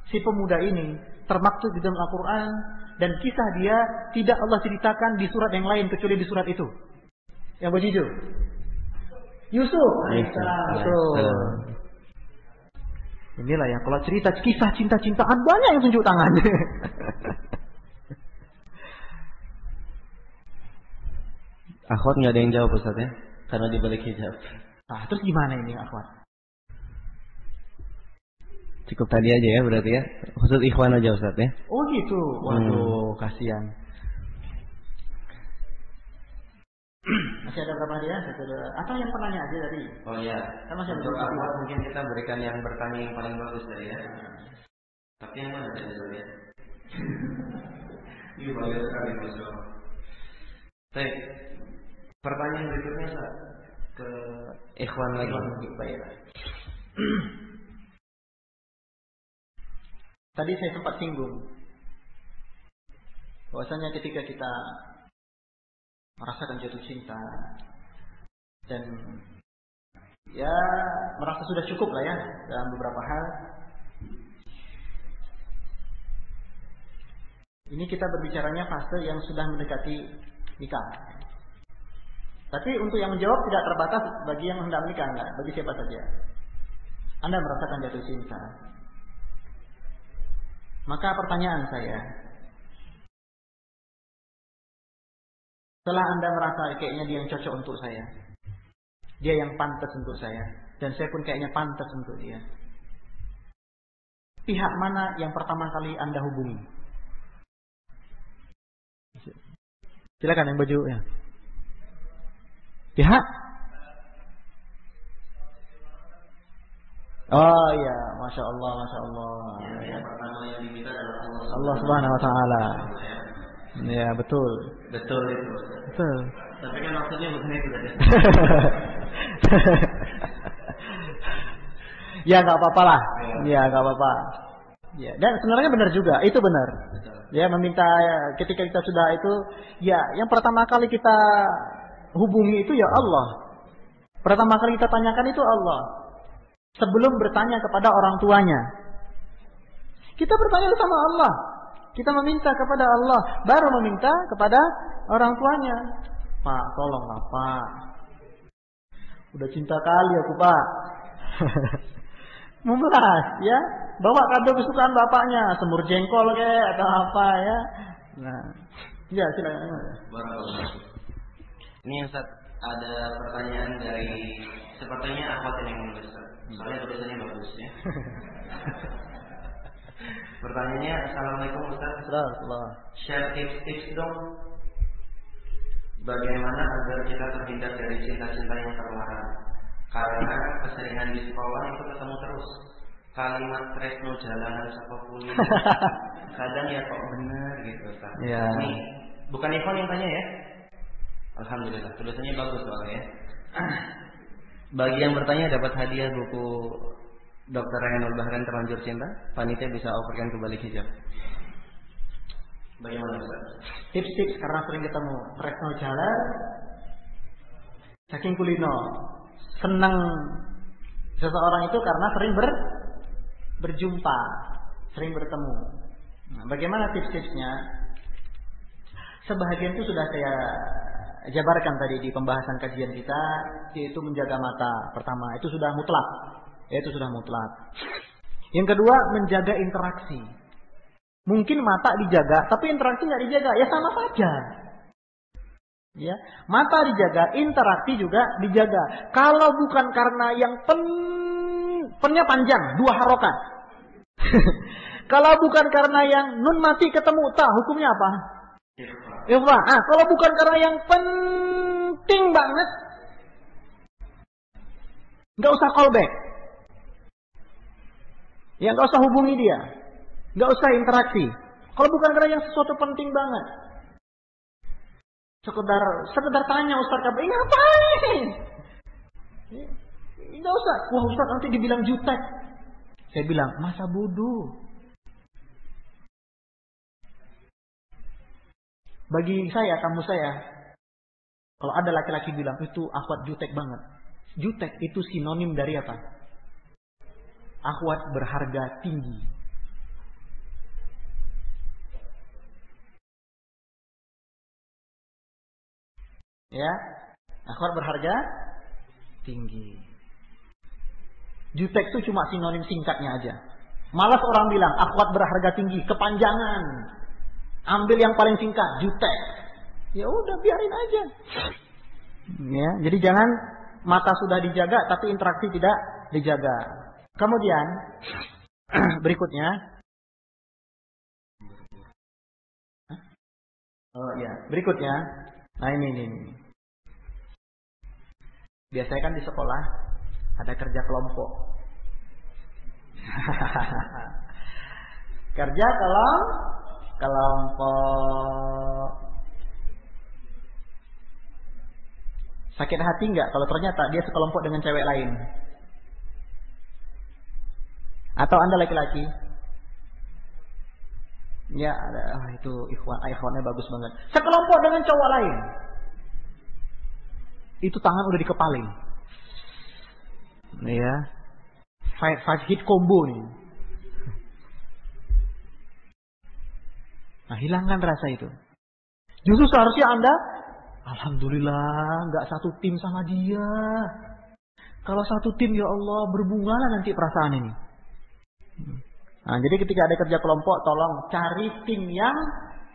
si pemuda ini termaktub di dalam Al-Quran dan kisah dia tidak Allah ceritakan di surat yang lain kecuali di surat itu. Yang berjudul Yusuf. Betul. Inilah yang kalau cerita kisah cinta-cintaan banyak yang tunjuk tangan. <laughs> Akhwat nggak ada yang jawab Ustaz ya, karena di balik hijab. nah, terus gimana ini akhwat? Cukup tadi aja ya berarti ya. Khusus ikhwan aja Ustaz ya. Oh gitu. Waduh, kasihan. <clears throat> Masih ada berapa dia? Satu, dua. Atau yang pernah aja tadi? Oh iya. Kan masih ada akhwat mungkin kita berikan yang bertanya yang paling bagus tadi ya. Tapi yang mana tadi dulu ya? <laughs> Ini bagus sekali Allah. Baik. Pertanyaan berikutnya Ustaz. Ke ikhwan lagi. Baik. <clears throat> Tadi saya sempat singgung bahwasanya ketika kita merasakan jatuh cinta dan ya merasa sudah cukup lah ya dalam beberapa hal. Ini kita berbicaranya fase yang sudah mendekati nikah. Tapi untuk yang menjawab tidak terbatas bagi yang hendak menikah, enggak, bagi siapa saja. Anda merasakan jatuh cinta. Maka pertanyaan saya, setelah Anda merasa kayaknya dia yang cocok untuk saya, dia yang pantas untuk saya, dan saya pun kayaknya pantas untuk dia. Pihak mana yang pertama kali Anda hubungi? Silakan yang baju ya. Pihak? Oh iya, masya Allah, masya Allah. Yang pertama yang diminta adalah Allah. Allah Subhanahu Wa Taala. Ya betul. Betul itu. Betul. Tapi kan maksudnya bukan itu tadi. <laughs> ya nggak apa-apa lah. Ya nggak apa-apa. Ya, dan sebenarnya benar juga, itu benar. Ya, meminta ketika kita sudah itu, ya, yang pertama kali kita hubungi itu ya Allah. Pertama kali kita tanyakan itu Allah. Sebelum bertanya kepada orang tuanya. Kita bertanya sama Allah. Kita meminta kepada Allah, baru meminta kepada orang tuanya. Pak, tolonglah Pak. Udah cinta kali aku Pak. <laughs> Memelas ya. Bawa kado kesukaan bapaknya, semur jengkol kayak atau apa ya. Nah, ya silakan. Ini yang saat ada pertanyaan dari sepertinya akhwat yang menulis. Soalnya tulisannya bagus ya. <laughs> Pertanyaannya, Assalamualaikum Ustaz. Assalamualaikum. Share tips-tips dong. Bagaimana agar kita terhindar dari cinta-cinta yang terlarang? Karena keseringan di sekolah itu ketemu terus. Kalimat tresno jalanan kulit. <laughs> Kadang ya kok bener gitu Ustaz. Ya. Ini bukan Ivan yang tanya ya? Alhamdulillah, tulisannya bagus soalnya ya. <clears throat> Bagi yang bertanya dapat hadiah buku Dr. Rayanul Bahran Terlanjur Cinta. Panitia bisa operkan kembali hijab. Bagaimana? Tips-tips karena sering ketemu Tresno jalan Saking kulino Senang Seseorang itu karena sering ber, berjumpa Sering bertemu nah, Bagaimana tips-tipsnya Sebahagian itu sudah saya jabarkan tadi di pembahasan kajian kita Yaitu menjaga mata Pertama itu sudah mutlak Itu sudah mutlak Yang kedua menjaga interaksi Mungkin mata dijaga, tapi interaksi nggak dijaga, ya sama saja. Ya, mata dijaga, interaksi juga dijaga. Kalau bukan karena yang pen pennya panjang, dua harokat. <laughs> kalau bukan karena yang nun mati ketemu ta, hukumnya apa? Ikhfa. Ah, kalau bukan karena yang penting banget, nggak usah callback. Ya nggak usah hubungi dia. Nggak usah interaksi. Kalau bukan karena yang sesuatu penting banget. Sekedar sekedar tanya Ustaz Kabir, ini ngapain? Nggak usah. Wah Ustaz nanti dibilang jutek. Saya bilang, masa bodoh. Bagi saya, kamu saya, kalau ada laki-laki bilang itu akhwat jutek banget. Jutek itu sinonim dari apa? Akhwat berharga tinggi. Ya, akhwat berharga tinggi. Jutek itu cuma sinonim singkatnya aja. Malas orang bilang akhwat berharga tinggi, kepanjangan. Ambil yang paling singkat, jutek. Ya udah biarin aja. Ya, jadi jangan mata sudah dijaga tapi interaksi tidak dijaga. Kemudian <clears throat> berikutnya Oh ya, berikutnya. Nah ini ini. ini. Biasanya kan di sekolah ada kerja kelompok. <laughs> kerja kalau kelompok. Sakit hati nggak kalau ternyata dia sekelompok dengan cewek lain? Atau anda laki-laki? Ya, oh, itu ikhwan, ikhwannya bagus banget. Sekelompok dengan cowok lain itu tangan udah dikepaling. Ya. Five, five hit combo nih. Nah, hilangkan rasa itu. Justru seharusnya Anda, Alhamdulillah, nggak satu tim sama dia. Kalau satu tim, ya Allah, berbungalah nanti perasaan ini. Nah, jadi ketika ada kerja kelompok, tolong cari tim yang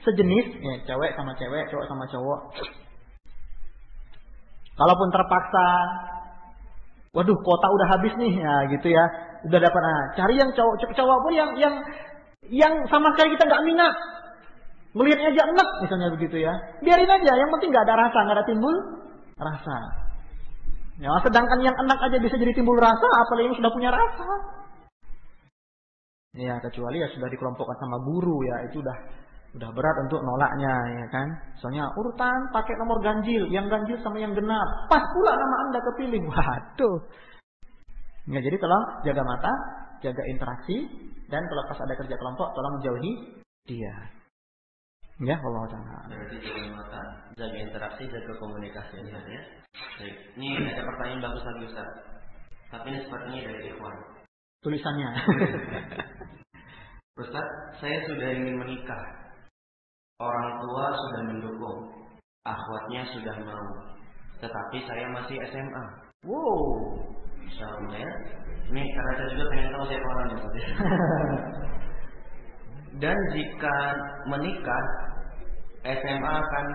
sejenis, ya, cewek sama cewek, cowok sama cowok, Kalaupun terpaksa, waduh kota udah habis nih, ya gitu ya, udah dapat. Nah, cari yang cowok, cowok pun yang yang yang sama sekali kita nggak minat, melihatnya aja enak, misalnya begitu ya. Biarin aja, yang penting nggak ada rasa, nggak ada timbul rasa. Ya, sedangkan yang enak aja bisa jadi timbul rasa, apalagi yang sudah punya rasa. Ya, kecuali ya sudah dikelompokkan sama guru ya, itu udah Udah berat untuk nolaknya ya kan. Soalnya urutan pakai nomor ganjil, yang ganjil sama yang genap. Pas pula nama Anda kepilih. <laughs> Waduh. Ya, jadi tolong jaga mata, jaga interaksi, dan kalau pas ada kerja kelompok, tolong jauhi dia. Ya, Allah Taala. Berarti jaga mata, jaga interaksi, jaga komunikasi ya. ya. Baik. Ini ada pertanyaan bagus lagi Ustaz. Tapi ini sepertinya dari Ikhwan. Tulisannya. <laughs> Ustaz, saya sudah ingin menikah. Orang tua sudah mendukung. Akhwatnya sudah mau. Tetapi saya masih SMA. Wow. Sama ya. Ini karena saya juga pengen tahu siapa orangnya. Ya. <laughs> Dan jika menikah, SMA akan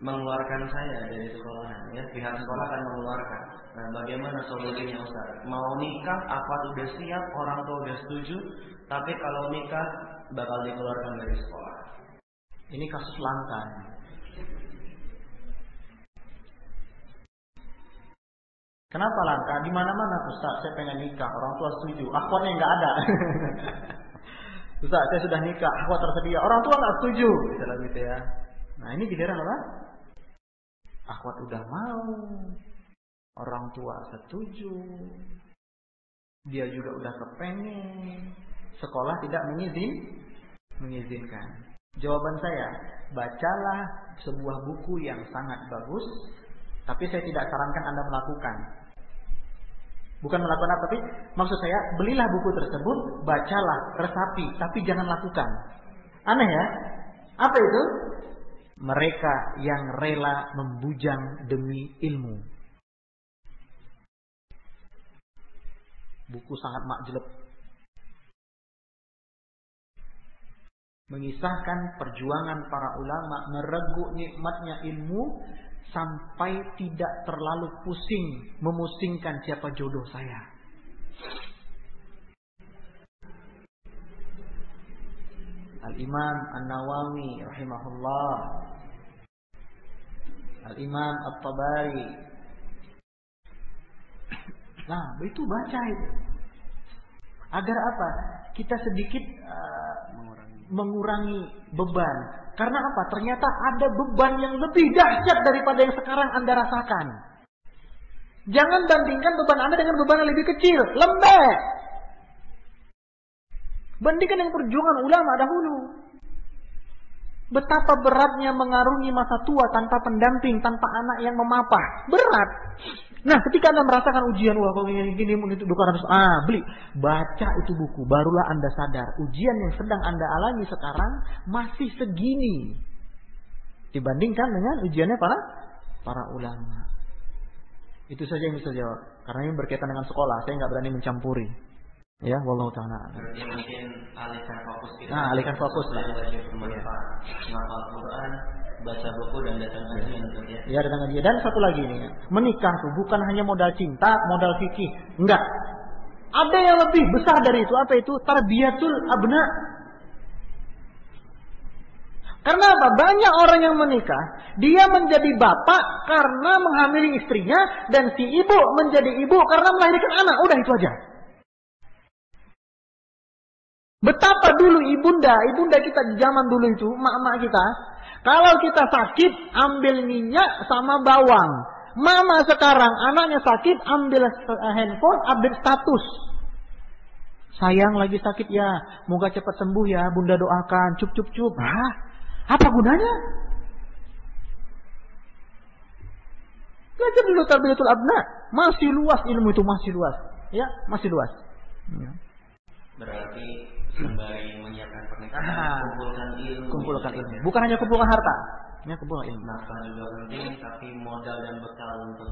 mengeluarkan saya dari sekolahan. Ya pihak sekolah akan mengeluarkan. Nah bagaimana solusinya Ustaz? Mau nikah apa sudah siap orang tua sudah setuju tapi kalau nikah bakal dikeluarkan dari sekolah. Ini kasus langka. Kenapa langka? Di mana-mana Ustaz, saya pengen nikah, orang tua setuju, akhwatnya nggak ada. <laughs> Ustaz, saya sudah nikah, akhwat tersedia, orang tua nggak setuju, misalnya gitu ya. Nah ini giliran apa? Akhwat udah mau, orang tua setuju, dia juga udah kepengen, sekolah tidak mengizin, mengizinkan. Jawaban saya, bacalah sebuah buku yang sangat bagus, tapi saya tidak sarankan Anda melakukan. Bukan melakukan apa, tapi maksud saya, belilah buku tersebut, bacalah, resapi, tapi jangan lakukan. Aneh ya? Apa itu? Mereka yang rela membujang demi ilmu. Buku sangat makjeleb. mengisahkan perjuangan para ulama mereguk nikmatnya ilmu sampai tidak terlalu pusing memusingkan siapa jodoh saya. Al-Imam An-Nawawi rahimahullah Al-Imam At-Tabari Nah, itu baca itu. Agar apa? Kita sedikit uh, mengurangi beban. Karena apa? Ternyata ada beban yang lebih dahsyat daripada yang sekarang Anda rasakan. Jangan bandingkan beban Anda dengan beban yang lebih kecil, lembek. Bandingkan dengan perjuangan ulama dahulu. Betapa beratnya mengarungi masa tua tanpa pendamping, tanpa anak yang memapah. Berat. Nah, ketika Anda merasakan ujian, wah kalau ini gini, itu bukan harus, ah, beli. Baca itu buku, barulah Anda sadar. Ujian yang sedang Anda alami sekarang masih segini. Dibandingkan dengan ujiannya para para ulama. Itu saja yang bisa jawab. Karena ini berkaitan dengan sekolah, saya nggak berani mencampuri. Ya, wallahu taala. Berarti mungkin alihkan fokus kita. Nah, alihkan fokus lah. Bermanfaat, menghafal Quran, baca buku dan datang Ustaz ya. Ya datang dia. Dan satu lagi nih, menikah tuh bukan hanya modal cinta, modal fikih. Enggak. Ada yang lebih besar dari itu. Apa itu? Tarbiyatul abna. Karena apa? Banyak orang yang menikah, dia menjadi bapak karena menghamili istrinya dan si ibu menjadi ibu karena melahirkan anak. Udah itu aja. Betapa dulu ibunda, ibunda kita di zaman dulu itu, emak-emak kita, kalau kita sakit, ambil minyak sama bawang. Mama sekarang anaknya sakit, ambil handphone, update status. Sayang lagi sakit ya, moga cepat sembuh ya, bunda doakan, cup cup cup. Hah? Apa gunanya? Belajar dulu tarbiyatul abna. Masih luas ilmu itu, masih luas. Ya, masih luas. Ya. Berarti sembari menyiapkan pernikahan, Ah. kumpulkan ilmu. Kumpulkan ilmu. Bukan hanya kumpulkan harta. Ya, kumpulkan ilmu. Nafkah juga penting, tapi modal dan bekal untuk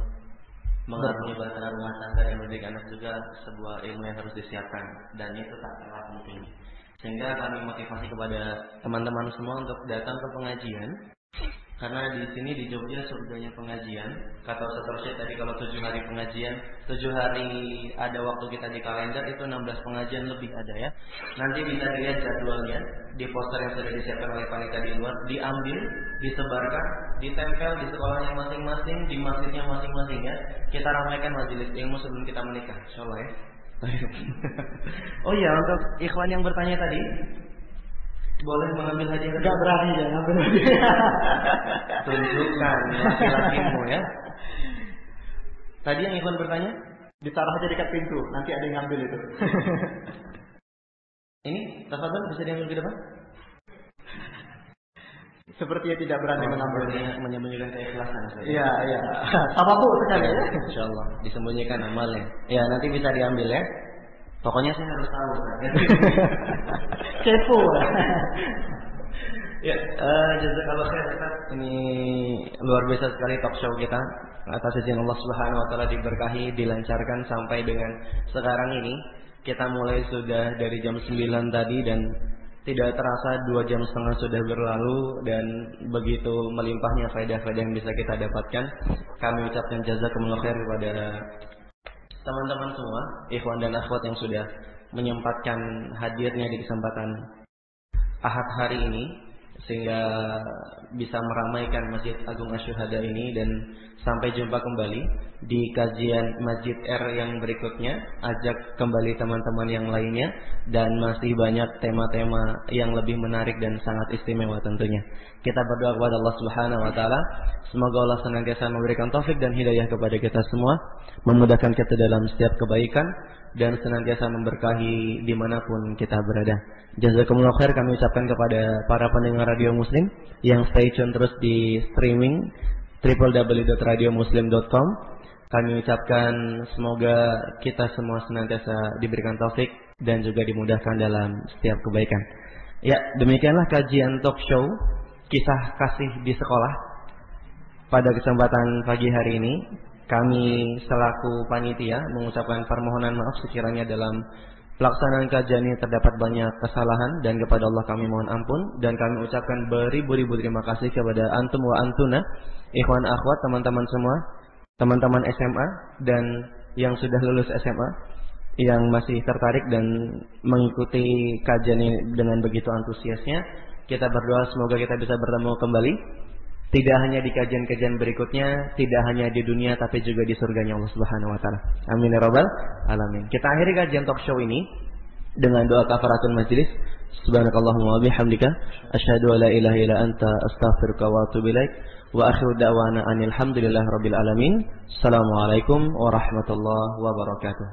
mengarungi bahtera rumah tangga dan mendidik anak juga sebuah ilmu yang harus disiapkan dan itu tak kalah penting. Sehingga kami motivasi kepada teman-teman semua untuk datang ke pengajian karena di sini di Jogja surganya pengajian. Kata Ustaz tadi kalau tujuh hari pengajian, tujuh hari ada waktu kita di kalender itu 16 pengajian lebih ada ya. Nanti bisa dilihat jadwalnya di poster yang sudah disiapkan oleh panitia di luar, diambil, disebarkan, ditempel di sekolahnya masing-masing, di masjidnya masing-masing ya. Kita ramaikan majelis ilmu sebelum kita menikah, insyaallah ya. <laughs> oh iya untuk ikhwan yang bertanya tadi boleh mengambil hadiah Enggak berani ya, berani. <laughs> tunjukkan laki-lakimu ya. Tadi yang Ikhwan bertanya? Ditaruh aja dekat pintu, nanti ada yang ngambil itu. <laughs> Ini tafadhol bisa diambil ke depan? Sepertinya tidak berani Oh, mengambilnya. menyembunyikan keikhlasan. Iya, iya. <laughs> Sama bu sekali ya. Insya Allah disembunyikan amalnya. Ya nanti bisa diambil ya. Pokoknya saya harus tahu. <laughs> Kepo. ya, uh, jazakallah khair Ustaz. Ini luar biasa sekali talk show kita. Atas izin Allah Subhanahu wa taala diberkahi, dilancarkan sampai dengan sekarang ini. Kita mulai sudah dari jam 9 tadi dan tidak terasa dua jam setengah sudah berlalu dan begitu melimpahnya faedah-faedah yang bisa kita dapatkan. Kami ucapkan jazakumullah khair kepada teman-teman semua, ikhwan dan akhwat yang sudah menyempatkan hadirnya di kesempatan Ahad hari ini sehingga bisa meramaikan Masjid Agung Asyuhada ini dan sampai jumpa kembali di kajian Masjid R yang berikutnya ajak kembali teman-teman yang lainnya dan masih banyak tema-tema yang lebih menarik dan sangat istimewa tentunya. Kita berdoa kepada Allah Subhanahu wa taala semoga Allah senantiasa memberikan taufik dan hidayah kepada kita semua, memudahkan kita dalam setiap kebaikan dan senantiasa memberkahi di mana pun kita berada. Jazakumullah khair kami ucapkan kepada para pendengar radio muslim yang stay tune terus di streaming www.radiomuslim.com kami ucapkan semoga kita semua senantiasa diberikan taufik dan juga dimudahkan dalam setiap kebaikan. Ya, demikianlah kajian talk show kisah kasih di sekolah pada kesempatan pagi hari ini kami selaku panitia mengucapkan permohonan maaf sekiranya dalam pelaksanaan kajian ini terdapat banyak kesalahan dan kepada Allah kami mohon ampun dan kami ucapkan beribu-ribu terima kasih kepada antum wa antuna ikhwan akhwat teman-teman semua teman-teman SMA dan yang sudah lulus SMA yang masih tertarik dan mengikuti kajian ini dengan begitu antusiasnya. Kita berdoa semoga kita bisa bertemu kembali tidak hanya di kajian-kajian berikutnya, tidak hanya di dunia tapi juga di surganya Allah Subhanahu wa taala. Amin ya rabbal alamin. Kita akhiri kajian talk show ini dengan doa kafaratul majlis. Subhanakallahumma wa bihamdika asyhadu an la ilaha illa anta astaghfiruka wa atubu ilaik. Wa akhiru da'wana anil hamdulillahi rabbil alamin. Assalamualaikum warahmatullahi wabarakatuh.